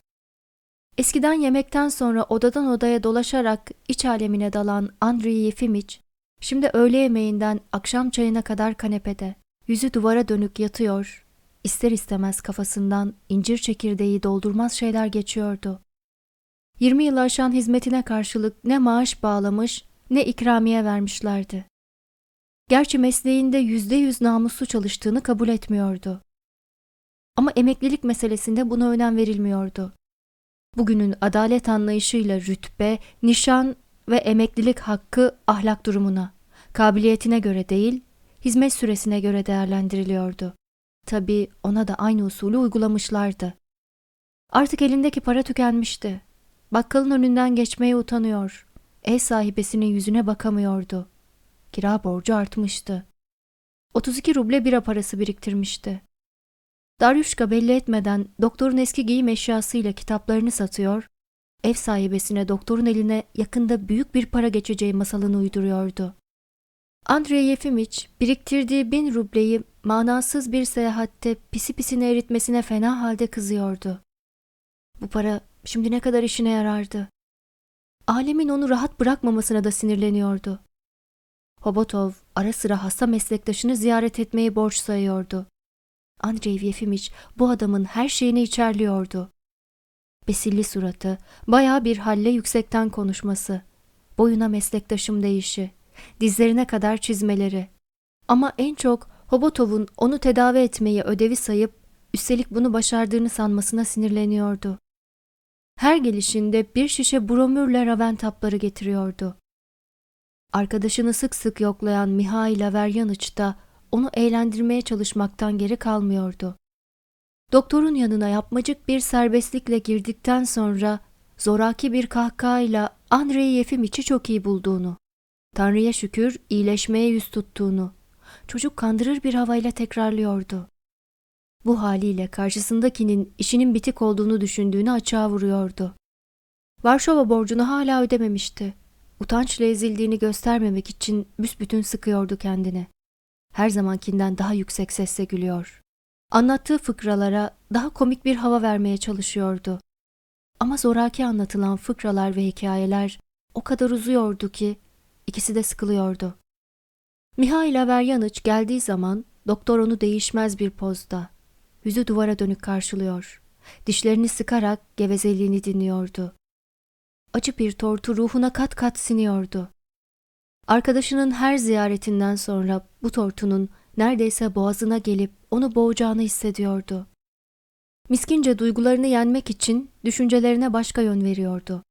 Eskiden yemekten sonra odadan odaya dolaşarak iç alemine dalan Andrei Yefimiç, şimdi öğle yemeğinden akşam çayına kadar kanepede, yüzü duvara dönük yatıyor, ister istemez kafasından incir çekirdeği doldurmaz şeyler geçiyordu. 20 yıl aşan hizmetine karşılık ne maaş bağlamış ne ikramiye vermişlerdi. Gerçi mesleğinde yüzde yüz namuslu çalıştığını kabul etmiyordu. Ama emeklilik meselesinde buna önem verilmiyordu. Bugünün adalet anlayışıyla rütbe, nişan ve emeklilik hakkı ahlak durumuna, kabiliyetine göre değil, hizmet süresine göre değerlendiriliyordu. Tabii ona da aynı usulü uygulamışlardı. Artık elindeki para tükenmişti. Bakkalın önünden geçmeye utanıyor. Ev sahibesinin yüzüne bakamıyordu. Kira borcu artmıştı. 32 ruble bira parası biriktirmişti. Daryuşka belli etmeden doktorun eski giyim eşyasıyla kitaplarını satıyor, ev sahibesine doktorun eline yakında büyük bir para geçeceği masalını uyduruyordu. Andrei Yefimiç biriktirdiği bin rubleyi manasız bir seyahatte pisi pisine eritmesine fena halde kızıyordu. Bu para şimdi ne kadar işine yarardı? Alemin onu rahat bırakmamasına da sinirleniyordu. Hobotov ara sıra hasta meslektaşını ziyaret etmeyi borç sayıyordu. Andrei Yefimiç bu adamın her şeyini içerliyordu. Besilli suratı, bayağı bir halle yüksekten konuşması, boyuna meslektaşım değişi, dizlerine kadar çizmeleri. Ama en çok Hobotov'un onu tedavi etmeyi ödevi sayıp, üstelik bunu başardığını sanmasına sinirleniyordu. Her gelişinde bir şişe bromürle raven tapları getiriyordu. Arkadaşını sık sık yoklayan Mihail Averyaniç da onu eğlendirmeye çalışmaktan geri kalmıyordu. Doktorun yanına yapmacık bir serbestlikle girdikten sonra zoraki bir kahkahayla Andrei Yefimiç'i çok iyi bulduğunu, Tanrı'ya şükür iyileşmeye yüz tuttuğunu, çocuk kandırır bir havayla tekrarlıyordu. Bu haliyle karşısındakinin işinin bitik olduğunu düşündüğünü açığa vuruyordu. Varşova borcunu hala ödememişti. Utançla ezildiğini göstermemek için büsbütün sıkıyordu kendini. Her zamankinden daha yüksek sesle gülüyor. Anlattığı fıkralara daha komik bir hava vermeye çalışıyordu. Ama zoraki anlatılan fıkralar ve hikayeler o kadar uzuyordu ki ikisi de sıkılıyordu. Mihail Averyaniç geldiği zaman doktor onu değişmez bir pozda, yüzü duvara dönük karşılıyor. Dişlerini sıkarak gevezeliğini dinliyordu. Acı bir tortu ruhuna kat kat siniyordu. Arkadaşının her ziyaretinden sonra bu tortunun neredeyse boğazına gelip onu boğacağını hissediyordu. Miskince duygularını yenmek için düşüncelerine başka yön veriyordu.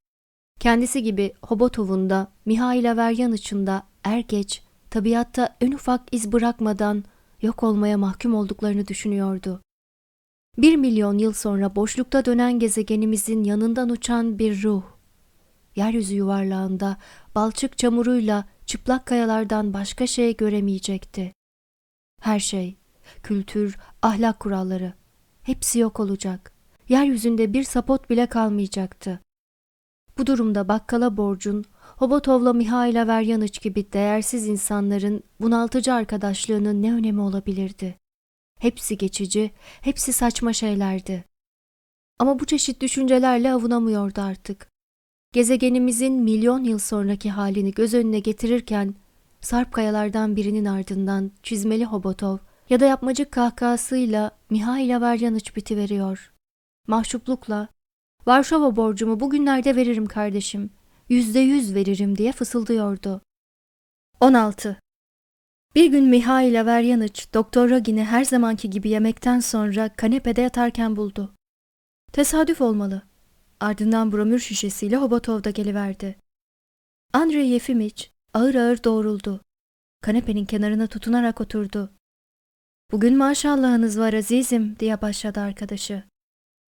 Kendisi gibi Hobotov'un da Mihail Averyaniç'in da er geç tabiatta en ufak iz bırakmadan yok olmaya mahkum olduklarını düşünüyordu. Bir milyon yıl sonra boşlukta dönen gezegenimizin yanından uçan bir ruh. Yeryüzü yuvarlağında balçık çamuruyla çıplak kayalardan başka şey göremeyecekti. Her şey, kültür, ahlak kuralları, hepsi yok olacak. Yeryüzünde bir sapot bile kalmayacaktı. Bu durumda bakkala borcun, Hobotov'la Mihail Averyaniç gibi değersiz insanların bunaltıcı arkadaşlığının ne önemi olabilirdi? Hepsi geçici, hepsi saçma şeylerdi. Ama bu çeşit düşüncelerle avunamıyordu artık. Gezegenimizin milyon yıl sonraki halini göz önüne getirirken, sarp kayalardan birinin ardından çizmeli Hobotov ya da yapmacık kahkahasıyla Mihail Averyaniç bitiveriyor. Mahcuplukla, Varşova borcumu bugünlerde veririm kardeşim, yüzde yüz veririm diye fısıldıyordu. 16. Bir gün Mihail Averyaniç, Doktor Rogin'i her zamanki gibi yemekten sonra kanepede yatarken buldu. Tesadüf olmalı. Ardından bromür şişesiyle Hobotov da geliverdi. Andrei Yefimiç ağır ağır doğruldu. Kanepenin kenarına tutunarak oturdu. Bugün maşallahınız var azizim diye başladı arkadaşı.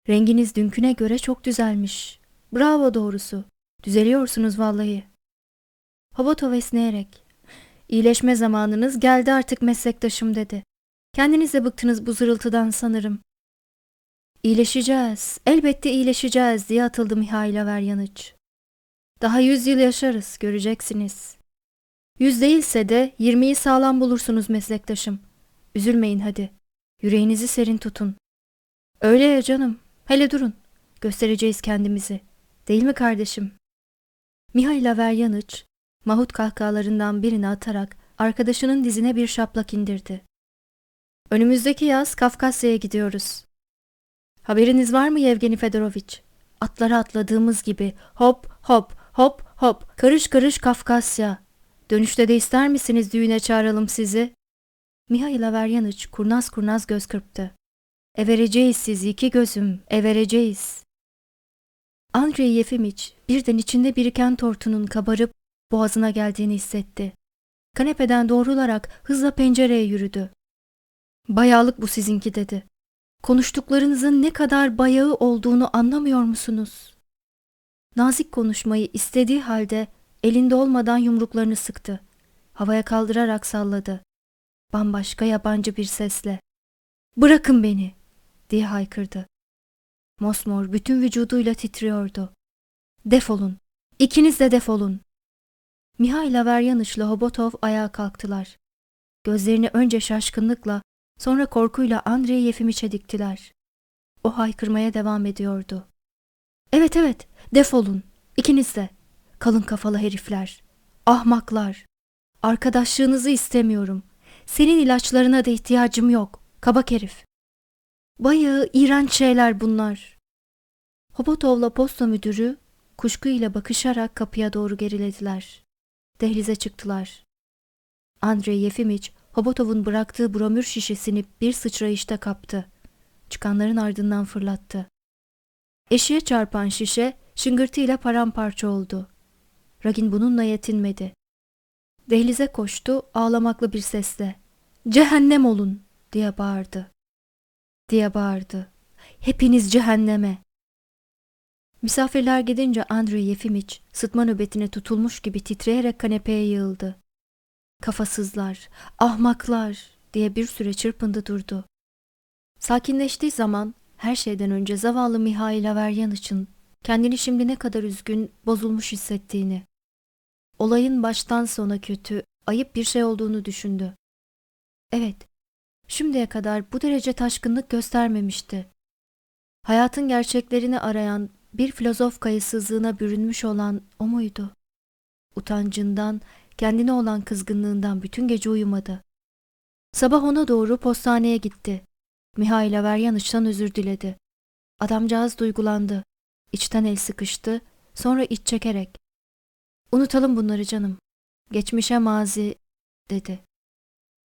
Renginiz dünküne göre çok düzelmiş. Bravo doğrusu. Düzeliyorsunuz vallahi. Hobotov esneyerek. İyileşme zamanınız geldi artık meslektaşım dedi. Kendiniz de bıktınız bu zırıltıdan sanırım. İyileşeceğiz, elbette iyileşeceğiz diye atıldı Mihail Averyaniç. Daha yüz yıl yaşarız, göreceksiniz. Yüz değilse de yirmiyi sağlam bulursunuz meslektaşım. Üzülmeyin hadi. Yüreğinizi serin tutun. Öyle ya canım. Hele durun. Göstereceğiz kendimizi. Değil mi kardeşim? Mihail Averyaniç, mahut kahkahalarından birini atarak arkadaşının dizine bir şaplak indirdi. Önümüzdeki yaz Kafkasya'ya gidiyoruz. Haberiniz var mı Yevgeni Fedoroviç? Atlara atladığımız gibi hop hop hop hop karış karış Kafkasya. Dönüşte de ister misiniz düğüne çağıralım sizi? Mihail Averyaniç kurnaz kurnaz göz kırptı. Evereceğiz sizi iki gözüm, evereceğiz. Andrei Yefimiç birden içinde biriken tortunun kabarıp boğazına geldiğini hissetti. Kanepeden doğrularak hızla pencereye yürüdü. Bayağılık bu sizinki dedi. Konuştuklarınızın ne kadar bayağı olduğunu anlamıyor musunuz? Nazik konuşmayı istediği halde elinde olmadan yumruklarını sıktı. Havaya kaldırarak salladı. Bambaşka yabancı bir sesle. Bırakın beni diye haykırdı. Mosmor bütün vücuduyla titriyordu. Defolun. İkiniz de defolun. Mihail Averyanış'la Hobotov ayağa kalktılar. Gözlerini önce şaşkınlıkla, sonra korkuyla Andrei Yefimiç'e diktiler. O haykırmaya devam ediyordu. Evet evet, defolun. İkiniz de. Kalın kafalı herifler. Ahmaklar. Arkadaşlığınızı istemiyorum. Senin ilaçlarına da ihtiyacım yok. Kabak herif. Bayağı iğrenç şeyler bunlar. Hobotov'la posta müdürü kuşkuyla bakışarak kapıya doğru gerilediler. Dehlize çıktılar. Andrei Yefimiç, Hobotov'un bıraktığı bromür şişesini bir sıçrayışta kaptı. Çıkanların ardından fırlattı. Eşiğe çarpan şişe şıngırtıyla paramparça oldu. Ragin bununla yetinmedi. Dehlize koştu ağlamaklı bir sesle. Cehennem olun diye bağırdı. Diye bağırdı. Hepiniz cehenneme. Misafirler gidince Andrei Yefimiç sıtma nöbetine tutulmuş gibi titreyerek kanepeye yığıldı. Kafasızlar, ahmaklar diye bir süre çırpındı durdu. Sakinleştiği zaman her şeyden önce zavallı Mihail Averyan için kendini şimdi ne kadar üzgün, bozulmuş hissettiğini, olayın baştan sona kötü, ayıp bir şey olduğunu düşündü. Evet, şimdiye kadar bu derece taşkınlık göstermemişti. Hayatın gerçeklerini arayan, bir filozof kayıtsızlığına bürünmüş olan o muydu? Utancından, kendine olan kızgınlığından bütün gece uyumadı. Sabah ona doğru postaneye gitti. Mihail Averyanış'tan özür diledi. Adamcağız duygulandı. İçten el sıkıştı, sonra iç çekerek. Unutalım bunları canım. Geçmişe mazi, dedi.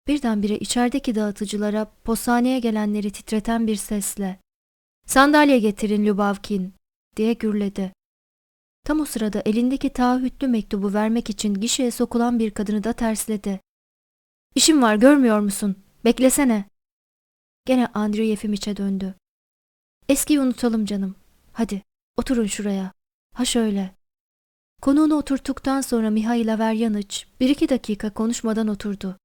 Birdenbire içerideki dağıtıcılara postaneye gelenleri titreten bir sesle. Sandalye getirin Lubavkin, diye gürledi. Tam o sırada elindeki taahhütlü mektubu vermek için gişeye sokulan bir kadını da tersledi. İşim var görmüyor musun? Beklesene. Gene Andrei Yefimiç'e döndü. Eskiyi unutalım canım. Hadi oturun şuraya. Ha şöyle. Konuğunu oturttuktan sonra Mihail Averyanıç bir iki dakika konuşmadan oturdu.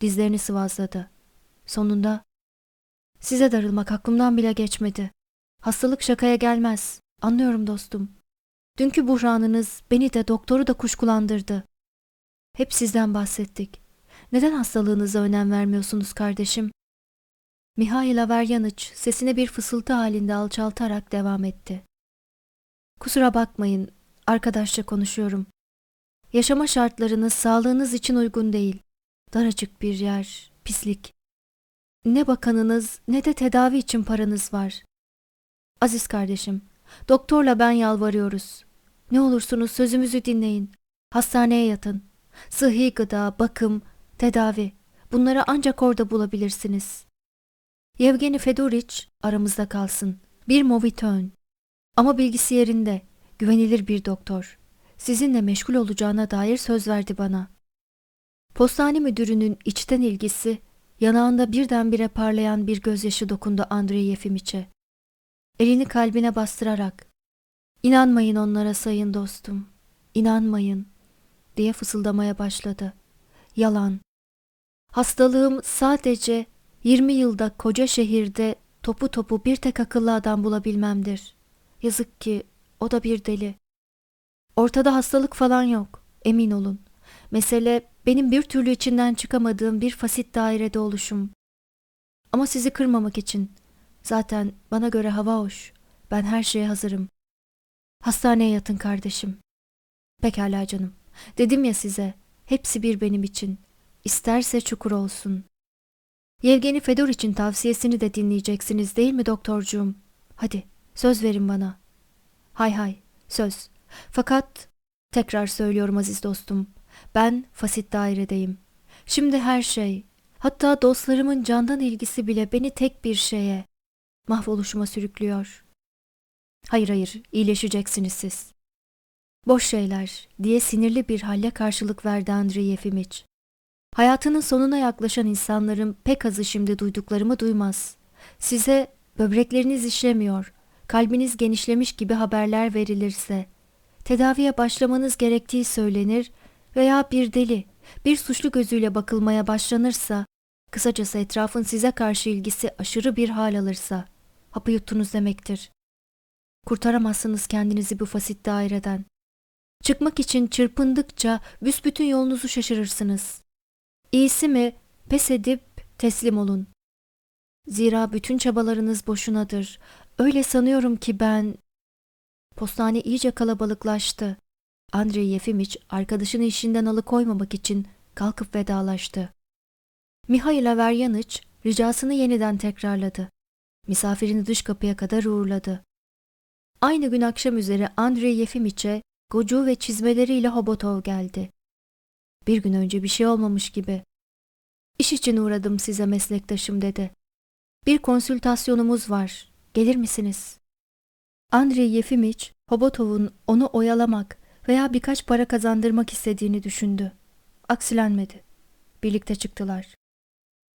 Dizlerini sıvazladı. Sonunda size darılmak aklımdan bile geçmedi. Hastalık şakaya gelmez. Anlıyorum dostum. Dünkü buhranınız beni de doktoru da kuşkulandırdı. Hep sizden bahsettik. Neden hastalığınıza önem vermiyorsunuz kardeşim? Mihail Averyanıç sesine bir fısıltı halinde alçaltarak devam etti. Kusura bakmayın, arkadaşça konuşuyorum. Yaşama şartlarınız sağlığınız için uygun değil. Daracık bir yer, pislik. Ne bakanınız ne de tedavi için paranız var. Aziz kardeşim, doktorla ben yalvarıyoruz. Ne olursunuz sözümüzü dinleyin. Hastaneye yatın. Sıhhi gıda, bakım, tedavi. Bunları ancak orada bulabilirsiniz. Yevgeni Fedoriç aramızda kalsın. Bir movitön. Ama bilgisi yerinde. Güvenilir bir doktor. Sizinle meşgul olacağına dair söz verdi bana. Postane müdürünün içten ilgisi, yanağında birdenbire parlayan bir gözyaşı dokundu Andrei Yefimiç'e. Elini kalbine bastırarak, ''İnanmayın onlara sayın dostum, inanmayın.'' diye fısıldamaya başladı. Yalan. Hastalığım sadece 20 yılda koca şehirde topu topu bir tek akıllı adam bulabilmemdir. Yazık ki o da bir deli. Ortada hastalık falan yok, emin olun. Mesele benim bir türlü içinden çıkamadığım bir fasit dairede oluşum. Ama sizi kırmamak için. Zaten bana göre hava hoş. Ben her şeye hazırım. Hastaneye yatın kardeşim. Pekala canım. Dedim ya size, hepsi bir benim için. İsterse çukur olsun. Yevgeni Fedor için tavsiyesini de dinleyeceksiniz değil mi doktorcuğum? Hadi, söz verin bana. Hay hay, söz. Fakat tekrar söylüyorum aziz dostum. Ben fasit dairedeyim. Şimdi her şey, hatta dostlarımın candan ilgisi bile beni tek bir şeye, mahvoluşuma sürüklüyor. Hayır hayır, iyileşeceksiniz siz. Boş şeyler diye sinirli bir halle karşılık verdi Andrei Yefimiç. Hayatının sonuna yaklaşan insanların pek azı şimdi duyduklarımı duymaz. Size böbrekleriniz işlemiyor, kalbiniz genişlemiş gibi haberler verilirse, tedaviye başlamanız gerektiği söylenir veya bir deli, bir suçlu gözüyle bakılmaya başlanırsa, kısacası etrafın size karşı ilgisi aşırı bir hal alırsa, hapı yuttunuz demektir. Kurtaramazsınız kendinizi bu fasit daireden. Çıkmak için çırpındıkça büsbütün yolunuzu şaşırırsınız. İyisi mi pes edip teslim olun. Zira bütün çabalarınız boşunadır. Öyle sanıyorum ki ben... Postane iyice kalabalıklaştı. Andrei Yefimiç arkadaşını işinden alıkoymamak için kalkıp vedalaştı. Mihail Averyaniç ricasını yeniden tekrarladı. Misafirini dış kapıya kadar uğurladı. Aynı gün akşam üzeri Andrei Yefimiç'e gocu ve çizmeleriyle Hobotov geldi. Bir gün önce bir şey olmamış gibi. İş için uğradım size meslektaşım dedi. Bir konsültasyonumuz var. Gelir misiniz? Andrei Yefimiç, Hobotov'un onu oyalamak veya birkaç para kazandırmak istediğini düşündü. Aksilenmedi. Birlikte çıktılar.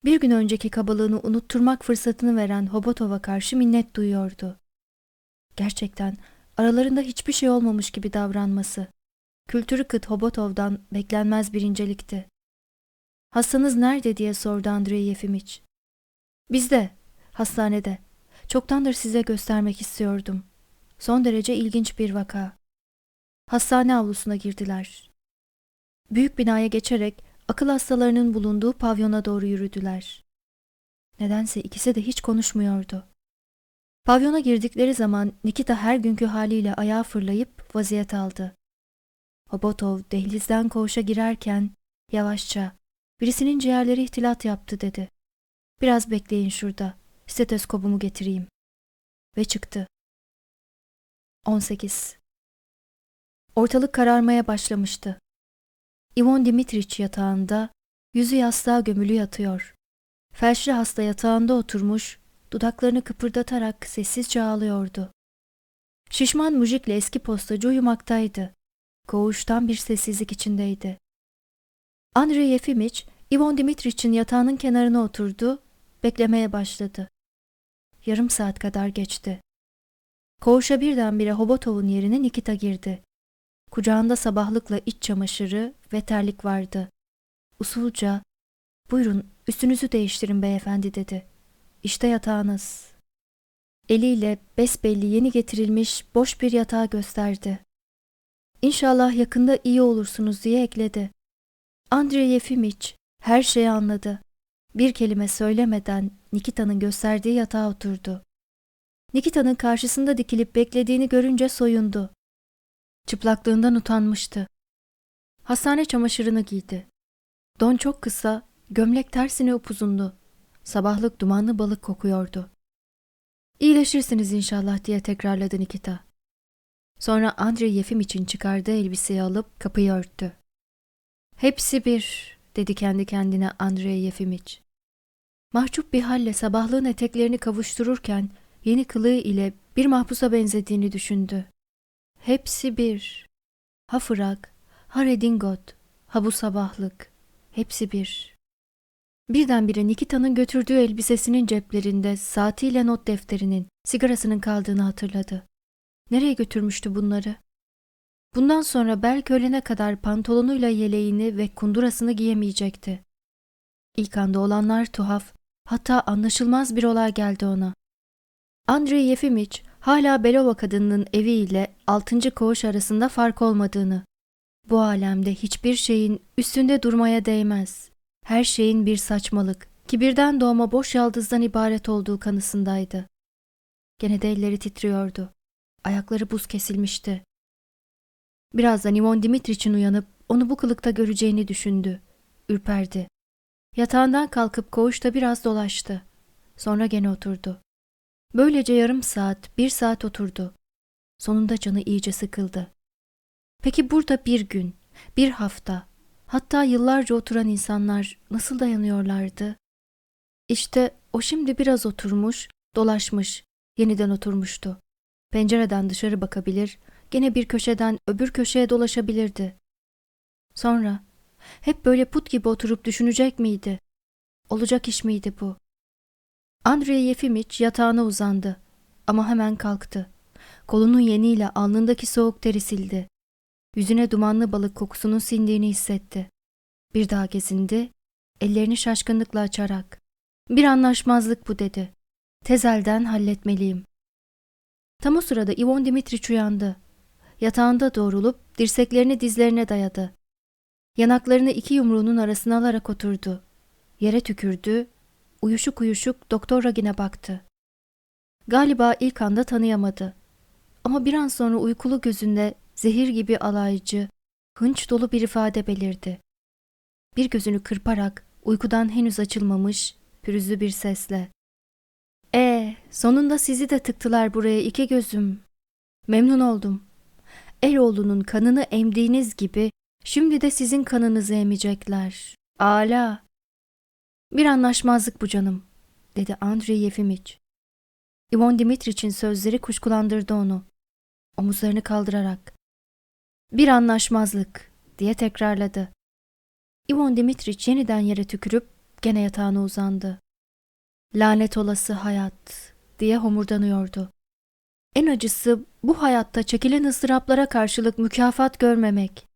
Bir gün önceki kabalığını unutturmak fırsatını veren Hobotov'a karşı minnet duyuyordu. Gerçekten aralarında hiçbir şey olmamış gibi davranması. Kültürü kıt Hobotov'dan beklenmez bir incelikti. Hastanız nerede diye sordu Andrei Yefimiç. Bizde, hastanede. Çoktandır size göstermek istiyordum. Son derece ilginç bir vaka. Hastane avlusuna girdiler. Büyük binaya geçerek akıl hastalarının bulunduğu pavyona doğru yürüdüler. Nedense ikisi de hiç konuşmuyordu. Pavyona girdikleri zaman Nikita her günkü haliyle ayağa fırlayıp vaziyet aldı. Hobotov dehlizden koğuşa girerken yavaşça birisinin ciğerleri ihtilat yaptı dedi. Biraz bekleyin şurada. Stetoskopumu getireyim. Ve çıktı. 18. Ortalık kararmaya başlamıştı. Ivon Dimitriç yatağında, yüzü yastığa gömülü yatıyor. Felçli hasta yatağında oturmuş, dudaklarını kıpırdatarak sessizce ağlıyordu. Şişman mujikle eski postacı uyumaktaydı. Koğuştan bir sessizlik içindeydi. Andrei Yefimiç, Ivon Dimitriç'in yatağının kenarına oturdu, beklemeye başladı. Yarım saat kadar geçti. Koğuşa birdenbire Hobotov'un yerine Nikita girdi. Kucağında sabahlıkla iç çamaşırı ve terlik vardı. Usulca, buyurun üstünüzü değiştirin beyefendi dedi. İşte yatağınız. Eliyle besbelli yeni getirilmiş boş bir yatağı gösterdi. İnşallah yakında iyi olursunuz diye ekledi. Andrei Yefimiç her şeyi anladı. Bir kelime söylemeden Nikita'nın gösterdiği yatağa oturdu. Nikita'nın karşısında dikilip beklediğini görünce soyundu. Çıplaklığından utanmıştı. Hastane çamaşırını giydi. Don çok kısa, gömlek tersine upuzundu. Sabahlık dumanlı balık kokuyordu. İyileşirsiniz inşallah diye tekrarladı Nikita. Sonra Andrei Yefim için çıkardığı elbiseyi alıp kapıyı örttü. Hepsi bir, dedi kendi kendine Andrei Yefimiç. Mahcup bir halle sabahlığın eteklerini kavuştururken yeni kılığı ile bir mahpusa benzediğini düşündü. Hepsi bir. Ha fırak, ha redingot, ha bu sabahlık. Hepsi bir. Birdenbire Nikita'nın götürdüğü elbisesinin ceplerinde saatiyle not defterinin, sigarasının kaldığını hatırladı. Nereye götürmüştü bunları? Bundan sonra belki ölene kadar pantolonuyla yeleğini ve kundurasını giyemeyecekti. İlk anda olanlar tuhaf, hatta anlaşılmaz bir olay geldi ona. Andrei Yefimiç hala Belova kadınının eviyle altıncı koğuş arasında fark olmadığını, bu alemde hiçbir şeyin üstünde durmaya değmez, her şeyin bir saçmalık, kibirden doğma boş yaldızdan ibaret olduğu kanısındaydı. Gene de elleri titriyordu. Ayakları buz kesilmişti. Birazdan Ivon Dimitriç'in uyanıp onu bu kılıkta göreceğini düşündü. Ürperdi. Yatağından kalkıp koğuşta biraz dolaştı. Sonra gene oturdu. Böylece yarım saat, bir saat oturdu. Sonunda canı iyice sıkıldı. Peki burada bir gün, bir hafta, hatta yıllarca oturan insanlar nasıl dayanıyorlardı? İşte o şimdi biraz oturmuş, dolaşmış, yeniden oturmuştu. Pencereden dışarı bakabilir, gene bir köşeden öbür köşeye dolaşabilirdi. Sonra hep böyle put gibi oturup düşünecek miydi? Olacak iş miydi bu? Andrei Yefimiç yatağına uzandı ama hemen kalktı. Kolunun yeniyle alnındaki soğuk teri sildi. Yüzüne dumanlı balık kokusunun sindiğini hissetti. Bir daha gezindi, ellerini şaşkınlıkla açarak. Bir anlaşmazlık bu dedi. Tezelden halletmeliyim. Tam o sırada Ivon Dimitriç uyandı. Yatağında doğrulup dirseklerini dizlerine dayadı. Yanaklarını iki yumruğunun arasına alarak oturdu. Yere tükürdü, uyuşuk uyuşuk Doktor Ragin'e baktı. Galiba ilk anda tanıyamadı. Ama bir an sonra uykulu gözünde zehir gibi alaycı, hınç dolu bir ifade belirdi. Bir gözünü kırparak uykudan henüz açılmamış, pürüzlü bir sesle. E, sonunda sizi de tıktılar buraya iki gözüm. Memnun oldum. Eroğlunun kanını emdiğiniz gibi şimdi de sizin kanınızı emecekler. Ala. Bir anlaşmazlık bu canım, dedi Andrei Yefimiç. Ivon Dimitriç'in sözleri kuşkulandırdı onu. Omuzlarını kaldırarak. Bir anlaşmazlık, diye tekrarladı. Ivon Dimitriç yeniden yere tükürüp gene yatağına uzandı. Lanet olası hayat, diye homurdanıyordu. En acısı bu hayatta çekilen ıstıraplara karşılık mükafat görmemek.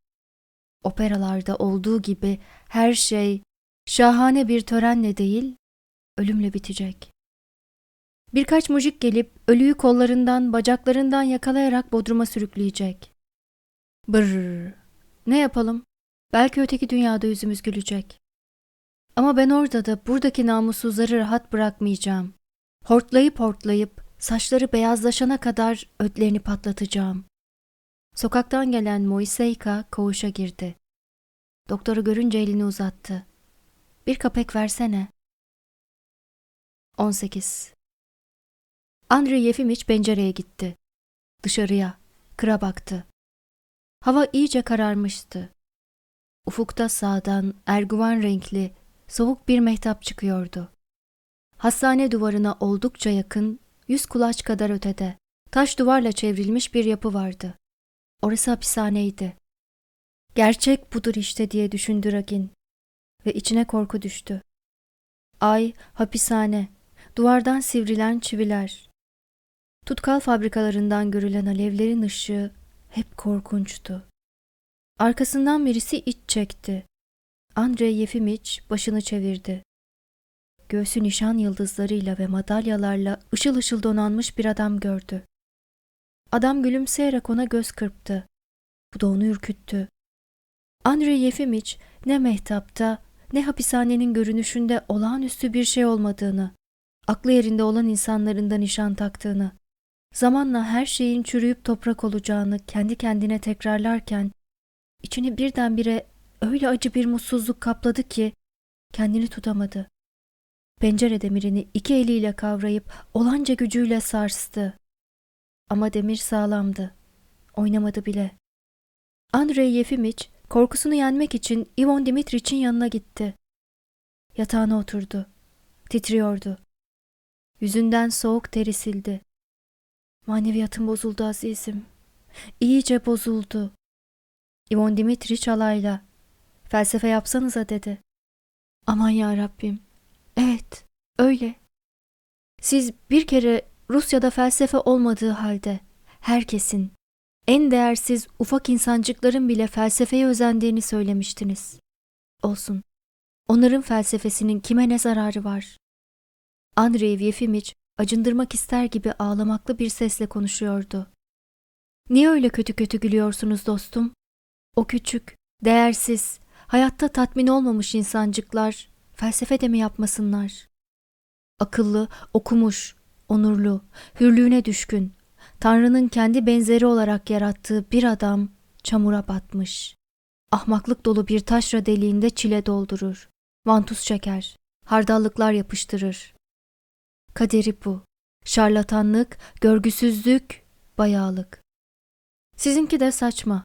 Operalarda olduğu gibi her şey şahane bir törenle değil, ölümle bitecek. Birkaç mujik gelip ölüyü kollarından, bacaklarından yakalayarak bodruma sürükleyecek. Brrr. Ne yapalım? Belki öteki dünyada yüzümüz gülecek. Ama ben orada da buradaki namussuzları rahat bırakmayacağım. Hortlayıp hortlayıp saçları beyazlaşana kadar ötlerini patlatacağım. Sokaktan gelen Moiseyka koğuşa girdi. Doktoru görünce elini uzattı. Bir kapek versene. 18. Andrei Yefimiç pencereye gitti. Dışarıya, kıra baktı. Hava iyice kararmıştı. Ufukta sağdan erguvan renkli, soğuk bir mehtap çıkıyordu. Hastane duvarına oldukça yakın, yüz kulaç kadar ötede, taş duvarla çevrilmiş bir yapı vardı. Orası hapishaneydi. Gerçek budur işte diye düşündü Ragin ve içine korku düştü. Ay, hapishane, duvardan sivrilen çiviler. Tutkal fabrikalarından görülen alevlerin ışığı hep korkunçtu. Arkasından birisi iç çekti. Andrei Yefimiç başını çevirdi. Göğsü nişan yıldızlarıyla ve madalyalarla ışıl ışıl donanmış bir adam gördü. Adam gülümseyerek ona göz kırptı. Bu da onu ürküttü. Andrei Yefimiç ne mehtapta ne hapishanenin görünüşünde olağanüstü bir şey olmadığını, aklı yerinde olan insanların da nişan taktığını, zamanla her şeyin çürüyüp toprak olacağını kendi kendine tekrarlarken, içini birdenbire öyle acı bir mutsuzluk kapladı ki kendini tutamadı. Pencere demirini iki eliyle kavrayıp olanca gücüyle sarstı. Ama demir sağlamdı. Oynamadı bile. Andrei Yefimiç korkusunu yenmek için Ivon Dimitriç'in yanına gitti. Yatağına oturdu. Titriyordu. Yüzünden soğuk teri sildi. Maneviyatım bozuldu azizim. İyice bozuldu. Ivon Dimitriç alayla. Felsefe yapsanıza dedi. Aman ya Rabbim. Evet, öyle. Siz bir kere Rusya'da felsefe olmadığı halde herkesin, en değersiz ufak insancıkların bile felsefeye özendiğini söylemiştiniz. Olsun. Onların felsefesinin kime ne zararı var? Andrei Yefimiç acındırmak ister gibi ağlamaklı bir sesle konuşuyordu. Niye öyle kötü kötü gülüyorsunuz dostum? O küçük, değersiz, hayatta tatmin olmamış insancıklar felsefe de mi yapmasınlar? Akıllı, okumuş, onurlu, hürlüğüne düşkün, Tanrı'nın kendi benzeri olarak yarattığı bir adam çamura batmış. Ahmaklık dolu bir taşra deliğinde çile doldurur. Vantuz çeker, hardallıklar yapıştırır. Kaderi bu. Şarlatanlık, görgüsüzlük, bayağılık. Sizinki de saçma.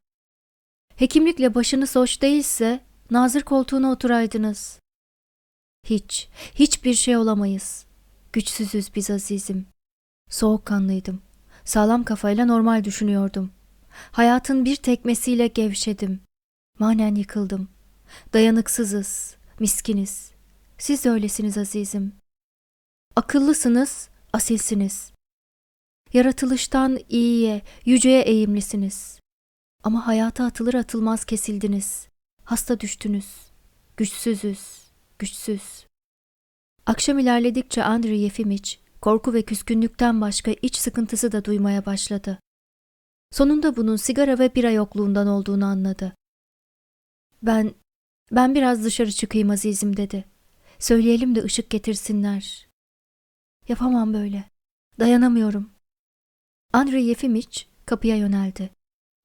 Hekimlikle başınız hoş değilse nazır koltuğuna oturaydınız. Hiç, hiçbir şey olamayız. Güçsüzüz biz azizim. Soğukkanlıydım. Sağlam kafayla normal düşünüyordum. Hayatın bir tekmesiyle gevşedim. Manen yıkıldım. Dayanıksızız, miskiniz. Siz de öylesiniz azizim. Akıllısınız, asilsiniz. Yaratılıştan iyiye, yüceye eğimlisiniz. Ama hayata atılır atılmaz kesildiniz. Hasta düştünüz. Güçsüzüz, güçsüz. Akşam ilerledikçe Andrei Yefimiç korku ve küskünlükten başka iç sıkıntısı da duymaya başladı. Sonunda bunun sigara ve bira yokluğundan olduğunu anladı. Ben, ben biraz dışarı çıkayım azizim dedi. Söyleyelim de ışık getirsinler. Yapamam böyle. Dayanamıyorum. Andrei Yefimiç kapıya yöneldi.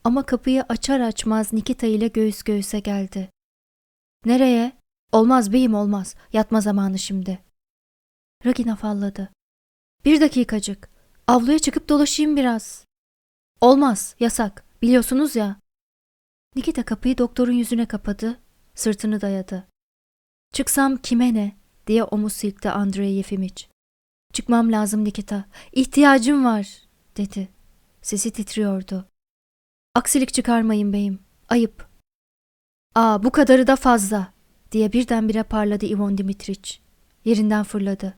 Ama kapıyı açar açmaz Nikita ile göğüs göğüse geldi. Nereye? Olmaz beyim olmaz. Yatma zamanı şimdi. Ragin afalladı. Bir dakikacık. Avluya çıkıp dolaşayım biraz. Olmaz, yasak. Biliyorsunuz ya. Nikita kapıyı doktorun yüzüne kapadı, sırtını dayadı. Çıksam kime ne? diye omuz silkti Andrei Yefimiç. Çıkmam lazım Nikita. İhtiyacım var, dedi. Sesi titriyordu. Aksilik çıkarmayın beyim. Ayıp. Aa bu kadarı da fazla, diye birdenbire parladı Ivon Dimitriç. Yerinden fırladı.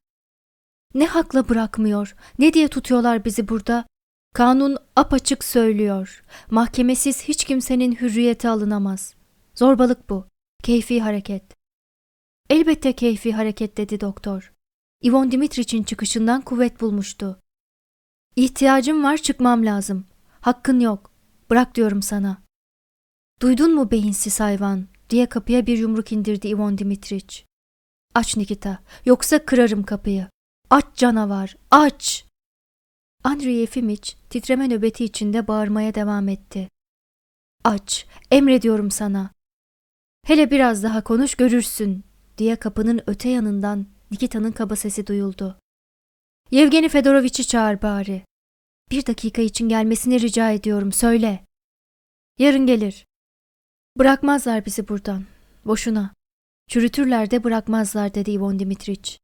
Ne hakla bırakmıyor, ne diye tutuyorlar bizi burada? Kanun apaçık söylüyor. Mahkemesiz hiç kimsenin hürriyeti alınamaz. Zorbalık bu. Keyfi hareket. Elbette keyfi hareket dedi doktor. Ivon Dimitriç'in çıkışından kuvvet bulmuştu. İhtiyacım var çıkmam lazım. Hakkın yok. Bırak diyorum sana. Duydun mu beyinsiz hayvan diye kapıya bir yumruk indirdi Ivon Dimitriç. Aç Nikita yoksa kırarım kapıyı. Aç canavar aç. Andrei Yefimiç titreme nöbeti içinde bağırmaya devam etti. Aç, emrediyorum sana. Hele biraz daha konuş görürsün diye kapının öte yanından Nikita'nın kaba sesi duyuldu. Yevgeni Fedoroviç'i çağır bari. Bir dakika için gelmesini rica ediyorum, söyle. Yarın gelir. Bırakmazlar bizi buradan. Boşuna. Çürütürler de bırakmazlar dedi Ivon Dimitriç.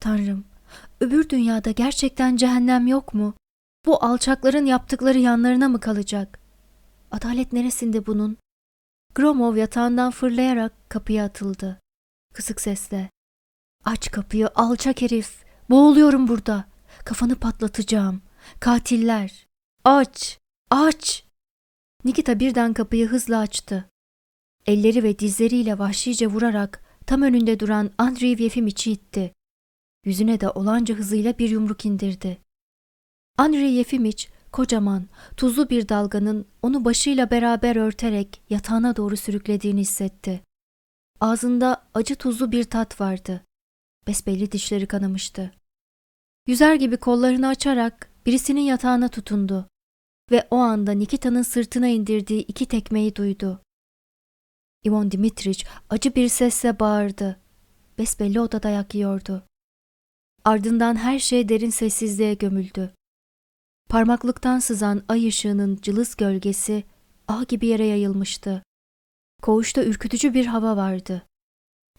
Tanrım, öbür dünyada gerçekten cehennem yok mu? Bu alçakların yaptıkları yanlarına mı kalacak? Adalet neresinde bunun? Gromov yatağından fırlayarak kapıya atıldı. Kısık sesle. Aç kapıyı alçak herif. Boğuluyorum burada. Kafanı patlatacağım. Katiller. Aç. Aç. Nikita birden kapıyı hızla açtı. Elleri ve dizleriyle vahşice vurarak tam önünde duran Andrei Yefimiç'i itti. Yüzüne de olanca hızıyla bir yumruk indirdi. Andrei Yefimiç kocaman, tuzlu bir dalganın onu başıyla beraber örterek yatağına doğru sürüklediğini hissetti. Ağzında acı tuzlu bir tat vardı. Besbelli dişleri kanamıştı. Yüzer gibi kollarını açarak birisinin yatağına tutundu ve o anda Nikita'nın sırtına indirdiği iki tekmeyi duydu. Ivon Dimitriç acı bir sesle bağırdı. Besbelli o da dayak yiyordu. Ardından her şey derin sessizliğe gömüldü. Parmaklıktan sızan ay ışığının cılız gölgesi ağ gibi yere yayılmıştı. Koğuşta ürkütücü bir hava vardı.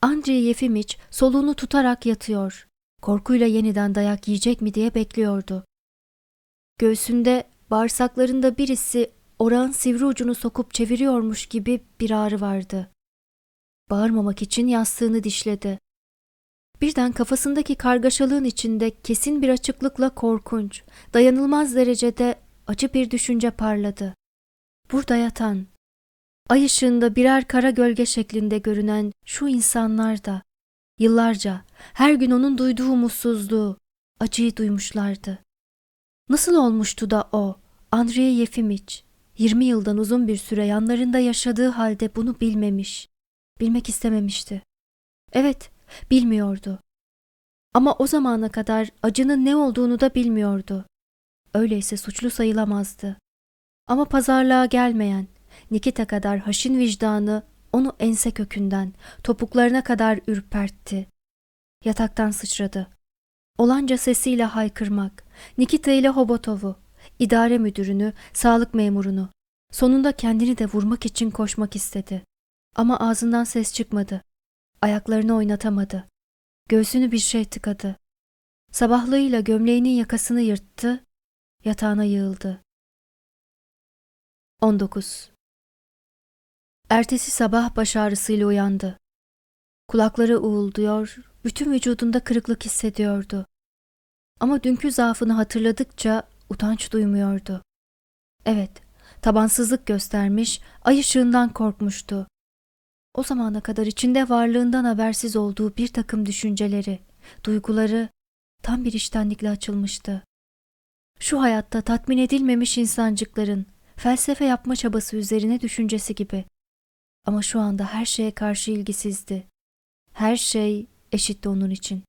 Andrei Yefimiç soluğunu tutarak yatıyor. Korkuyla yeniden dayak yiyecek mi diye bekliyordu. Göğsünde, bağırsaklarında birisi orağın sivri ucunu sokup çeviriyormuş gibi bir ağrı vardı. Bağırmamak için yastığını dişledi. Birden kafasındaki kargaşalığın içinde kesin bir açıklıkla korkunç, dayanılmaz derecede acı bir düşünce parladı. Burada yatan, ay ışığında birer kara gölge şeklinde görünen şu insanlar da yıllarca her gün onun duyduğu umutsuzluğu, acıyı duymuşlardı. Nasıl olmuştu da o, Andrei Yefimiç, 20 yıldan uzun bir süre yanlarında yaşadığı halde bunu bilmemiş, bilmek istememişti. Evet, bilmiyordu. Ama o zamana kadar acının ne olduğunu da bilmiyordu. Öyleyse suçlu sayılamazdı. Ama pazarlığa gelmeyen, Nikita kadar haşin vicdanı onu ense kökünden, topuklarına kadar ürpertti. Yataktan sıçradı. Olanca sesiyle haykırmak, Nikita ile Hobotov'u, idare müdürünü, sağlık memurunu, sonunda kendini de vurmak için koşmak istedi. Ama ağzından ses çıkmadı. Ayaklarını oynatamadı. Göğsünü bir şey tıkadı. Sabahlığıyla gömleğinin yakasını yırttı, yatağına yığıldı. 19. Ertesi sabah baş ağrısıyla uyandı. Kulakları uğulduyor, bütün vücudunda kırıklık hissediyordu. Ama dünkü zaafını hatırladıkça utanç duymuyordu. Evet, tabansızlık göstermiş, ay ışığından korkmuştu. O zamana kadar içinde varlığından habersiz olduğu bir takım düşünceleri, duyguları tam bir iştenlikle açılmıştı. Şu hayatta tatmin edilmemiş insancıkların, felsefe yapma çabası üzerine düşüncesi gibi. Ama şu anda her şeye karşı ilgisizdi. Her şey eşitti onun için.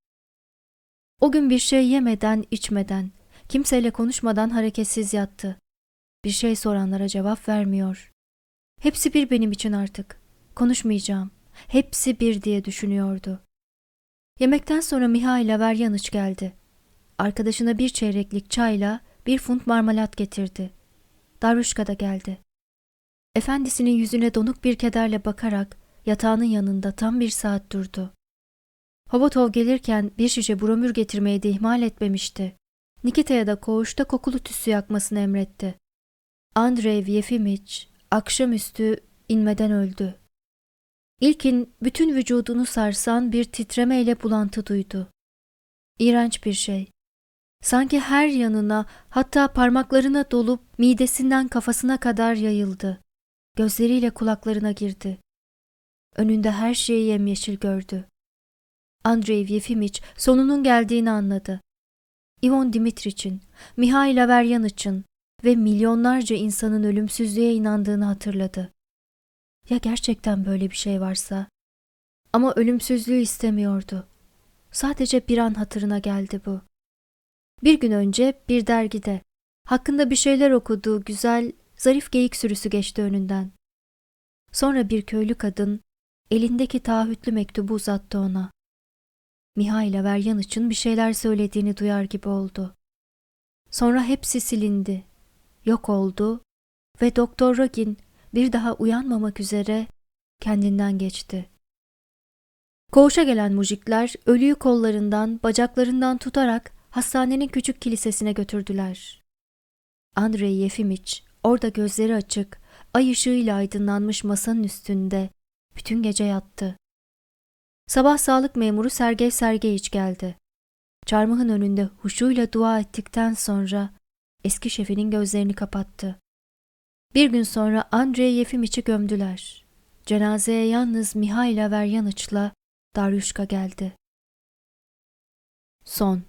O gün bir şey yemeden, içmeden, kimseyle konuşmadan hareketsiz yattı. Bir şey soranlara cevap vermiyor. Hepsi bir benim için artık. Konuşmayacağım. Hepsi bir diye düşünüyordu. Yemekten sonra Mihail'a Veryanıç geldi. Arkadaşına bir çeyreklik çayla bir funt marmalat getirdi. Darüşka da geldi. Efendisinin yüzüne donuk bir kederle bakarak yatağının yanında tam bir saat durdu. Hobotov gelirken bir şişe bromür getirmeyi de ihmal etmemişti. Nikita'ya da koğuşta kokulu tütsü yakmasını emretti. Andrei Yefimiç akşamüstü inmeden öldü. İlkin bütün vücudunu sarsan bir titremeyle bulantı duydu. İğrenç bir şey. Sanki her yanına hatta parmaklarına dolup midesinden kafasına kadar yayıldı. Gözleriyle kulaklarına girdi. Önünde her şeyi yemyeşil gördü. Andrei Yefimiç sonunun geldiğini anladı. Ivan Dimitriç'in, Mihail Averyanıç'ın ve milyonlarca insanın ölümsüzlüğe inandığını hatırladı. Ya gerçekten böyle bir şey varsa? Ama ölümsüzlüğü istemiyordu. Sadece bir an hatırına geldi bu. Bir gün önce bir dergide hakkında bir şeyler okuduğu güzel, zarif geyik sürüsü geçti önünden. Sonra bir köylü kadın elindeki taahhütlü mektubu uzattı ona. Mihail Averyan için bir şeyler söylediğini duyar gibi oldu. Sonra hepsi silindi, yok oldu ve Doktor Rogin bir daha uyanmamak üzere kendinden geçti. Koğuşa gelen mujikler ölüyü kollarından, bacaklarından tutarak hastanenin küçük kilisesine götürdüler. Andrei Yefimiç orada gözleri açık, ay ışığıyla aydınlanmış masanın üstünde bütün gece yattı. Sabah sağlık memuru Sergey Sergeyiç geldi. Çarmıhın önünde huşuyla dua ettikten sonra eski şefinin gözlerini kapattı. Bir gün sonra Andrei Yefimiç'i gömdüler. Cenazeye yalnız Mihail Averyanıç'la Daryushka geldi. Son